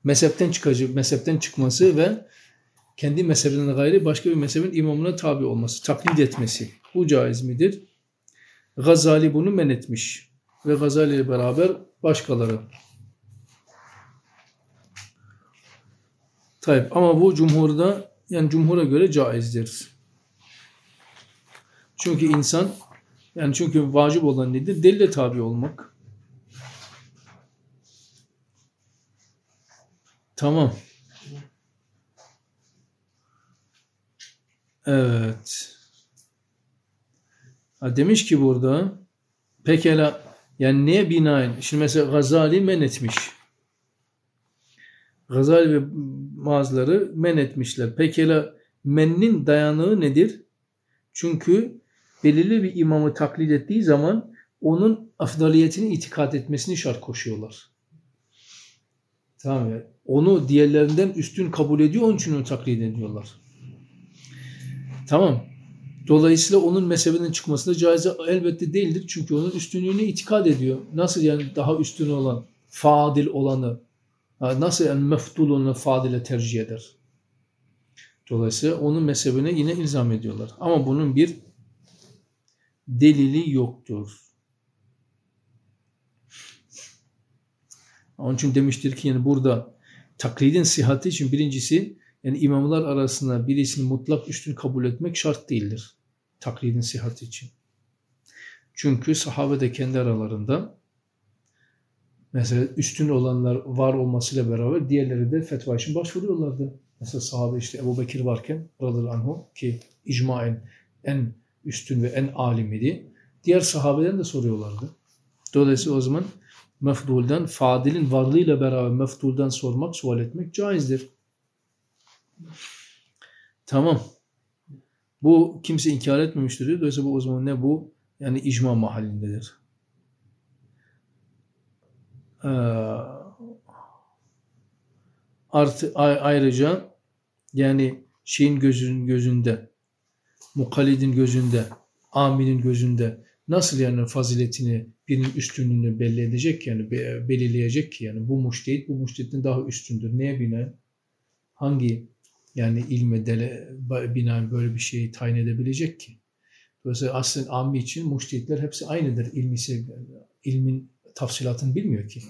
Mezhepten çıkacak, mezhepten çıkması ve kendi mezhebinden gayri başka bir mezhebin imamına tabi olması, taklit etmesi. Bu caiz midir? Gazali bunu men etmiş. Ve Gazali ile beraber başkaları. Tayyip. Ama bu cumhurda yani cumhura göre caizdir. Çünkü insan yani çünkü vacip olan nedir? Delile tabi olmak. Tamam. Evet. Demiş ki burada pekala yani neye binaen? Şimdi mesela Gazali men etmiş. Gazali ve bazıları men etmişler. Pekala mennin dayanığı nedir? Çünkü belirli bir imamı taklit ettiği zaman onun afdaliyetini itikat etmesini şart koşuyorlar. Tamam mı? Onu diğerlerinden üstün kabul ediyor, onun için onu taklit ediyorlar. Tamam. Dolayısıyla onun mezhebinden çıkması da caiz elbette değildir. Çünkü onun üstünlüğüne itikad ediyor. Nasıl yani daha üstün olan, fadil olanı, nasıl yani meftul olanı fadile tercih eder? Dolayısıyla onun mezhebine yine ilzam ediyorlar. Ama bunun bir delili yoktur. Onun için demiştir ki yani burada taklidin sıhhati için birincisi yani imamlar arasında birisini mutlak üstün kabul etmek şart değildir. Taklidin sıhhati için. Çünkü sahabe de kendi aralarında mesela üstün olanlar var olmasıyla beraber diğerleri de fetva için başvuruyorlardı. Mesela sahabe işte Ebu Bekir varken radıyallahu anhu ki icmaen en üstün ve en alim idi. Diğer sahabeden de soruyorlardı. Dolayısıyla o zaman mefdulden, fadilin varlığıyla beraber mefdulden sormak, sual etmek caizdir. Tamam. Bu kimse inkar etmemiştir diyor. Dolayısıyla bu o zaman ne bu? Yani icma mahallindedir. Ee, artı ayrıca yani şeyin gözünün gözünde mukallidin gözünde aminin gözünde nasıl yani faziletini birinin üstünlüğünü belli edecek yani belirleyecek ki yani bu müştehit bu müştehitten daha üstündür. Neye binaen? Hangi yani ilme dele, binaen böyle bir şeyi tayin edebilecek ki? Dolayısıyla aslında ammi için müştehitler hepsi aynıdır. İlmi, ilmin tafsilatını bilmiyor ki.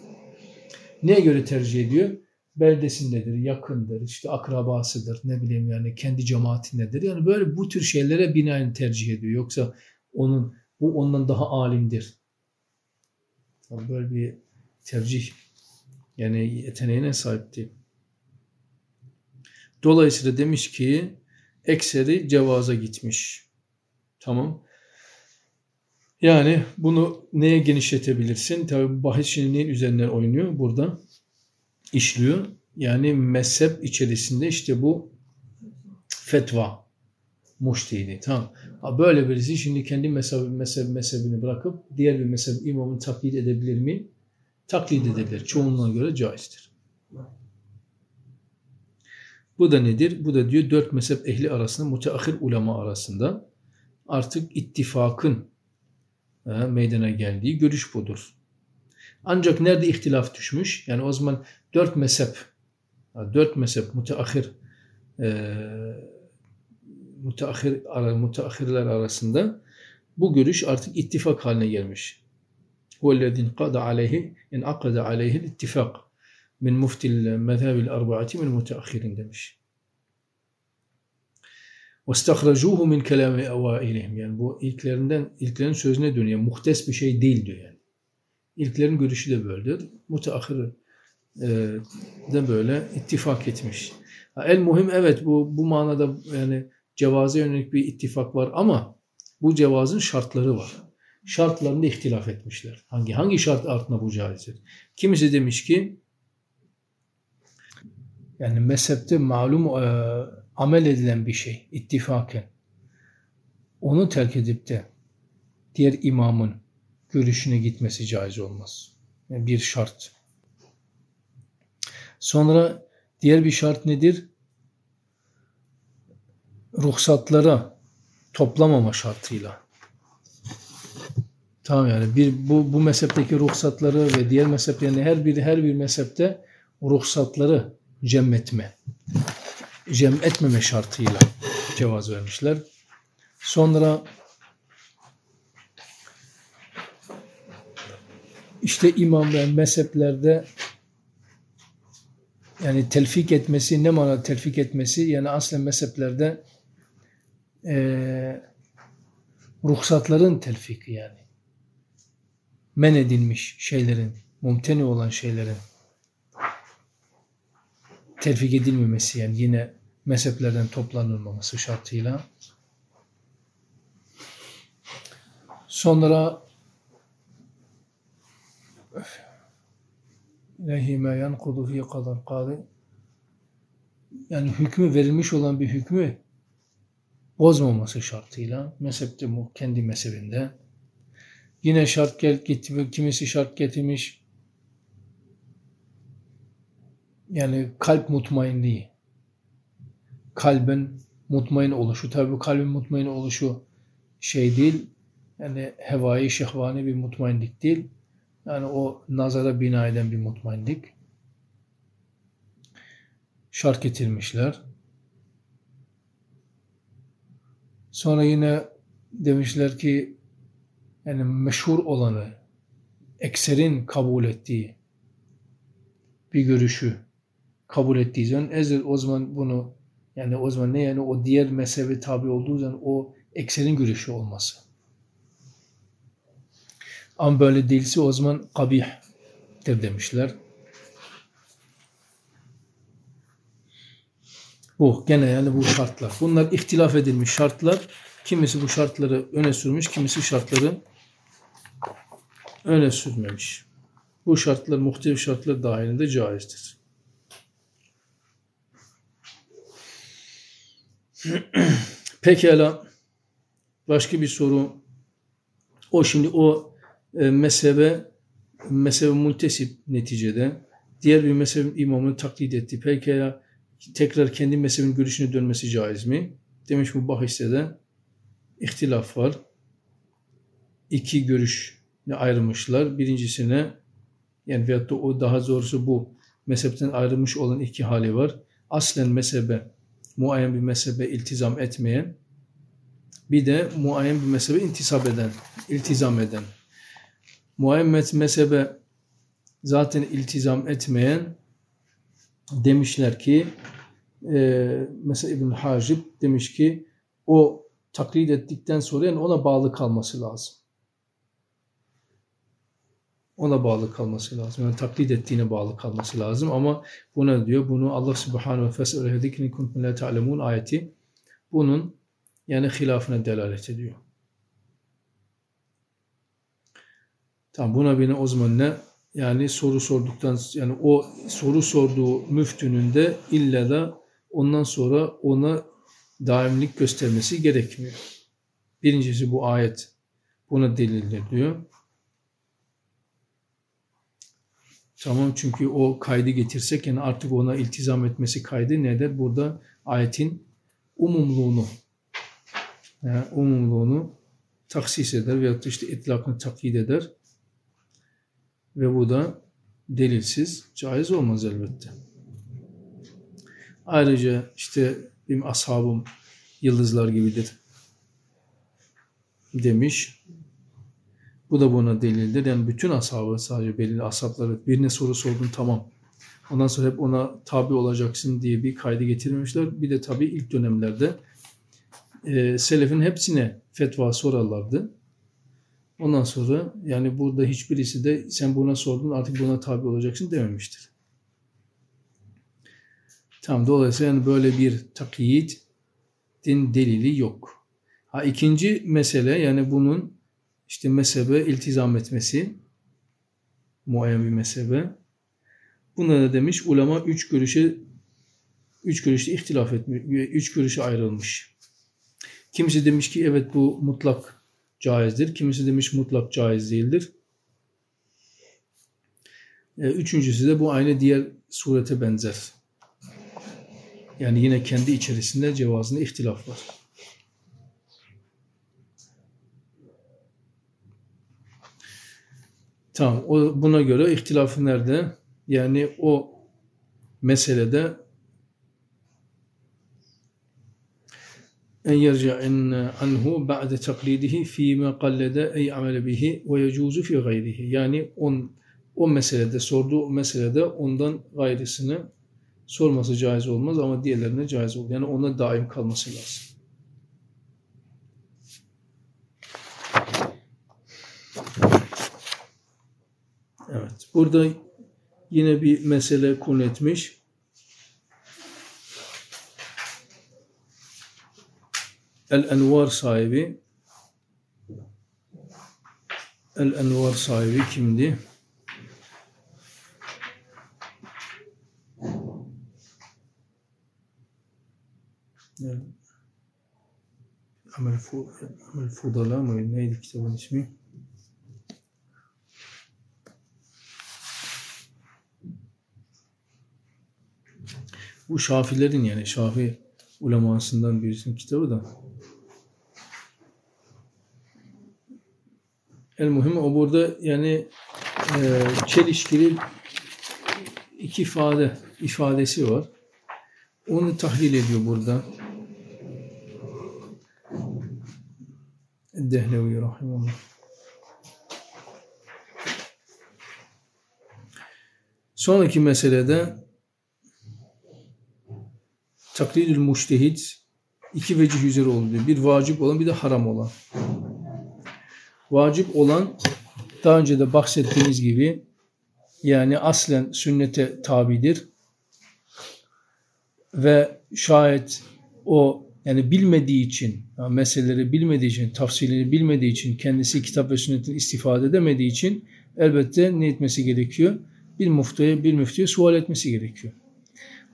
Neye göre tercih ediyor? Beldesindedir, yakındır, işte akrabasıdır, ne bileyim yani kendi cemaatindedir. Yani böyle bu tür şeylere binaen tercih ediyor. Yoksa onun bu ondan daha alimdir. Böyle bir tercih yani yeteneğine sahip değil. Dolayısıyla demiş ki ekseri cevaza gitmiş. Tamam. Yani bunu neye genişletebilirsin? Tabi bahis şimdi neyin üzerinden oynuyor? Burada işliyor. Yani mezhep içerisinde işte bu fetva muştehidi. Tamam. Böyle birisi şimdi kendi mezhep, mezhep, mezhebini bırakıp diğer bir mezhep imamını taklit edebilir mi? Taklit edebilir. Çoğunluğuna göre caizdir. Bu da nedir? Bu da diyor dört mezhep ehli arasında, müteahhir ulema arasında artık ittifakın e, meydana geldiği görüş budur. Ancak nerede ihtilaf düşmüş? Yani o zaman dört mezhep, dört mezhep müteahhir e, müteahhir, müteahhirler arasında bu görüş artık ittifak haline gelmiş. وَالَّذِينْ قَدَ عَلَيْهِ اِنْ اَقَدَ عَلَيْهِ الاتفاق min muftil mezhebil arba'ati min müteahhirin demiş. وَاسْتَخْرَجُوهُ مِنْ كَلَامِ اَوَائِلِهِمْ Yani bu ilklerinden, ilklerin sözüne dönüyor. Muhtes bir şey değil diyor yani. İlklerin görüşü de böyledir. Müteahhir e, de böyle ittifak etmiş. Ha, El muhim evet bu bu manada yani cevaza yönelik bir ittifak var ama bu cevazın şartları var. Şartlarında ihtilaf etmişler. Hangi hangi şart altında bu caizdir? Kimisi demiş ki yani mezhepte malum e, amel edilen bir şey ittifaken onu terk edip de diğer imamın görüşüne gitmesi caiz olmaz. Yani bir şart. Sonra diğer bir şart nedir? Ruhsatlara toplamama şartıyla. Tamam yani bir bu bu mezhepteki ruhsatları ve diğer mezheplerin her bir her bir mezhepte ruhsatları cem etme. Cem etmeme şartıyla cevaz vermişler. Sonra işte imam ve mezheplerde yani telfik etmesi ne mana telfik etmesi yani aslen mezheplerde e, ruhsatların telfiki yani men edilmiş şeylerin mumteni olan şeylerin telfik edilmemesi yani yine mezheplerden toplanılmaması şartıyla. Sonra İlahi ma yankudu fi kadar kadı yani hükmü verilmiş olan bir hükmü bozmaması şartıyla mezhepte bu kendi mezhebinde. Yine şart gel gitti kimisi şart getirmiş yani kalp mutmainliği kalbin mutmain oluşu. Tabi bu kalbin mutmain oluşu şey değil. Yani hevai şehvani bir mutmainlik değil. Yani o nazara bina eden bir mutmainlik. Şart getirmişler. Sonra yine demişler ki yani meşhur olanı, ekserin kabul ettiği bir görüşü kabul ettiği zaman ezel o zaman bunu yani o zaman ne yani o diğer mezhebe tabi olduğu zaman o ekserin görüşü olması. Ama böyle değilse o zaman kabihtir demişler. Bu gene yani bu şartlar. Bunlar ihtilaf edilmiş şartlar. Kimisi bu şartları öne sürmüş, kimisi şartları öne sürmemiş. Bu şartlar muhtelif şartlar dahilinde caizdir. Pekala başka bir soru. O şimdi o e, mezhebe mezhebe multesip neticede diğer bir mezhebin imamını taklit etti. Peki ya tekrar kendi mezhebin görüşüne dönmesi caiz mi? Demiş bu bahiste de ihtilaf var. İki görüş ayrılmışlar. Birincisine yani veyahut da o daha doğrusu bu mezhepten ayrılmış olan iki hali var. Aslen mezhebe muayyen bir mezhebe iltizam etmeyen bir de muayyen bir mezhebe intisap eden, iltizam eden Muhammed mezhebe zaten iltizam etmeyen demişler ki e, mesela İbn Hacib demiş ki o taklit ettikten sonra yani ona bağlı kalması lazım. Ona bağlı kalması lazım. Yani taklit ettiğine bağlı kalması lazım ama buna diyor bunu Allah Subhanahu ve Fes'ele zikrin kuntum la ta'lemun ayeti bunun yani hilafına delalet ediyor. Tamam buna beni o zaman ne? Yani soru sorduktan yani o soru sorduğu müftünün de illa da ondan sonra ona daimlik göstermesi gerekmiyor. Birincisi bu ayet buna delildir diyor. Tamam çünkü o kaydı getirsek yani artık ona iltizam etmesi kaydı nedir? Burada ayetin umumluğunu yani umumluğunu taksis eder veyahut da işte itlakını takyit eder. Ve bu da delilsiz caiz olmaz elbette. Ayrıca işte benim ashabım yıldızlar gibidir demiş. Bu da buna delildir. Yani bütün ashabı sadece belirli ashabları birine soru sordun tamam. Ondan sonra hep ona tabi olacaksın diye bir kaydı getirmemişler. Bir de tabi ilk dönemlerde e, selefin hepsine fetva sorarlardı. Ondan sonra yani burada hiçbirisi de sen buna sordun artık buna tabi olacaksın dememiştir. Tam dolayısıyla yani böyle bir takyidin delili yok. Ha ikinci mesele yani bunun işte mezhebe iltizam etmesi muayyen bir mezhebe. Buna da demiş ulema üç görüşe üç görüşte ihtilaf etmiş, üç görüşe ayrılmış. Kimisi demiş ki evet bu mutlak caizdir. Kimisi demiş mutlak caiz değildir. E, üçüncüsü de bu aynı diğer surete benzer. Yani yine kendi içerisinde cevazında ihtilaf var. Tamam. O, buna göre ihtilafı nerede? Yani o meselede en yerci'en anhu ba'de taklidihi fîme kallede ey amele bihi ve yecuzu fi gayrihi. Yani on, o meselede, sorduğu meselede ondan gayrısını sorması caiz olmaz ama diğerlerine caiz olur. Yani ona daim kalması lazım. Evet. Burada yine bir mesele konu etmiş. El-Envar sahibi El-Envar sahibi kimdi? Amel Fudala mı? Neydi kitabın ismi? Bu Şafilerin yani Şafi ulemasından birisinin kitabı da. El muhim o burada yani e, çelişkili iki ifade ifadesi var. Onu tahlil ediyor burada. Dehlevi rahimullah. Sonraki meselede taklidül müştehit iki vecih üzere oluyor. Bir vacip olan bir de haram olan. Vacip olan daha önce de bahsettiğimiz gibi yani aslen sünnete tabidir ve şayet o yani bilmediği için, yani meseleleri bilmediği için, tafsilini bilmediği için, kendisi kitap ve sünnetin istifade edemediği için elbette ne etmesi gerekiyor? Bir müftüye, bir müftüye sual etmesi gerekiyor.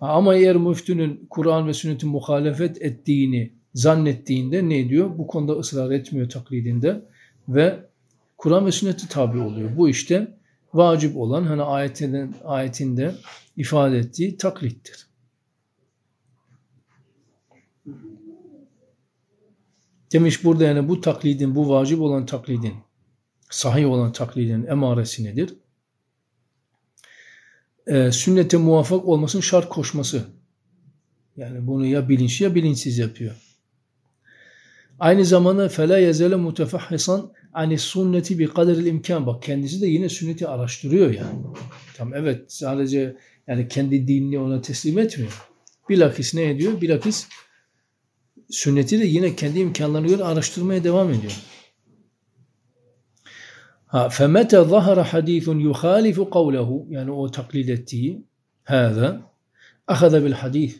Ama eğer müftünün Kur'an ve sünnetin muhalefet ettiğini zannettiğinde ne diyor? Bu konuda ısrar etmiyor taklidinde ve Kur'an ve sünneti tabi oluyor. Bu işte vacip olan hani ayetinden, ayetinde ifade ettiği taklittir. Demiş burada yani bu taklidin, bu vacip olan taklidin, sahih olan taklidin emaresi nedir? Ee, sünnete muvaffak olmasının şart koşması. Yani bunu ya bilinçli ya bilinçsiz yapıyor. Aynı zamanda fela yezele mutefahhisan ani sünneti bi kaderil imkan. Bak kendisi de yine sünneti araştırıyor yani. Tamam evet sadece yani kendi dinini ona teslim etmiyor. Bilakis ne ediyor? Bilakis sünneti de yine kendi imkanlarına göre araştırmaya devam ediyor. Ha, فَمَتَ ظَهَرَ حَد۪يثٌ يُخَالِفُ قَوْلَهُ o taklit ettiği هذا؟ أخذ بالحديث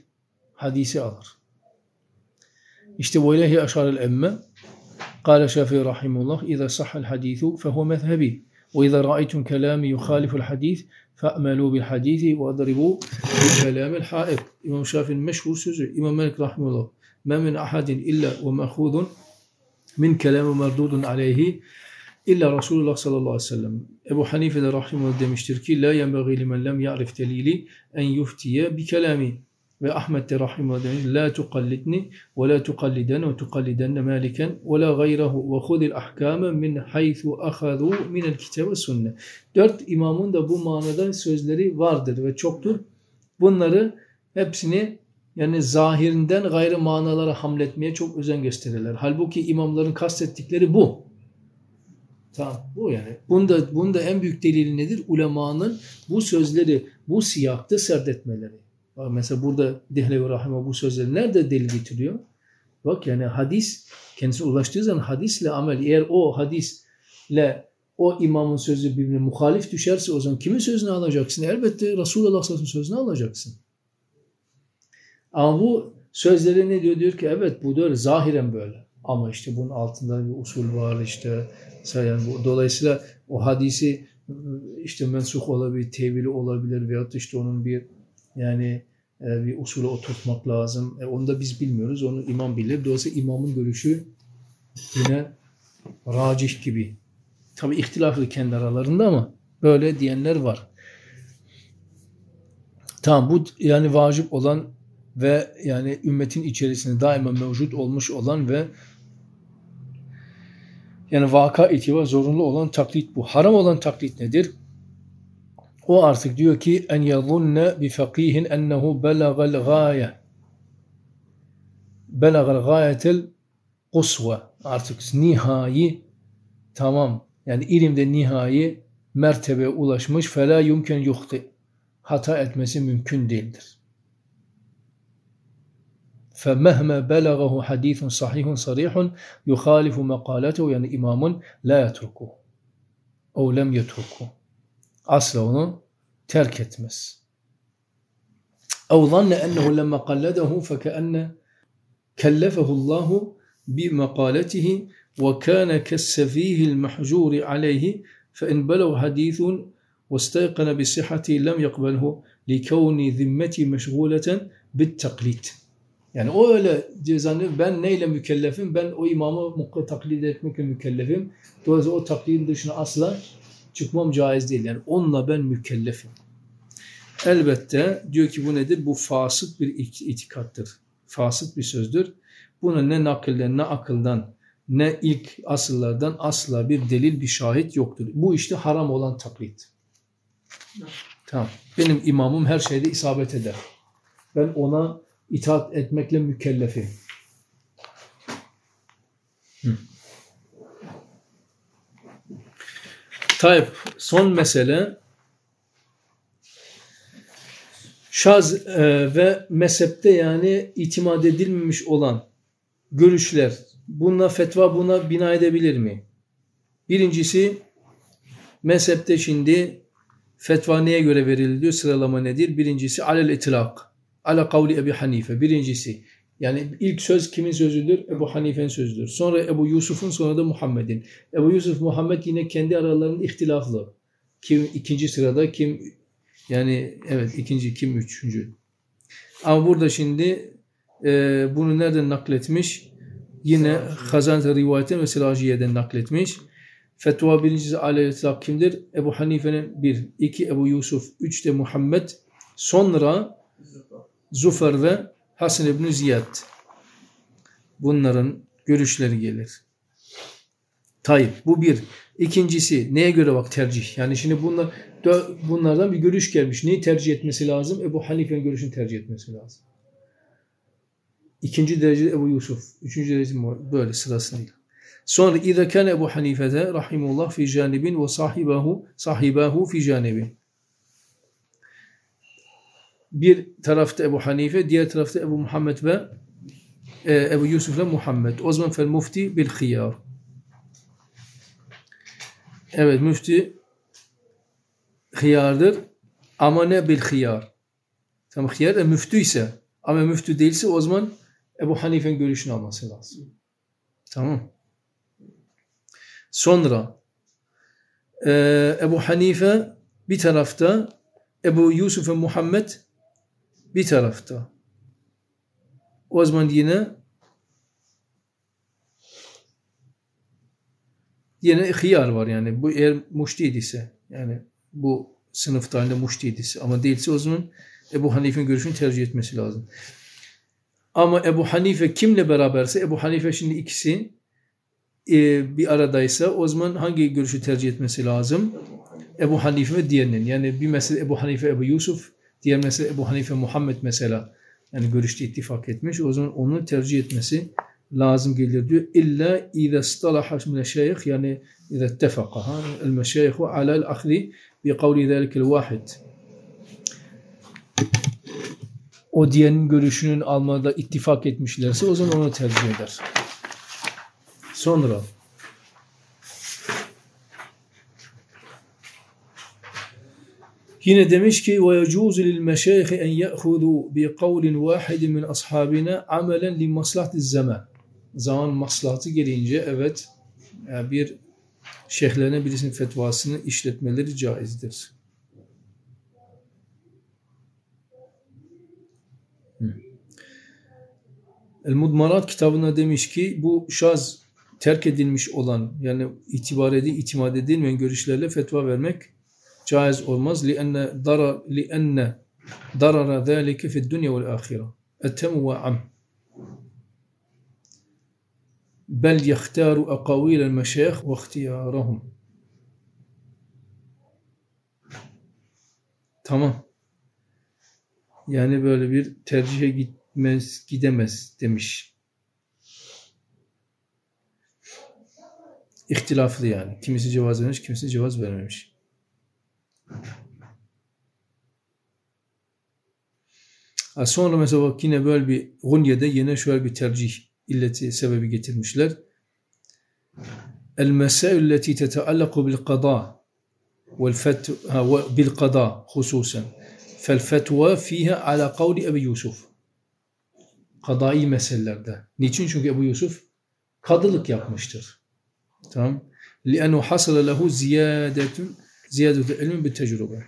Hadisi alır. İşte وَاِلَهِ أَشَارَ الْاَمَّةِ قال الشافعي رحمه الله إذا صح الحديث فهو مذهبي. وإذا رأيتم كلامي يخالف الحديث فأملوا بالحديث وأضربوا بالكلام الحائط. İmam Şafii'nin meşhur sözü İmam Malik rahimehullah ما من أحد إلا ومأخوذ من كلام مردود عليه İlla Resulullah sallallahu aleyhi ve sellem. Ebu Hanife de rahimullah demiştir ki La yenbeği limen lem ya'rif delili en yuftiye bi kelami. Ve Ahmet de rahimullah demiş La tukallidni ve la tukalliden ve tukallidenne maliken ve la gayrahu ve hudil ahkame min haythu ahadu minel kitab ve sünne. Dört imamın da bu manada sözleri vardır ve çoktur. Bunları hepsini yani zahirinden gayrı manalara hamletmeye çok özen gösterirler. Halbuki imamların kastettikleri bu. Tamam bu yani. Bunda, bunda en büyük delili nedir? Ulemanın bu sözleri bu siyakta serdetmeleri. Bak mesela burada Dehlevi Rahime bu sözleri nerede delil getiriyor? Bak yani hadis kendisine ulaştığı zaman hadisle amel eğer o hadisle o imamın sözü birbirine muhalif düşerse o zaman kimin sözünü alacaksın? Elbette Resulullah sözünü alacaksın. Ama bu sözleri ne diyor? Diyor ki evet bu böyle zahiren böyle. Ama işte bunun altında bir usul var işte. Yani bu, dolayısıyla o hadisi işte mensuh olabilir, tevili olabilir veyahut işte onun bir yani e, bir usulü oturtmak lazım. E, onu da biz bilmiyoruz. Onu imam bilir. Dolayısıyla imamın görüşü yine racih gibi. Tabi ihtilaflı kendi aralarında ama böyle diyenler var. Tamam bu yani vacip olan ve yani ümmetin içerisinde daima mevcut olmuş olan ve yani vaka itibar zorunlu olan taklit bu. Haram olan taklit nedir? O artık diyor ki en yazunne bi fakihin ennehu belagal gaye. Belagal gayetel kusva. Artık nihai tamam. Yani ilimde nihai mertebe ulaşmış. Fela yumken yuhti. Hata etmesi mümkün değildir. فمهما بلغه حديث صحيح صريح يخالف مقالته يعني إمام لا يتركه أو لم يتركه asla onu terk. أو ظن أنه لما قلده فكأن كلفه الله بمقالته وكان كالسفيه المحجور عليه فإن بلغ حديث واستيقن بصحته لم يقبله لكون ذمتي مشغولة بالتقليد Yani o öyle zannediyor ben neyle mükellefim? Ben o imamı taklit etmekle mükellefim. Dolayısıyla o taklidin dışına asla çıkmam caiz değil. Yani onunla ben mükellefim. Elbette diyor ki bu nedir? Bu fasık bir itikattır. Fasık bir sözdür. Buna ne nakilden ne akıldan ne ilk asıllardan asla bir delil bir şahit yoktur. Bu işte haram olan taklit. Tamam. Benim imamım her şeyde isabet eder. Ben ona itaat etmekle mükellefim. Hı. Tayyip son mesele şaz e, ve mezhepte yani itimat edilmemiş olan görüşler buna fetva buna bina edebilir mi? Birincisi mezhepte şimdi fetva neye göre veriliyor? Sıralama nedir? Birincisi alel itilak. Ala kavli Ebu Hanife. Birincisi yani ilk söz kimin sözüdür? Ebu Hanife'nin sözüdür. Sonra Ebu Yusuf'un sonra da Muhammed'in. Ebu Yusuf Muhammed yine kendi aralarında ihtilaflı. Kim ikinci sırada kim yani evet ikinci kim üçüncü. Ama burada şimdi e, bunu nereden nakletmiş? Yine Hazan rivayetten ve Selaciye'den nakletmiş. Fetva birincisi aleyhisselam kimdir? Ebu Hanife'nin bir, iki Ebu Yusuf, üç de Muhammed. Sonra Zufer ve Hasan İbni Ziyad. Bunların görüşleri gelir. Tayyip bu bir. İkincisi neye göre bak tercih. Yani şimdi bunlar bunlardan bir görüş gelmiş. Neyi tercih etmesi lazım? Ebu Hanife'nin görüşünü tercih etmesi lazım. İkinci derece Ebu Yusuf. Üçüncü derece böyle sırasıyla. Sonra İzâ kâne Ebu Hanife'de rahimullah fi canibin ve sahibahu sahibahu fi canibin. Bir tarafta Ebu Hanife, diğer tarafta Ebu Muhammed ve e, Ebu Yusuf ile Muhammed. O zaman fel mufti bil khiyar. Evet müfti hıyardır ama ne bil hıyar. Tamam hıyar da müftü ise ama müftü değilse o zaman Ebu Hanife'nin görüşünü alması lazım. Tamam. Sonra e, Ebu Hanife bir tarafta Ebu Yusuf ve Muhammed bir tarafta. O zaman yine yine hıyar var yani. Bu eğer muştid ise yani bu sınıfta halinde muştid ise ama değilse o zaman Ebu Hanife'nin görüşünü tercih etmesi lazım. Ama Ebu Hanife kimle beraberse Ebu Hanife şimdi ikisi e, bir aradaysa o zaman hangi görüşü tercih etmesi lazım? Ebu Hanife ve diğerinin. Yani bir mesele Ebu Hanife, Ebu Yusuf, diğer mesele Ebu Hanife, Muhammed mesela. Yani görüşte ittifak etmiş. O zaman onu tercih etmesi lazım gelir diyor. İlla izâ stalaha meşayih yani el meşayihu alel ahli bi kavli zâlikel vahid. o diyenin görüşünün almada ittifak etmişlerse o zaman onu tercih eder. Sonra Yine demiş ki ve yecuzu lil meşayih en ya'khudhu bi kavlin vahid min ashabina amelen li maslahati zaman. Zaman maslahatı gereğince evet e, bir şeyhlerine birisinin fetvasını işletmeleri caizdir. El Mudmarat kitabına demiş ki bu şaz terk edilmiş olan yani itibar edil, itimat edilmeyen görüşlerle fetva vermek caiz olmaz. لِأَنَّ ضَرَرَ لِأَنَّ ضَرَرَ ذَٰلِكَ فِي الدُّنْيَا وَالْآخِرَةِ اَتَمُ وَعَمْ بل يختار أقاويل المشايخ واختيارهم Tamam. Yani böyle bir tercihe gitmez, gidemez demiş. İhtilaflı yani. Kimisi cevaz vermiş, kimisi cevaz vermemiş. Ha sonra mesela bak yine böyle bir Gunya'da yine şöyle bir tercih illeti sebebi getirmişler. El mesail leti teteallaku bil qada vel fetva bil qada hususen. Fel fetva fiha ala kavli Ebu Yusuf. Kadai meselelerde. Niçin? Çünkü Ebu Yusuf kadılık yapmıştır. Tamam. لأنه حصل له زيادة Ziyadetü ilmi bir tecrübe.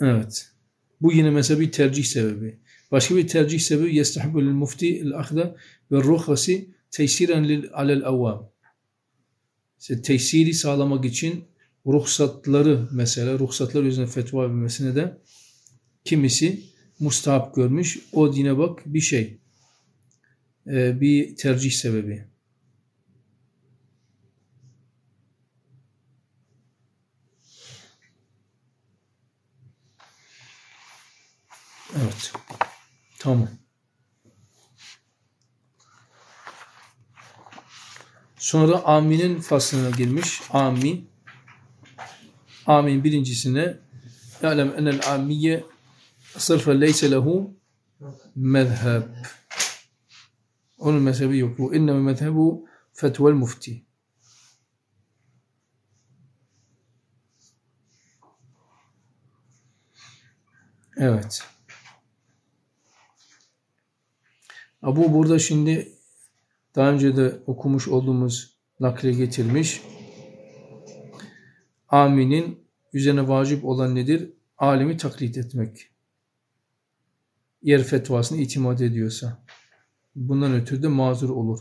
Evet. Bu yine mesela bir tercih sebebi. Başka bir tercih sebebi yestahbu lil mufti el akhda ve ruhasi tesiren lil alel avvam. İşte tesiri sağlamak için ruhsatları mesela ruhsatlar üzerine fetva vermesine de kimisi mustahap görmüş. O dine bak bir şey. Ee, bir tercih sebebi. Evet. Tamam. Sonra aminin faslına girmiş. Ami. Amin birincisine Ya'lem enel amiye sırfe leyse lehu mezheb. Onun mezhebi yok. Bu inneme mezhebu fetvel mufti. Evet. Bu burada şimdi daha önce de okumuş olduğumuz nakle getirmiş. Aminin üzerine vacip olan nedir? Alimi taklit etmek. Yer fetvasını itimat ediyorsa Bundan ötürü de mazur olur.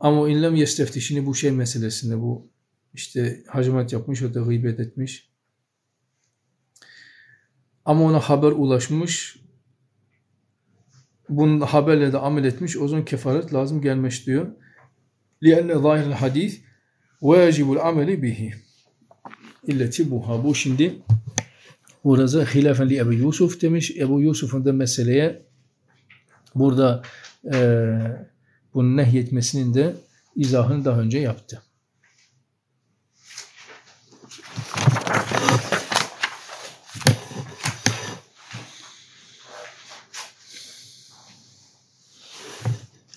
Ama inlem yestefti. Şimdi bu şey meselesinde bu işte hacimat yapmış o da gıybet etmiş. Ama ona haber ulaşmış bunun haberle de amel etmiş, o zaman kefaret lazım gelmiş diyor. لِأَنَّ ظَاهِرَ الْحَدِيثِ وَيَجِبُ الْعَمَلِ بِهِ İlleti buha. Bu şimdi burada hilafen li Ebu Yusuf demiş. Ebu Yusuf'un da meseleye burada e, bunu nehyetmesinin de izahını daha önce yaptı.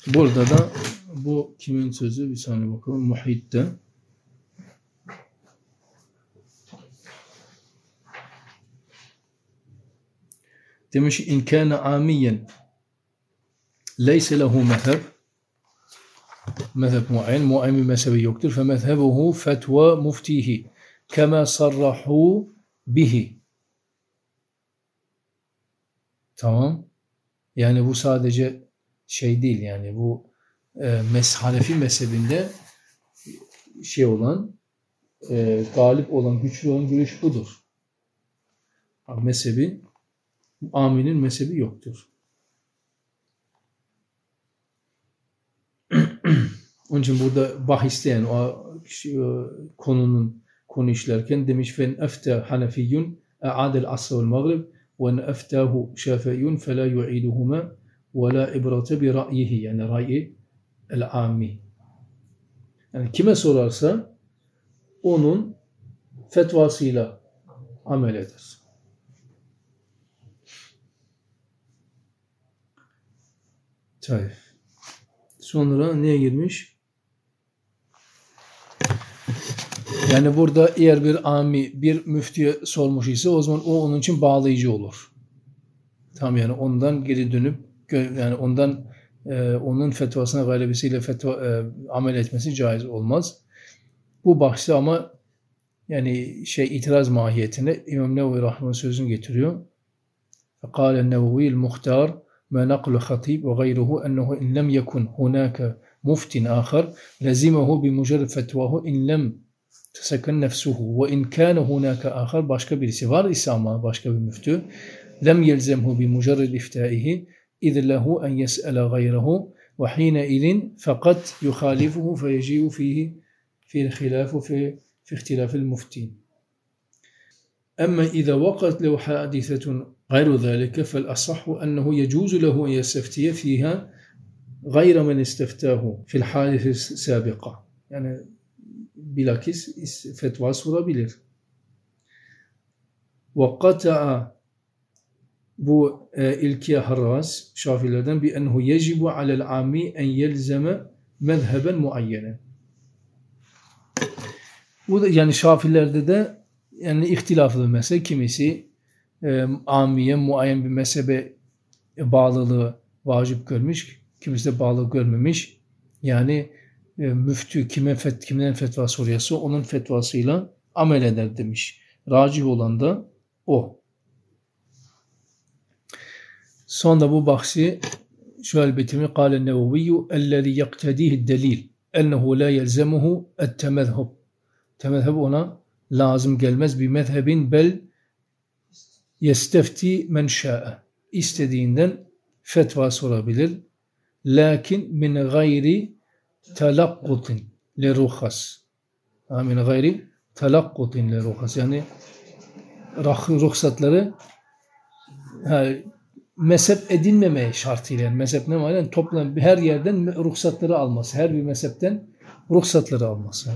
Burada da bu kimin sözü? Bir saniye bakalım. Muhit'te. Demiş in kana amiyen leyse lehu mezheb mezheb muayyen muayyen bir mezhebi yoktur. Fe mezhebuhu fetva muftihi kema sarrahu bihi. Tamam. Yani bu sadece şey değil yani bu e, mes mezhebinde şey olan e, galip olan, güçlü olan görüş budur. Mezhebi Amin'in mezhebi yoktur. Onun için burada bahiste yani o konunun konu işlerken demiş fen efte hanefiyyun e'adel asr vel maghrib ve en eftahu şafiyyun fe la yu'iduhuma ve la ibrate bi ra'yihi yani ra'yi el ammi. Yani kime sorarsa onun fetvasıyla amel eder. Tabii. Sonra neye girmiş? Yani burada eğer bir ami bir müftüye sormuş ise o zaman o onun için bağlayıcı olur. Tam yani ondan geri dönüp gö- yani ondan e, onun fetvasına galibesiyle fetva e, amel etmesi caiz olmaz. Bu bahsi ama yani şey itiraz mahiyetine İmam Nevevi Rahman sözünü getiriyor. قال النووي المختار ما نقل خطيب وغيره أنه إن لم يكن هناك مفت آخر لزمه بمجرد فتواه إن لم تسكن نفسه. وإن كان هناك آخر ise ama başka bir müftü لم يلزمه بمجرد إفتائه إذ له أن يسأل غيره وحينئذ فقط يخالفه فيجيء فيه في الخلاف في في اختلاف المفتين. أما إذا وقعت له حادثة غير ذلك فالأصح أنه يجوز له أن يستفتي فيها غير من استفتاه في الحادثة السابقة. يعني bilakis fetva sorabilir. وقطع bu e, ilkiye harras Şafilerden bir enhu yecibu alel ami en yelzeme mezheben muayyene. Bu da yani Şafilerde de yani ihtilaflı mesele kimisi e, amiye muayyen bir mezhebe bağlılığı vacip görmüş, kimisi de bağlı görmemiş. Yani e, müftü kime fet, kimden fetva soruyorsa onun fetvasıyla amel eder demiş. Racih olan da o. Sonra bu bahsi şöyle bitirmiş. Kâle neveviyyu ellezî yaktedîhi delil ennehu la yelzemuhu ettemezhub. Temezheb ona lazım gelmez bir mezhebin bel yestefti men şa'e. İstediğinden fetva sorabilir. Lakin min gayri telakkutin le ruhas. Min gayri telakkutin le ruhas. Yani ruhsatları ha, mezhep edinmemeye şartıyla. Yani mezhep ne? Yani toplam her yerden ruhsatları alması. Her bir mezhepten ruhsatları alması.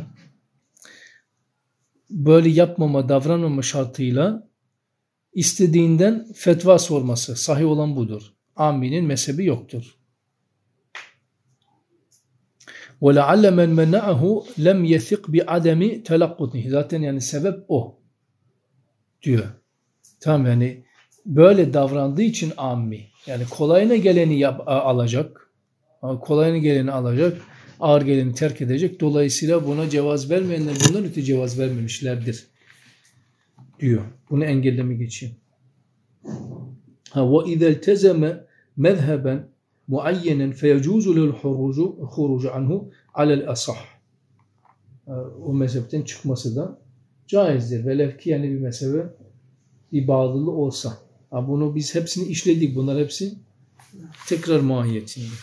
Böyle yapmama, davranmama şartıyla istediğinden fetva sorması. Sahih olan budur. Aminin mezhebi yoktur. وَلَعَلَّ مَنْ مَنَعَهُ لَمْ يَثِقْ بِعَدَمِ تَلَقُّتِهِ Zaten yani sebep o. Diyor. Tamam yani böyle davrandığı için ammi. Yani kolayına geleni yap, alacak. Kolayına geleni alacak. Ağır geleni terk edecek. Dolayısıyla buna cevaz vermeyenler bundan öte cevaz vermemişlerdir. Diyor. Bunu engellemek için. Ha وَاِذَا الْتَزَمَ مَذْهَبًا muayyenen feyecuzu lil hurucu hurucu anhu alel asah. O mezhepten çıkması da caizdir. Velev ki yani bir mezhebe bir bağlılığı olsa. Ha bunu biz hepsini işledik. Bunlar hepsi tekrar mahiyetinde.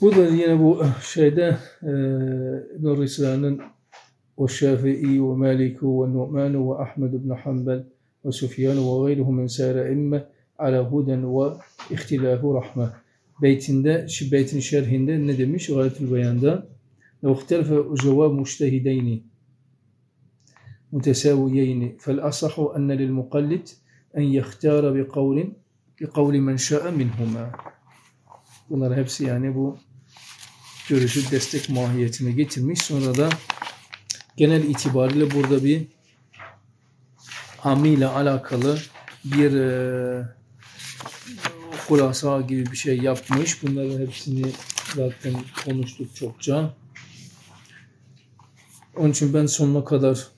Bu da yine bu şeyde e, İbn-i والشافعي ومالك والنعمان وأحمد بن حنبل وسفيان وغيره من سائر أئمة على هدى واختلاف رحمة beytinde, beytin şerhinde ne demiş? Gayetül Beyan'da وَاخْتَلْفَ جَوَابْ مُجْتَهِدَيْنِ متساويين فالأصح أن للمقلد أن يختار بقول بقول من شاء منهما Bunlar hepsi yani bu görüşü destek mahiyetine getirmiş. Sonra da genel itibariyle burada bir amiyle alakalı bir e, hulasa gibi bir şey yapmış. Bunların hepsini zaten konuştuk çokça. Onun için ben sonuna kadar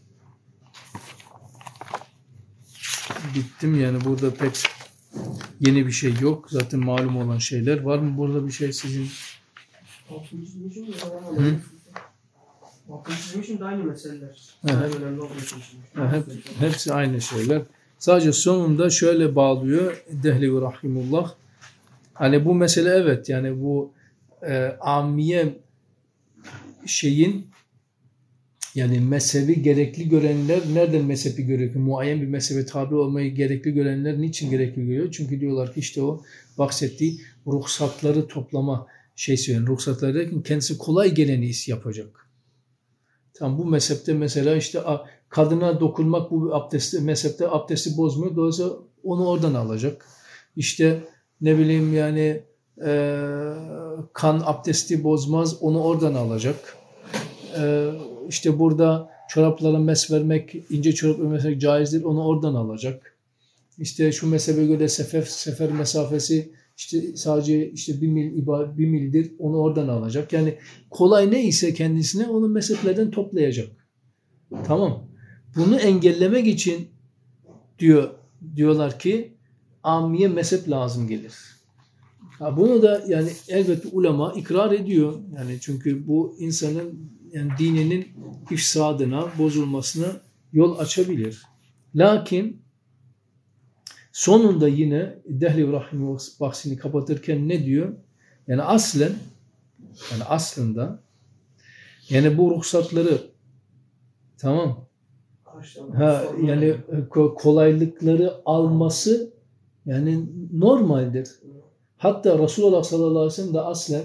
bittim. Yani burada pek yeni bir şey yok. Zaten malum olan şeyler. Var mı burada bir şey sizin? Hı? Şimdi aynı meseleler. Evet. Ha, Hep, hepsi aynı şeyler. Sadece sonunda şöyle bağlıyor Dehlevi Rahimullah. Hani bu mesele evet yani bu e, amiye şeyin yani mezhebi gerekli görenler nereden mezhebi gerekli? Muayyen bir mezhebe tabi olmayı gerekli görenler niçin gerekli görüyor? Çünkü diyorlar ki işte o bahsettiği ruhsatları toplama şey söylüyor. Ruhsatları derken kendisi kolay geleni iş yapacak. Tam bu mezhepte mesela işte kadına dokunmak bu abdesti, mezhepte abdesti bozmuyor. Dolayısıyla onu oradan alacak. İşte ne bileyim yani e, kan abdesti bozmaz onu oradan alacak. E, işte burada çoraplara mes vermek, ince çorap vermek caizdir onu oradan alacak. İşte şu mezhebe göre sefer, sefer mesafesi işte sadece işte bir mil bir mildir onu oradan alacak. Yani kolay neyse kendisine onu mezheplerden toplayacak. Tamam. Bunu engellemek için diyor diyorlar ki amiye mezhep lazım gelir. Ha bunu da yani elbette ulema ikrar ediyor. Yani çünkü bu insanın yani dininin ifsadına, bozulmasına yol açabilir. Lakin sonunda yine Dehli Rahim bahsini kapatırken ne diyor? Yani aslen yani aslında yani bu ruhsatları tamam ha, yani kolaylıkları alması yani normaldir. Hatta Resulullah sallallahu aleyhi ve sellem de aslen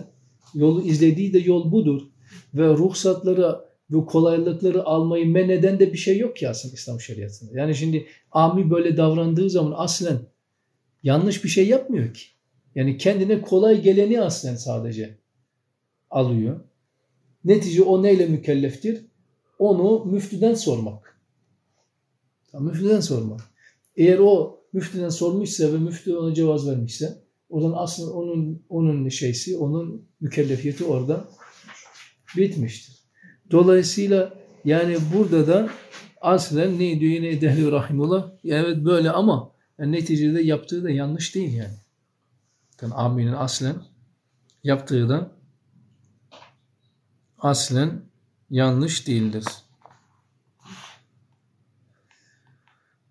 yolu izlediği de yol budur. Ve ruhsatları ve kolaylıkları almayı men eden de bir şey yok ki aslında İslam şeriatında. Yani şimdi ami böyle davrandığı zaman aslen yanlış bir şey yapmıyor ki. Yani kendine kolay geleni aslen sadece alıyor. Netice o neyle mükelleftir? Onu müftüden sormak. Müftüden sormak. Eğer o müftüden sormuşsa ve müftü ona cevaz vermişse o zaman aslında onun onun şeysi, onun mükellefiyeti orada bitmiştir. Dolayısıyla yani burada da aslen ne diyor yine Dehli Rahimullah evet böyle ama yani neticede yaptığı da yanlış değil yani. Yani aminin aslen yaptığı da aslen yanlış değildir.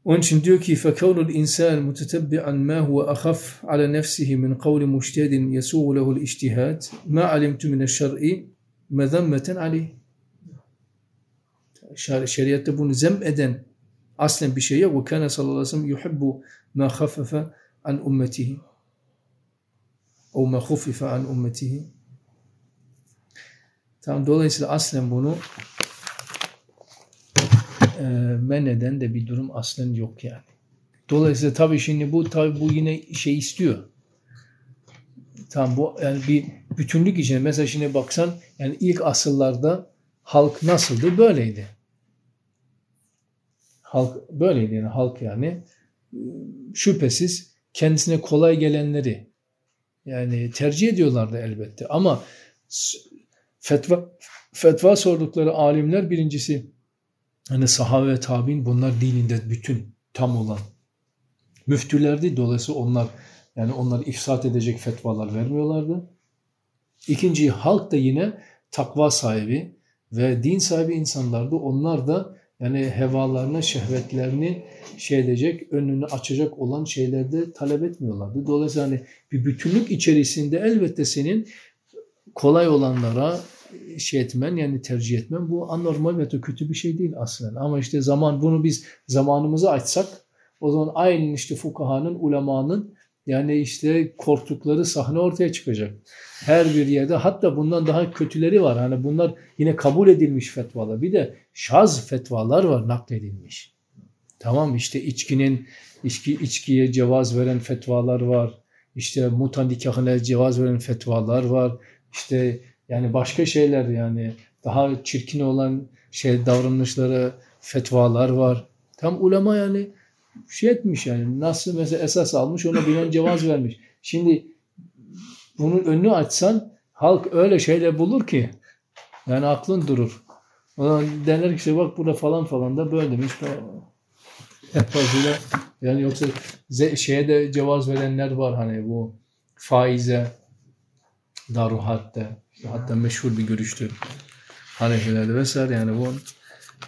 Onun için diyor ki فَكَوْنُ الْاِنْسَانِ مُتَتَبِّعًا مَا هُوَ أَخَفْ عَلَى نَفْسِهِ مِنْ قَوْلِ مُجْتَهِدٍ يَسُوغُ لَهُ الْاِجْتِهَادِ مَا عَلِمْتُ مِنَ الشَّرْءِ مَذَمَّةً عَلَيْهِ şer şeriatte bunu zem eden aslen bir şey yok. Ve kana sallallahu aleyhi ve sellem yuhibbu ma khaffafe an ummetihi. O ma khuffife an ummetihi. Tamam, dolayısıyla aslen bunu e, men eden de bir durum aslen yok yani. Dolayısıyla tabii şimdi bu tabii bu yine şey istiyor. Tam bu yani bir bütünlük için mesela şimdi baksan yani ilk asıllarda halk nasıldı? Böyleydi. Halk böyleydi yani halk yani şüphesiz kendisine kolay gelenleri yani tercih ediyorlardı elbette ama fetva fetva sordukları alimler birincisi hani sahabe ve tabi'in bunlar dininde bütün tam olan müftülerdi. Dolayısıyla onlar yani onları ifsat edecek fetvalar vermiyorlardı. İkinci halk da yine takva sahibi ve din sahibi insanlardı. Onlar da yani hevalarını, şehvetlerini şey edecek, önünü açacak olan şeylerde talep etmiyorlardı. Dolayısıyla hani bir bütünlük içerisinde elbette senin kolay olanlara şey etmen yani tercih etmen bu anormal ve kötü bir şey değil aslında. Ama işte zaman bunu biz zamanımızı açsak o zaman aynı işte fukahanın, ulemanın yani işte korktukları sahne ortaya çıkacak. Her bir yerde hatta bundan daha kötüleri var. Hani bunlar yine kabul edilmiş fetvalar. Bir de şaz fetvalar var nakledilmiş. Tamam işte içkinin içki içkiye cevaz veren fetvalar var. İşte muta nikahına cevaz veren fetvalar var. İşte yani başka şeyler yani daha çirkin olan şey davranışlara fetvalar var. Tam ulema yani şey etmiş yani nasıl mesela esas almış ona bilen cevaz vermiş. Şimdi bunun önünü açsan halk öyle şeyler bulur ki yani aklın durur. O zaman derler ki işte bak burada falan falan da böyle demiş. Fazla yani yoksa şeye de cevaz verenler var hani bu faize daruhatte hatta meşhur bir görüştür. Hanefilerde vesaire yani bu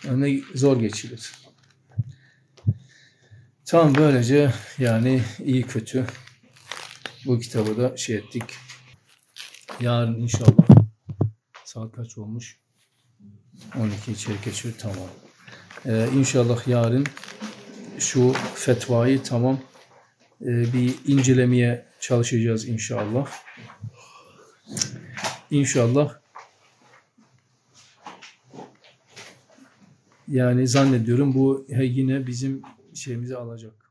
yani zor geçilir. Tam böylece yani iyi kötü bu kitabı da şey ettik. Yarın inşallah saat kaç olmuş? 12 içerik geçiyor tamam. Ee, inşallah yarın şu fetvayı tamam e, bir incelemeye çalışacağız inşallah. İnşallah yani zannediyorum bu yine bizim şeyimizi alacak.